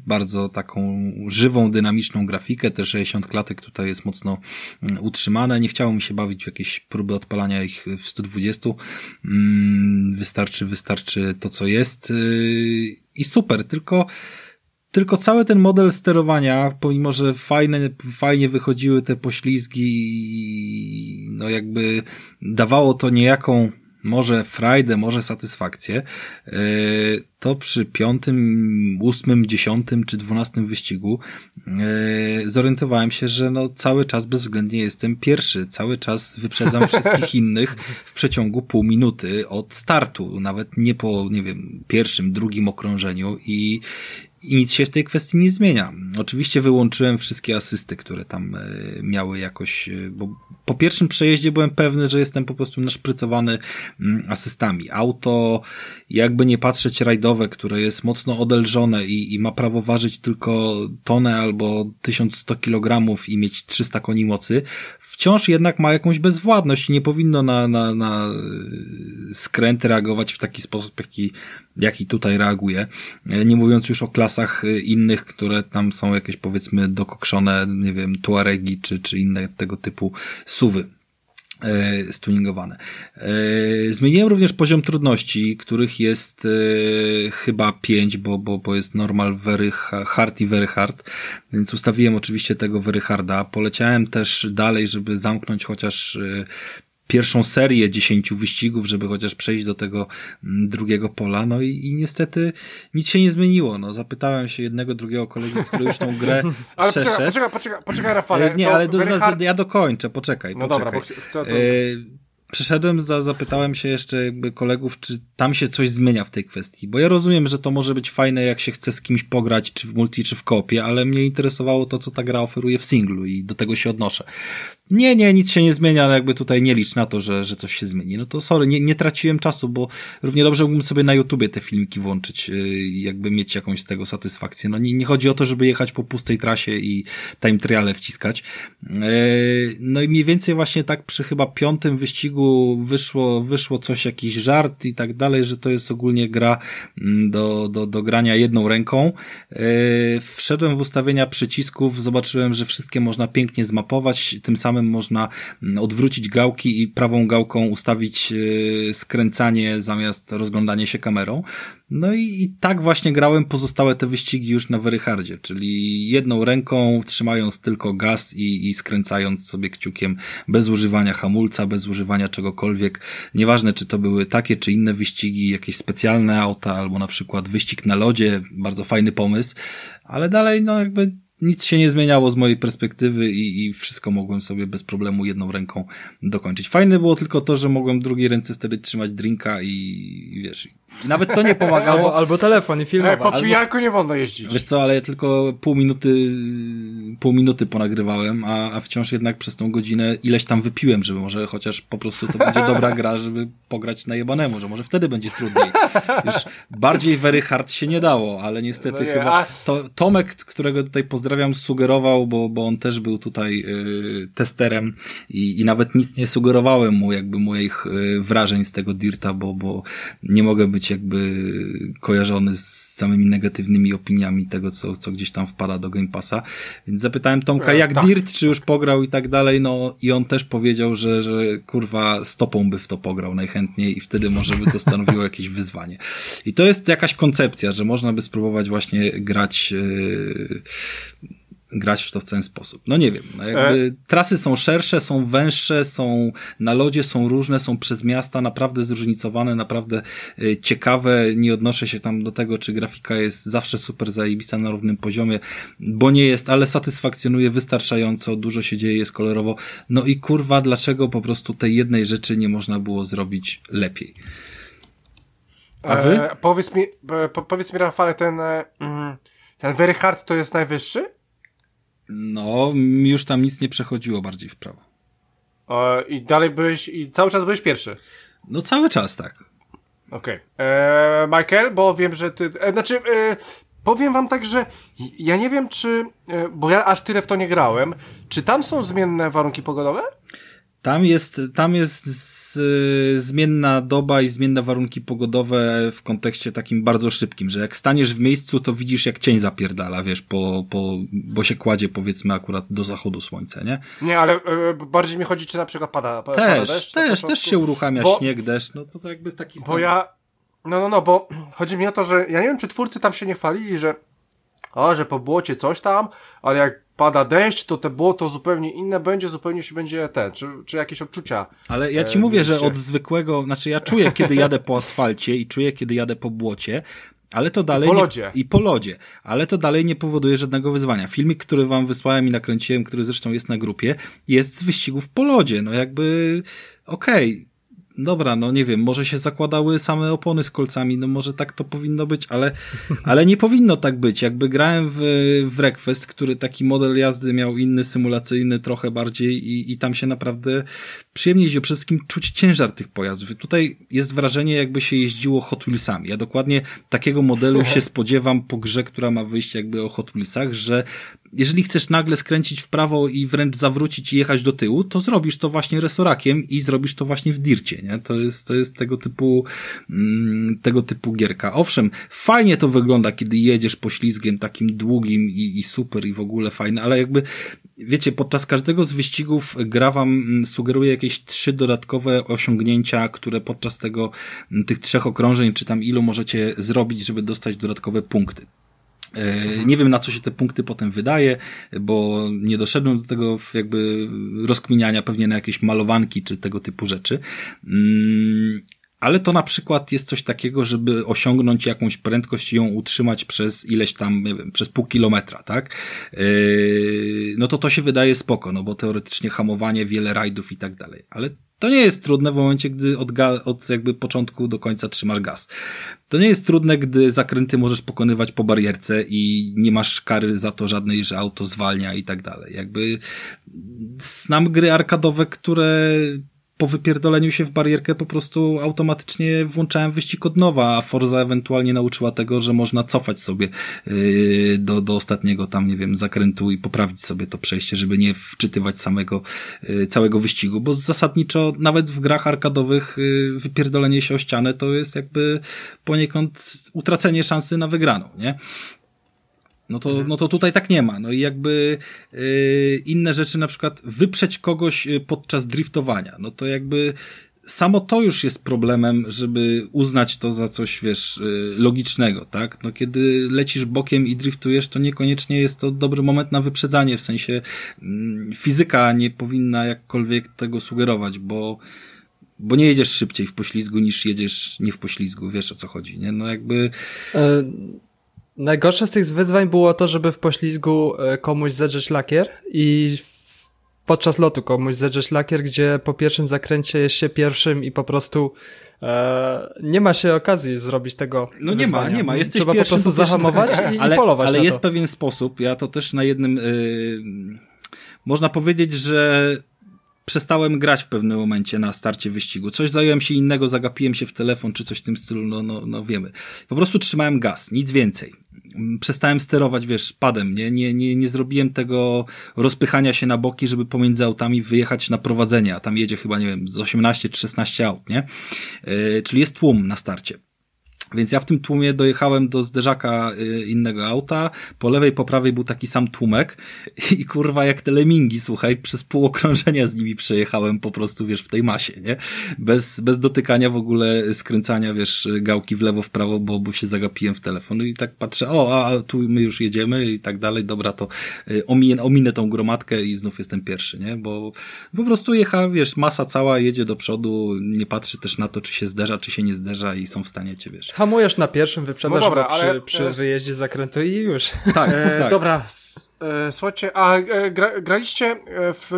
bardzo taką żywą, dynamiczną grafikę, te 60 klatek tutaj jest mocno mm, utrzymane. Nie chciało mi się bawić w jakieś próby odpalania ich w 120. Wystarczy, wystarczy to, co jest i super, tylko tylko cały ten model sterowania, pomimo że fajne, fajnie wychodziły te poślizgi, no jakby dawało to niejaką może frajdę, może satysfakcję, e, to przy piątym, ósmym, dziesiątym czy dwunastym wyścigu e, zorientowałem się, że no cały czas bezwzględnie jestem pierwszy, cały czas wyprzedzam wszystkich innych w przeciągu pół minuty od startu, nawet nie po, nie wiem, pierwszym, drugim okrążeniu i, i nic się w tej kwestii nie zmienia. Oczywiście wyłączyłem wszystkie asysty, które tam e, miały jakoś, bo po pierwszym przejeździe byłem pewny, że jestem po prostu naszprycowany mm, asystami. Auto, jakby nie patrzeć rajdowe, które jest mocno odelżone i, i ma prawo ważyć tylko tonę albo 1100 kg i mieć 300 koni mocy, wciąż jednak ma jakąś bezwładność i nie powinno na, na, na e, skręty reagować w taki sposób, jaki, jaki tutaj reaguje. Nie mówiąc już o klasach innych, które tam są jakieś powiedzmy dokokszone, nie wiem, tuaregi czy, czy inne tego typu suwy e, stuningowane. E, zmieniłem również poziom trudności, których jest e, chyba pięć, bo, bo, bo jest normal, very hard i very hard, więc ustawiłem oczywiście tego very harda. Poleciałem też dalej, żeby zamknąć chociaż pierwszą serię dziesięciu wyścigów, żeby chociaż przejść do tego mm, drugiego pola, no i, i niestety nic się nie zmieniło, no zapytałem się jednego, drugiego kolegi, który już tą grę ale przeszedł. Poczekaj, poczekaj, poczekaj, Rafale. Nie, ale do, hard... ja dokończę, poczekaj, no poczekaj. dobra, bo chcę. E, Przyszedłem, za, zapytałem się jeszcze jakby kolegów, czy tam się coś zmienia w tej kwestii, bo ja rozumiem, że to może być fajne, jak się chce z kimś pograć, czy w multi, czy w kopie, ale mnie interesowało to, co ta gra oferuje w singlu i do tego się odnoszę. Nie, nie, nic się nie zmienia, ale jakby tutaj nie licz na to, że, że coś się zmieni. No to sorry, nie, nie traciłem czasu, bo równie dobrze mógłbym sobie na YouTubie te filmiki włączyć, i jakby mieć jakąś z tego satysfakcję. No nie, nie chodzi o to, żeby jechać po pustej trasie i time triale wciskać. E, no i mniej więcej właśnie tak przy chyba piątym wyścigu wyszło, wyszło coś, jakiś żart i tak dalej, że to jest ogólnie gra mm, do, do, do grania jedną ręką. Yy, wszedłem w ustawienia przycisków, zobaczyłem, że wszystkie można pięknie zmapować, tym samym można mm, odwrócić gałki i prawą gałką ustawić yy, skręcanie zamiast rozglądanie się kamerą. No i, i tak właśnie grałem pozostałe te wyścigi już na Veryhardzie, czyli jedną ręką trzymając tylko gaz i, i skręcając sobie kciukiem bez używania hamulca, bez używania czegokolwiek. Nieważne, czy to były takie czy inne wyścigi, jakieś specjalne auta, albo na przykład wyścig na lodzie, bardzo fajny pomysł, ale dalej, no jakby nic się nie zmieniało z mojej perspektywy i, i wszystko mogłem sobie bez problemu jedną ręką dokończyć. Fajne było tylko to, że mogłem drugiej ręce wtedy trzymać drinka i, i wiesz, nawet to nie pomagało. Albo, albo telefon i filmować. E, po pijaku nie wolno jeździć. Wiesz co, ale ja tylko pół minuty, pół minuty ponagrywałem, a, a wciąż jednak przez tą godzinę ileś tam wypiłem, żeby może chociaż po prostu to będzie dobra gra, żeby pograć na jebanemu, że może wtedy będzie trudniej. Już bardziej very hard się nie dało, ale niestety no nie, chyba a... to, Tomek, którego tutaj pozdrawiam, sugerował, bo, bo on też był tutaj y, testerem i, i nawet nic nie sugerowałem mu jakby moich y, wrażeń z tego Dirta, bo, bo nie mogę być jakby kojarzony z samymi negatywnymi opiniami tego, co, co gdzieś tam wpada do Game Passa. Więc zapytałem Tomka, e, jak tak. Dirt, czy już pograł i tak dalej, no i on też powiedział, że, że kurwa stopą by w to pograł najchętniej i wtedy może by to stanowiło jakieś wyzwanie. I to jest jakaś koncepcja, że można by spróbować właśnie grać yy, grać w to w ten sposób. No nie wiem, no jakby e... trasy są szersze, są węższe, są na lodzie, są różne, są przez miasta, naprawdę zróżnicowane, naprawdę y, ciekawe. Nie odnoszę się tam do tego, czy grafika jest zawsze super zajebista na równym poziomie, bo nie jest, ale satysfakcjonuje wystarczająco, dużo się dzieje, jest kolorowo. No i kurwa, dlaczego po prostu tej jednej rzeczy nie można było zrobić lepiej? A wy? E, powiedz mi, po, powiedz mi Rafale, ten, e, mm, ten Very Hard to jest najwyższy? No, już tam nic nie przechodziło bardziej w prawo. E, I dalej byłeś, i cały czas byłeś pierwszy? No cały czas, tak. Okej. Okay. E, Michael, bo wiem, że ty... E, znaczy, e, powiem wam tak, że ja nie wiem, czy... E, bo ja aż tyle w to nie grałem. Czy tam są zmienne warunki pogodowe? Tam jest, tam jest z, zmienna doba i zmienne warunki pogodowe w kontekście takim bardzo szybkim, że jak staniesz w miejscu, to widzisz jak cień zapierdala, wiesz, po, po, bo się kładzie powiedzmy akurat do zachodu słońca, nie? Nie, ale y, bardziej mi chodzi, czy na przykład pada, pada też, deszcz. Też, też się uruchamia bo, śnieg, deszcz, no to, to jakby jest taki stan. Bo ja, no, no, no, bo chodzi mi o to, że ja nie wiem, czy twórcy tam się nie chwalili, że o, że po błocie coś tam, ale jak pada deszcz, to te błoto zupełnie inne będzie, zupełnie się będzie ten, czy, czy jakieś odczucia. Ale ja ci e, mówię, że od zwykłego, znaczy ja czuję, kiedy jadę po asfalcie i czuję, kiedy jadę po błocie, ale to dalej. I po lodzie. Nie, I po lodzie. Ale to dalej nie powoduje żadnego wyzwania. Filmik, który wam wysłałem i nakręciłem, który zresztą jest na grupie, jest z wyścigów po lodzie. No jakby, okej. Okay dobra, no nie wiem, może się zakładały same opony z kolcami, no może tak to powinno być, ale, ale nie powinno tak być. Jakby grałem w, w Request, który taki model jazdy miał inny, symulacyjny trochę bardziej i, i tam się naprawdę przyjemnie jeździło. Przede wszystkim czuć ciężar tych pojazdów. Tutaj jest wrażenie, jakby się jeździło Hot Wheelsami. Ja dokładnie takiego modelu się spodziewam po grze, która ma wyjść jakby o Hot Wheelsach, że jeżeli chcesz nagle skręcić w prawo i wręcz zawrócić i jechać do tyłu, to zrobisz to właśnie resorakiem i zrobisz to właśnie w dircie, nie? To jest, to jest tego typu, mm, tego typu gierka. Owszem, fajnie to wygląda, kiedy jedziesz poślizgiem takim długim i, i super i w ogóle fajne, ale jakby wiecie, podczas każdego z wyścigów gra wam mm, sugeruje jakieś trzy dodatkowe osiągnięcia, które podczas tego, mm, tych trzech okrążeń, czy tam ilu możecie zrobić, żeby dostać dodatkowe punkty. E, nie wiem, na co się te punkty potem wydaje, bo nie doszedłem do tego jakby rozkminiania pewnie na jakieś malowanki czy tego typu rzeczy. Mm, ale to na przykład jest coś takiego, żeby osiągnąć jakąś prędkość i ją utrzymać przez ileś tam, nie wiem, przez pół kilometra, tak? Yy, no to to się wydaje spoko, no bo teoretycznie hamowanie, wiele rajdów i tak dalej. Ale to nie jest trudne w momencie, gdy od, od jakby początku do końca trzymasz gaz. To nie jest trudne, gdy zakręty możesz pokonywać po barierce i nie masz kary za to żadnej, że auto zwalnia i tak dalej. Jakby znam gry arkadowe, które po wypierdoleniu się w barierkę po prostu automatycznie włączałem wyścig od nowa, a Forza ewentualnie nauczyła tego, że można cofać sobie yy, do, do ostatniego tam, nie wiem, zakrętu i poprawić sobie to przejście, żeby nie wczytywać samego, yy, całego wyścigu, bo zasadniczo nawet w grach arkadowych yy, wypierdolenie się o ścianę to jest jakby poniekąd utracenie szansy na wygraną, nie? No to, mhm. no to tutaj tak nie ma. No i jakby yy, inne rzeczy, na przykład wyprzeć kogoś y, podczas driftowania. No to jakby samo to już jest problemem, żeby uznać to za coś, wiesz, y, logicznego, tak? No kiedy lecisz bokiem i driftujesz, to niekoniecznie jest to dobry moment na wyprzedzanie, w sensie mm, fizyka nie powinna jakkolwiek tego sugerować, bo bo nie jedziesz szybciej w poślizgu niż jedziesz nie w poślizgu, wiesz o co chodzi, nie? No jakby... Najgorsze z tych wyzwań było to, żeby w poślizgu e, komuś zedrzeć lakier i podczas lotu komuś zedrzeć lakier, gdzie po pierwszym zakręcie jest się pierwszym i po prostu e, nie ma się okazji zrobić tego No nie wyzwania. ma, nie ma. Jesteś Trzeba pierwszym, po prostu zahamować i, ale, i polować Ale jest pewien sposób, ja to też na jednym... Yy, można powiedzieć, że przestałem grać w pewnym momencie na starcie wyścigu. Coś zająłem się innego, zagapiłem się w telefon czy coś w tym stylu, no, no, no wiemy. Po prostu trzymałem gaz, nic więcej. Przestałem sterować, wiesz, padem, nie? Nie, nie, nie zrobiłem tego rozpychania się na boki, żeby pomiędzy autami wyjechać na prowadzenie, a tam jedzie chyba, nie wiem, z 18 czy 16 aut, nie? Yy, czyli jest tłum na starcie. Więc ja w tym tłumie dojechałem do zderzaka y, innego auta, po lewej, po prawej był taki sam tłumek i kurwa jak te lemingi, słuchaj, przez pół okrążenia z nimi przejechałem po prostu, wiesz, w tej masie, nie? Bez, bez dotykania w ogóle, skręcania, wiesz, gałki w lewo, w prawo, bo, bo się zagapiłem w telefon i tak patrzę, o, a tu my już jedziemy i tak dalej, dobra, to y, ominę, ominę tą gromadkę i znów jestem pierwszy, nie? Bo po prostu jecha, wiesz, masa cała jedzie do przodu, nie patrzy też na to, czy się zderza, czy się nie zderza i są w stanie cię, wiesz, Hamujesz na pierwszym, wyprzedzasz No dobra, go przy, ale- przy wyjeździe z zakrętu i już. Tak, E, tak. Dobra, e, słuchajcie, a e, gra, graliście e, w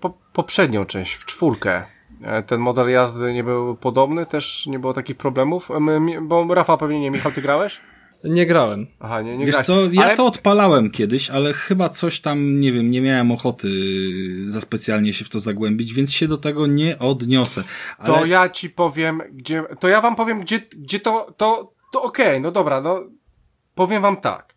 po, poprzednią część, w czwórkę. E, Ten model jazdy nie był podobny, też nie było takich problemów, E, my- bo Rafa pewnie nie, Michał, ty grałeś? Nie grałem. Aha, nie, nie Wiesz grałeś. co, ja Ale to odpalałem kiedyś, ale chyba coś tam, nie wiem, nie miałem ochoty za specjalnie się w to zagłębić, więc się do tego nie odniosę. Ale To ja ci powiem, gdzie, to ja wam powiem, gdzie, gdzie to, to, to okej, no dobra, no, powiem wam tak.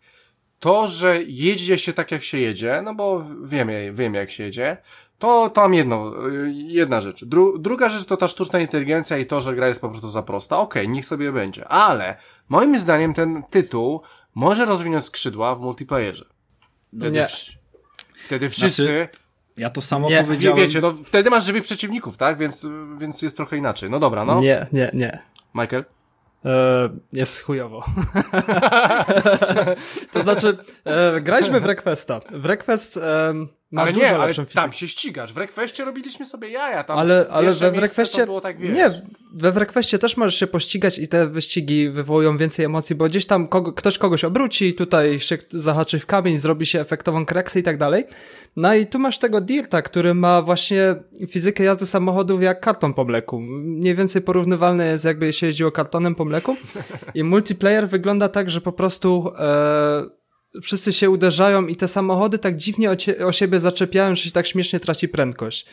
To, że jedzie się tak, jak się jedzie, no bo wiem, wiem jak się jedzie, to tam jedno, jedna rzecz. Dru, druga rzecz to ta sztuczna inteligencja i to, że gra jest po prostu za prosta. Okej, niech sobie będzie. Ale moim zdaniem ten tytuł może rozwinąć skrzydła w multiplayerze. Wtedy, Nie. wtedy wszyscy, Znaczy, ja to samo Nie, wie, powiedziałem. wiecie, no wtedy masz żywych przeciwników, tak? Więc, więc jest trochę inaczej. No dobra, no. Nie, nie, nie. Michael? E, jest chujowo. to znaczy, e, graliśmy w Requesta. W Request e, ma ale nie, ale tam się ścigasz. W Requestie robiliśmy sobie jaja. Tam Ale, ale we Requestie. Było tak, wiesz. nie, we Requestie też możesz się pościgać i te wyścigi wywołują więcej emocji, bo gdzieś tam kogo, ktoś kogoś obróci, tutaj się zahaczy w kamień, zrobi się efektową kreksę i tak dalej. No i tu masz tego Dirta, który ma właśnie fizykę jazdy samochodów jak karton po mleku. Mniej więcej porównywalny jest jakby się jeździło kartonem po mleku. I multiplayer wygląda tak, że po prostu e, wszyscy się uderzają i te samochody tak dziwnie o, cie, o siebie zaczepiają, że się tak śmiesznie traci prędkość.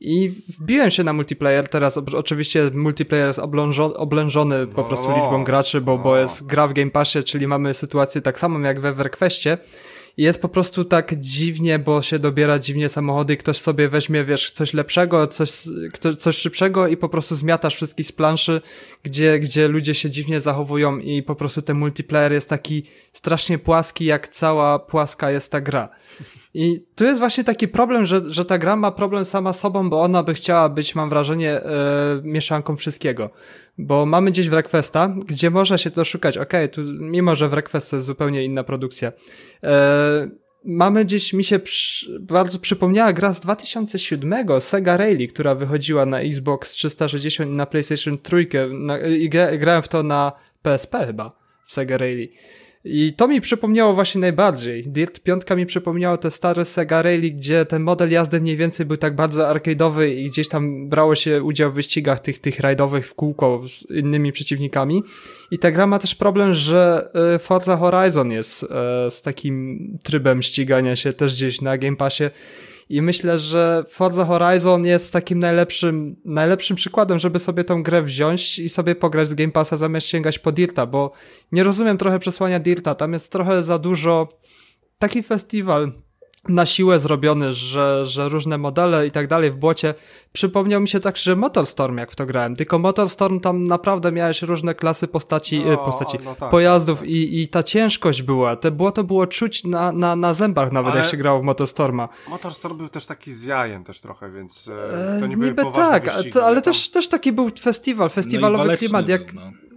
I wbiłem się na multiplayer, teraz oczywiście multiplayer jest oblężo- oblężony po prostu no, liczbą graczy, bo, bo jest gra w Game Passie, czyli mamy sytuację tak samą jak we WarCraftie. Jest po prostu tak dziwnie, bo się dobiera dziwnie samochody i ktoś sobie weźmie, wiesz, coś lepszego, coś, kto, coś szybszego i po prostu zmiatasz wszystkich z planszy, gdzie, gdzie ludzie się dziwnie zachowują i po prostu ten multiplayer jest taki strasznie płaski, jak cała płaska jest ta gra. I tu jest właśnie taki problem, że, że ta gra ma problem sama sobą, bo ona by chciała być, mam wrażenie, e, mieszanką wszystkiego. Bo mamy gdzieś w Requesta, gdzie można się to szukać. Okej, tu mimo, że w Request jest zupełnie inna produkcja. E, mamy gdzieś, mi się przy, bardzo przypomniała gra z 2007, Sega Rally, która wychodziła na Xbox 360 i na PlayStation 3 na, i gra, grałem w to na PSP chyba, w Sega Rally. I to mi przypomniało właśnie najbardziej. Dirt 5 mi przypomniało te stare Sega Rally, gdzie ten model jazdy mniej więcej był tak bardzo arcade'owy i gdzieś tam brało się udział w wyścigach tych, tych rajdowych w kółko z innymi przeciwnikami. I ta gra ma też problem, że e, Forza Horizon jest e, z takim trybem ścigania się też gdzieś na Game Passie. I myślę, że Forza Horizon jest takim najlepszym, najlepszym przykładem, żeby sobie tą grę wziąć i sobie pograć z Game Passa zamiast sięgać po Dirta, bo nie rozumiem trochę przesłania Dirta, tam jest trochę za dużo taki festiwal na siłę zrobiony, że, że różne modele i tak dalej w błocie. Przypomniał mi się tak, że Motorstorm jak w to grałem, tylko Motorstorm tam naprawdę miałeś różne klasy postaci, no, postaci no tak, pojazdów tak, tak. I, i ta ciężkość była, te błoto było czuć na, na, na zębach nawet Ale jak się grało w Motorstorma. Motorstorm był też taki z jajem też trochę, więc e, to nie były Niby tak, to, ale też, też taki był festiwal, festiwalowy no klimat, jak... Był, no.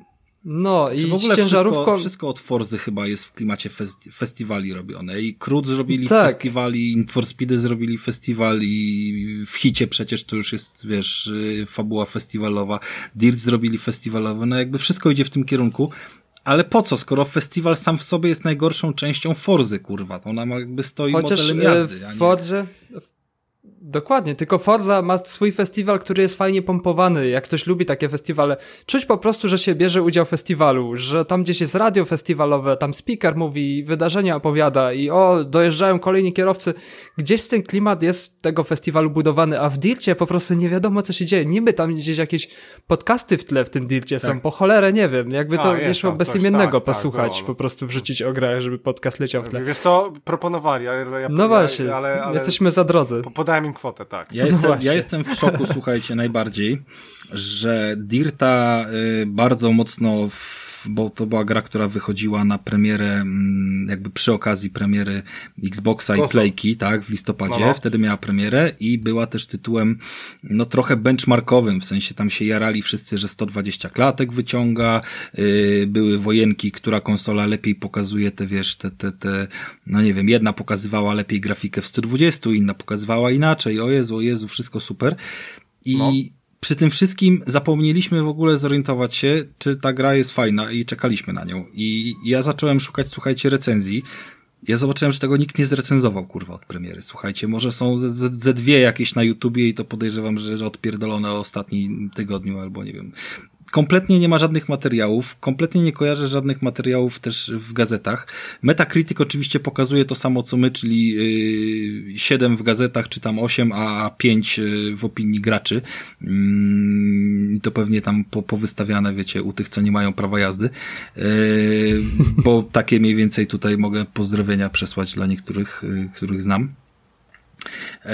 No Czy i w ogóle ciężarówką... wszystko, wszystko od Forzy chyba jest w klimacie festi festiwali robione. I Krut zrobili tak. festiwali, i For Speedy zrobili festiwal i w Hicie przecież to już jest, wiesz, y, fabuła festiwalowa. Dirt zrobili festiwalowe. No jakby wszystko idzie w tym kierunku. Ale po co, skoro festiwal sam w sobie jest najgorszą częścią Forzy, kurwa? To ona jakby stoi Chociaż modelem jazdy. W Forze, Dokładnie, tylko Forza ma swój festiwal, który jest fajnie pompowany. Jak ktoś lubi takie festiwale, czuć po prostu, że się bierze udział w festiwalu, że tam gdzieś jest radio festiwalowe, tam speaker mówi, wydarzenia opowiada i o, dojeżdżają kolejni kierowcy. Gdzieś ten klimat jest tego festiwalu budowany, a w Dircie po prostu nie wiadomo, co się dzieje. Niby tam gdzieś jakieś podcasty w tle w tym Dircie tak. są, po cholerę nie wiem. Jakby to nie szło bezimiennego tak, tak posłuchać, tak, po prostu wrzucić o grę, żeby podcast leciał w tle. Wiesz co, proponowali, ale ja, No właśnie, ale, ale jesteśmy za drodzy. Podałem im kwotę, tak. Ja jestem, no ja jestem w szoku, słuchajcie, najbardziej, że Dirta y, bardzo mocno w bo to była gra, która wychodziła na premierę, mm, jakby przy okazji premiery Xboxa i Playki, tak, w listopadzie, no, no. wtedy miała premierę i była też tytułem, no trochę benchmarkowym, w sensie tam się jarali wszyscy, że 120 klatek wyciąga, yy, były wojenki, która konsola lepiej pokazuje te, wiesz, te, te, te, no nie wiem, jedna pokazywała lepiej grafikę w 120, inna pokazywała inaczej, o Jezu, o Jezu, wszystko super. I no przy tym wszystkim zapomnieliśmy w ogóle zorientować się, czy ta gra jest fajna i czekaliśmy na nią. I ja zacząłem szukać, słuchajcie, recenzji. Ja zobaczyłem, że tego nikt nie zrecenzował, kurwa, od premiery. Słuchajcie, może są ze, ze dwie jakieś na YouTubie i to podejrzewam, że, że odpierdolone o ostatnim tygodniu albo nie wiem, kompletnie nie ma żadnych materiałów, kompletnie nie kojarzę żadnych materiałów też w gazetach. Metacritic oczywiście pokazuje to samo co my, czyli yy, 7 w gazetach, czy tam 8, a 5 yy, w opinii graczy. Yy, to pewnie tam po, powystawiane, wiecie, u tych, co nie mają prawa jazdy. Yy, bo takie mniej więcej tutaj mogę pozdrowienia przesłać dla niektórych, yy, których znam. Yy,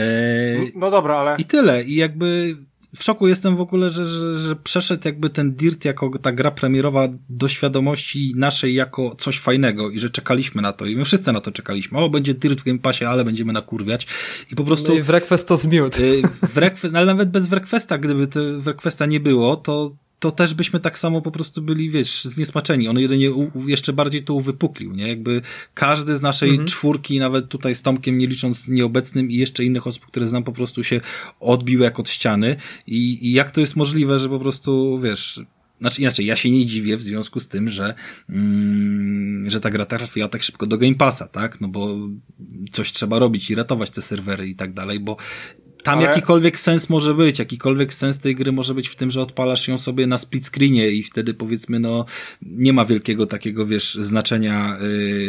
no dobra, ale. I tyle. I jakby w szoku jestem w ogóle, że, że, że przeszedł jakby ten Dirt jako ta gra premierowa do świadomości naszej jako coś fajnego i że czekaliśmy na to i my wszyscy na to czekaliśmy. O, będzie Dirt w Game Passie, ale będziemy nakurwiać i po prostu... No i Wreckfest to zmiótł. Y, Wreckfest, ale nawet bez Wreckfesta, gdyby te Wreckfesta nie było, to to też byśmy tak samo po prostu byli, wiesz, zniesmaczeni. On jedynie u, jeszcze bardziej to uwypuklił, nie? Jakby każdy z naszej mhm. czwórki, nawet tutaj z Tomkiem, nie licząc nieobecnym i jeszcze innych osób, które znam, po prostu się odbił jak od ściany. I, i jak to jest możliwe, że po prostu, wiesz, znaczy inaczej, ja się nie dziwię w związku z tym, że, mm, że ta gra trafiła tak szybko do Game Passa, tak? No bo coś trzeba robić i ratować te serwery i tak dalej, bo tam Ale... jakikolwiek sens może być, jakikolwiek sens tej gry może być w tym, że odpalasz ją sobie na split screenie i wtedy powiedzmy, no, nie ma wielkiego takiego, wiesz, znaczenia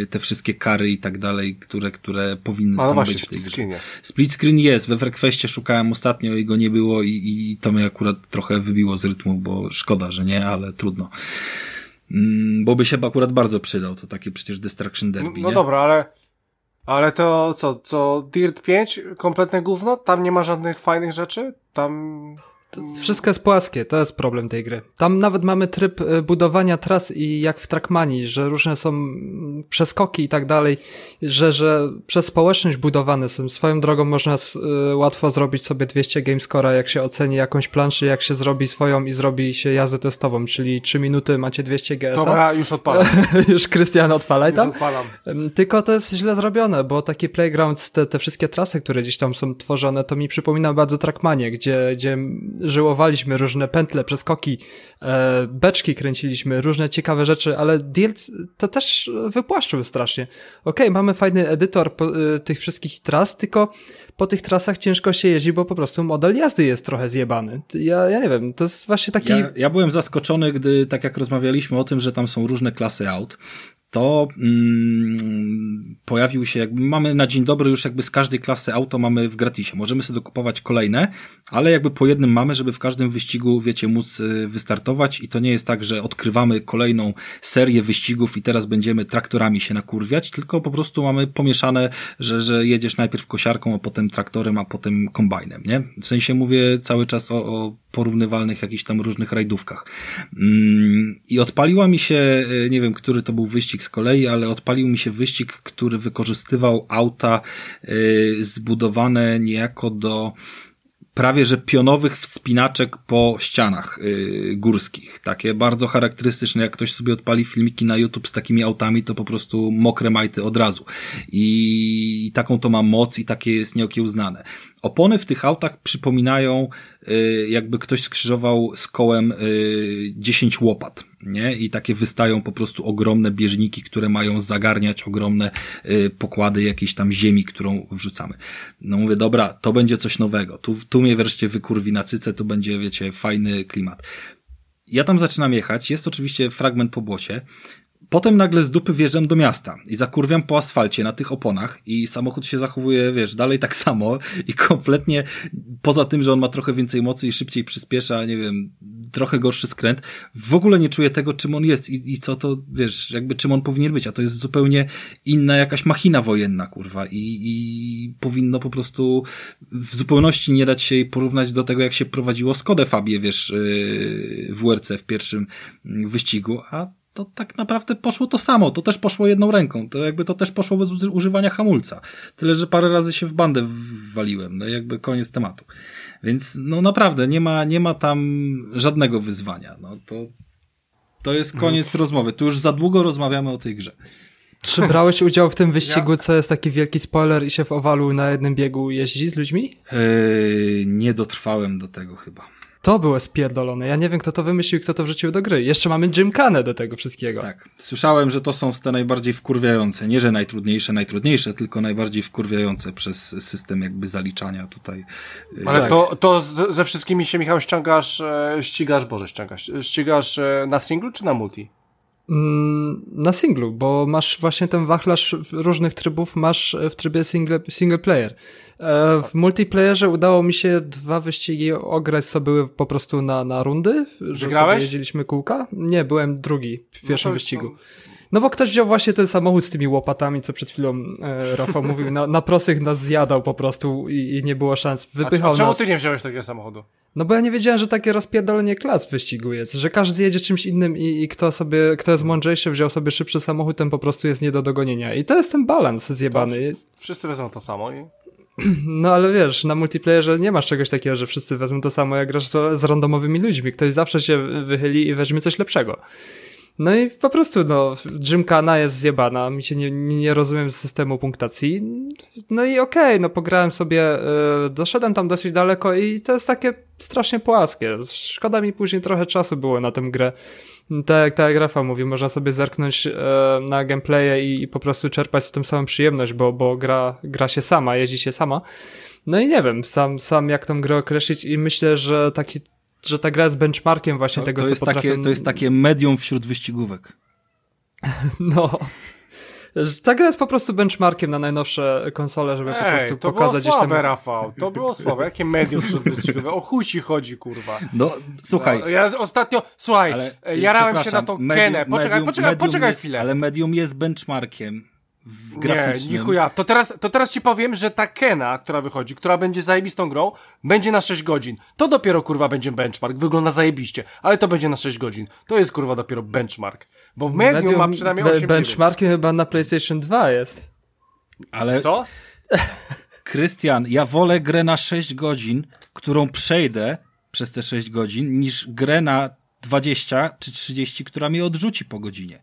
y, te wszystkie kary i tak dalej, które, które powinny Ale tam właśnie, być w tej split screen jest. Split screen jest, we Wreckfestie szukałem ostatnio i go nie było i, i to mnie akurat trochę wybiło z rytmu, bo szkoda, że nie, ale trudno. Mm, bo by się akurat bardzo przydał, to takie przecież Destruction Derby, No, no dobra, ale ale to co, co Dirt 5? Kompletne gówno? Tam nie ma żadnych fajnych rzeczy? Tam to wszystko jest płaskie, to jest problem tej gry. Tam nawet mamy tryb e, budowania tras i jak w Trackmanii, że różne są przeskoki i tak dalej, że, że przez społeczność budowane są. Swoją drogą można y, łatwo zrobić sobie 200 gamescora, jak się oceni jakąś planszę, jak się zrobi swoją i zrobi się jazdę testową, czyli 3 minuty macie 200 GS. Dobra, już odpalam. już Krystian odpalaj już tam. Odpalam. Tylko to jest źle zrobione, bo taki playground, te, te wszystkie trasy, które gdzieś tam są tworzone, to mi przypomina bardzo Trackmanie, gdzie, gdzie żyłowaliśmy różne pętle, przeskoki, e, beczki kręciliśmy, różne ciekawe rzeczy, ale Dirt to też wypłaszczył strasznie. Okej, okay, mamy fajny edytor po, e, tych wszystkich tras, tylko po tych trasach ciężko się jeździ, bo po prostu model jazdy jest trochę zjebany. Ja, ja nie wiem, to jest właśnie taki... Ja, ja byłem zaskoczony, gdy tak jak rozmawialiśmy o tym, że tam są różne klasy aut, to mm, pojawił się, jakby mamy na dzień dobry już jakby z każdej klasy auto mamy w gratisie. Możemy sobie dokupować kolejne, ale jakby po jednym mamy, żeby w każdym wyścigu, wiecie, móc y, wystartować i to nie jest tak, że odkrywamy kolejną serię wyścigów i teraz będziemy traktorami się nakurwiać, tylko po prostu mamy pomieszane, że, że jedziesz najpierw kosiarką, a potem traktorem, a potem kombajnem, nie? W sensie mówię cały czas o, o porównywalnych jakichś tam różnych rajdówkach. Mm, I odpaliła mi się, y, nie wiem, który to był wyścig z kolei, ale odpalił mi się wyścig, który wykorzystywał auta y, zbudowane niejako do prawie że pionowych wspinaczek po ścianach yy, górskich. Takie bardzo charakterystyczne, jak ktoś sobie odpali filmiki na YouTube z takimi autami, to po prostu mokre majty od razu. I, i taką to ma moc i takie jest nieokiełznane. Opony w tych autach przypominają, y, jakby ktoś skrzyżował z kołem y, 10 łopat, nie? I takie wystają po prostu ogromne bieżniki, które mają zagarniać ogromne y, pokłady jakiejś tam ziemi, którą wrzucamy. No mówię, dobra, to będzie coś nowego. Tu, tu mnie wreszcie wykurwi na cyce, tu będzie, wiecie, fajny klimat. Ja tam zaczynam jechać, jest oczywiście fragment po błocie, Potem nagle z dupy wjeżdżam do miasta i zakurwiam po asfalcie na tych oponach i samochód się zachowuje, wiesz, dalej tak samo i kompletnie poza tym, że on ma trochę więcej mocy i szybciej przyspiesza, nie wiem, trochę gorszy skręt, w ogóle nie czuję tego, czym on jest i, i co to, wiesz, jakby czym on powinien być, a to jest zupełnie inna jakaś machina wojenna, kurwa i, i powinno po prostu w zupełności nie dać się jej porównać do tego, jak się prowadziło Skodę Fabię, wiesz, yy, w WRC w pierwszym wyścigu, a to tak naprawdę poszło to samo. To też poszło jedną ręką. To jakby to też poszło bez używania hamulca. Tyle, że parę razy się w bandę waliłem. No jakby koniec tematu. Więc no naprawdę nie ma, nie ma tam żadnego wyzwania. No to, to jest mhm. koniec hmm. rozmowy. Tu już za długo rozmawiamy o tej grze. Czy brałeś udział w tym wyścigu, co jest taki wielki spoiler i się w owalu na jednym biegu jeździ z ludźmi? Eee, nie dotrwałem do tego chyba. To było spierdolone. Ja nie wiem, kto to wymyślił, kto to wrzucił do gry. Jeszcze mamy Gymkanę do tego wszystkiego. Tak. Słyszałem, że to są te najbardziej wkurwiające. Nie, że najtrudniejsze, najtrudniejsze, tylko najbardziej wkurwiające przez system jakby zaliczania tutaj. Ale tak. to, to ze wszystkimi się, Michał, ściągasz, e, ścigasz, Boże, ściągasz, ścigasz e, na singlu czy na multi? Mm, na singlu, bo masz właśnie ten wachlarz różnych trybów, masz w trybie single, single player. E, w multiplayerze udało mi się dwa wyścigi ograć, co były po prostu na, na rundy. Że Wygrałeś? jeździliśmy kółka. Nie, byłem drugi w no pierwszym no wyścigu. No bo ktoś wziął właśnie ten samochód z tymi łopatami, co przed chwilą e, Rafał mówił, na, na prosych nas zjadał po prostu i, i nie było szans. Wypychał a, a czemu nas. ty nie wziąłeś takiego samochodu? No bo ja nie wiedziałem, że takie rozpierdolenie klas wyścigu jest, że każdy jedzie czymś innym i, i kto sobie, kto jest mądrzejszy, wziął sobie szybszy samochód, ten po prostu jest nie do dogonienia. I to jest ten balans zjebany. Wszyscy wezmą to samo i... No ale wiesz, na multiplayerze nie masz czegoś takiego, że wszyscy wezmą to samo, jak grasz z, z randomowymi ludźmi. Ktoś zawsze się wychyli i weźmie coś lepszego. No i po prostu, no, Gymkana jest zjebana, mi się nie, nie rozumiem systemu punktacji. No i okej, okay, no pograłem sobie, yy, doszedłem tam dosyć daleko i to jest takie strasznie płaskie. Szkoda mi później trochę czasu było na tę grę. Tak, jak, jak Rafał mówi, można sobie zerknąć yy, na gameplaye i, i, po prostu czerpać z tym samą przyjemność, bo, bo gra, gra się sama, jeździ się sama. No i nie wiem, sam, sam jak tą grę określić i myślę, że taki że ta gra jest benchmarkiem właśnie to, tego, to jest co potrafią... takie, To jest takie medium wśród wyścigówek. no. Ta gra jest po prostu benchmarkiem na najnowsze konsole, żeby Ej, po prostu to pokazać było słabe, Rafał, to było słabe. Jakie medium wśród wyścigówek? O chuj ci chodzi, kurwa. No, słuchaj. No, ja ostatnio, słuchaj, ale, jarałem się na tą medium, Kenę. Poczekaj, medium, poczekaj, medium poczekaj jest, chwilę. Ale medium jest benchmarkiem graficznym. Nie, nichuja. To teraz, to teraz ci powiem, że ta Kena, która wychodzi, która będzie zajebistą grą, będzie na 6 godzin. To dopiero kurwa będzie benchmark. Wygląda zajebiście, ale to będzie na 6 godzin. To jest kurwa dopiero benchmark. Bo w medium, medium ma przynajmniej 8 Benchmarkiem chyba na PlayStation 2 jest. Ale... Co? Krystian, ja wolę grę na 6 godzin, którą przejdę przez te 6 godzin, niż grę na 20 czy 30, która mnie odrzuci po godzinie.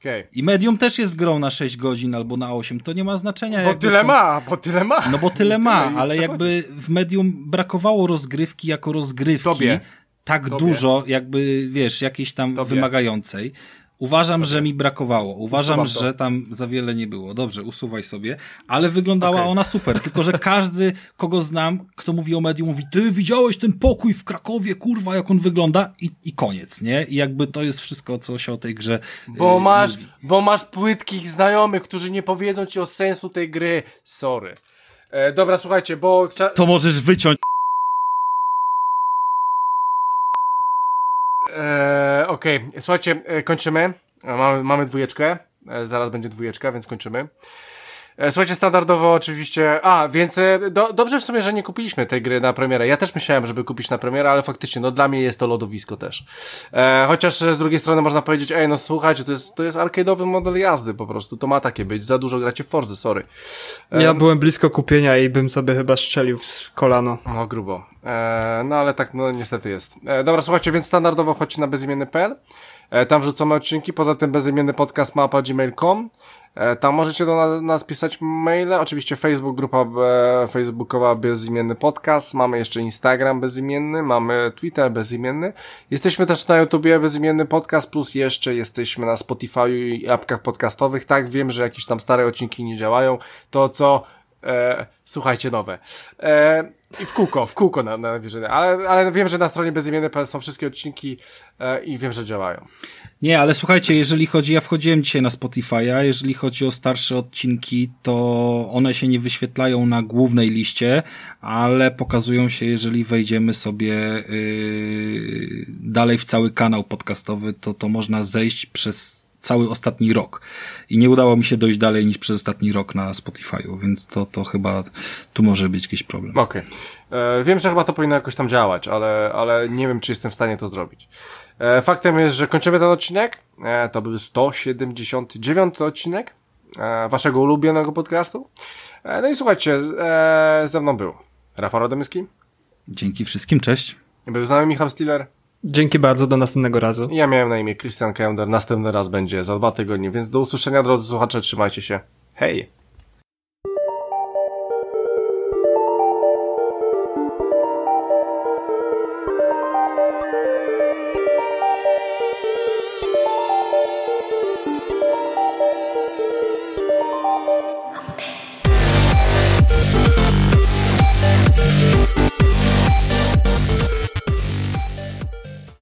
Okay. I Medium też jest grą na 6 godzin albo na 8, to nie ma znaczenia. Bo tyle ma, bo tyle ma. No bo tyle ma, ale jakby w Medium brakowało rozgrywki jako rozgrywki. Tobie. Tak Tobie. dużo, jakby wiesz, jakiejś tam Tobie. wymagającej. Uważam, że mi brakowało. Uważam, Usuwam to. że tam za wiele nie było. Dobrze, usuwaj sobie. Ale wyglądała Okej. ona super. Tylko, że każdy, kogo znam, kto mówi o medium, mówi, ty widziałeś ten pokój w Krakowie, kurwa, jak on wygląda? I, i koniec, nie? I jakby to jest wszystko, co się o tej grze Bo yy, masz, mówi. bo masz płytkich znajomych, którzy nie powiedzą ci o sensu tej gry. Sorry. E, dobra, słuchajcie, bo... To możesz wyciąć. E, Okej, słuchajcie, e, kończymy. E, Mamy, mamy dwójeczkę. Zaraz będzie dwójeczka, więc kończymy. E, Słuchajcie, standardowo oczywiście. A, więc e, do, dobrze w sumie, że nie kupiliśmy tej gry na premierę. Ja też myślałem, żeby kupić na premierę, ale faktycznie, no dla mnie jest to lodowisko też. E, chociaż e, z drugiej strony można powiedzieć, ej, no słuchajcie, to jest, to jest arcade'owy model jazdy po prostu. To ma takie być. Za dużo gracie w Forza, sorry. Ja byłem blisko kupienia i bym sobie chyba strzelił w kolano. No grubo. E, no ale tak no niestety jest. E, dobra, słuchajcie, więc standardowo chodźcie na bezimienny.pl. E, tam wrzucamy odcinki, poza tym bezimienny podcast mapa gmail.com. E, tam możecie do na- nas pisać maile. Oczywiście Facebook, grupa e, facebookowa bezimienny podcast. Mamy jeszcze Instagram bezimienny, mamy Twitter bezimienny. Jesteśmy też na YouTubie bezimienny podcast, plus jeszcze jesteśmy na Spotify i apkach podcastowych. Tak, wiem, że jakieś tam stare odcinki nie działają. To co E, słuchajcie nowe. E, I w kółko, w kółko na, na. Ale, ale wiem, że na stronie bezimienny.pl są wszystkie odcinki e, i wiem, że działają. Nie, ale słuchajcie, jeżeli chodzi, ja wchodziłem dzisiaj na Spotify'a, jeżeli chodzi o starsze odcinki, to one się nie wyświetlają na głównej liście, ale pokazują się, jeżeli wejdziemy sobie yy, dalej w cały kanał podcastowy, to to można zejść przez cały ostatni rok. I nie udało mi się dojść dalej niż przez ostatni rok na Spotify'u, więc to, to chyba tu może być jakiś problem. Okej. E, Wiem, że chyba to powinno jakoś tam działać, ale, ale nie wiem, czy jestem w stanie to zrobić. E, Faktem jest, że kończymy ten odcinek. E, To był 179 odcinek e, waszego ulubionego podcastu. No i słuchajcie, z- ze mną był Rafał Radomyski, Dzięki wszystkim, cześć. był z nami Michał Stiller, Dzięki bardzo, do następnego razu. ja miałem na imię Christian Kender, następny raz będzie za dwa tygodnie, więc do usłyszenia drodzy słuchacze, trzymajcie się. Hej!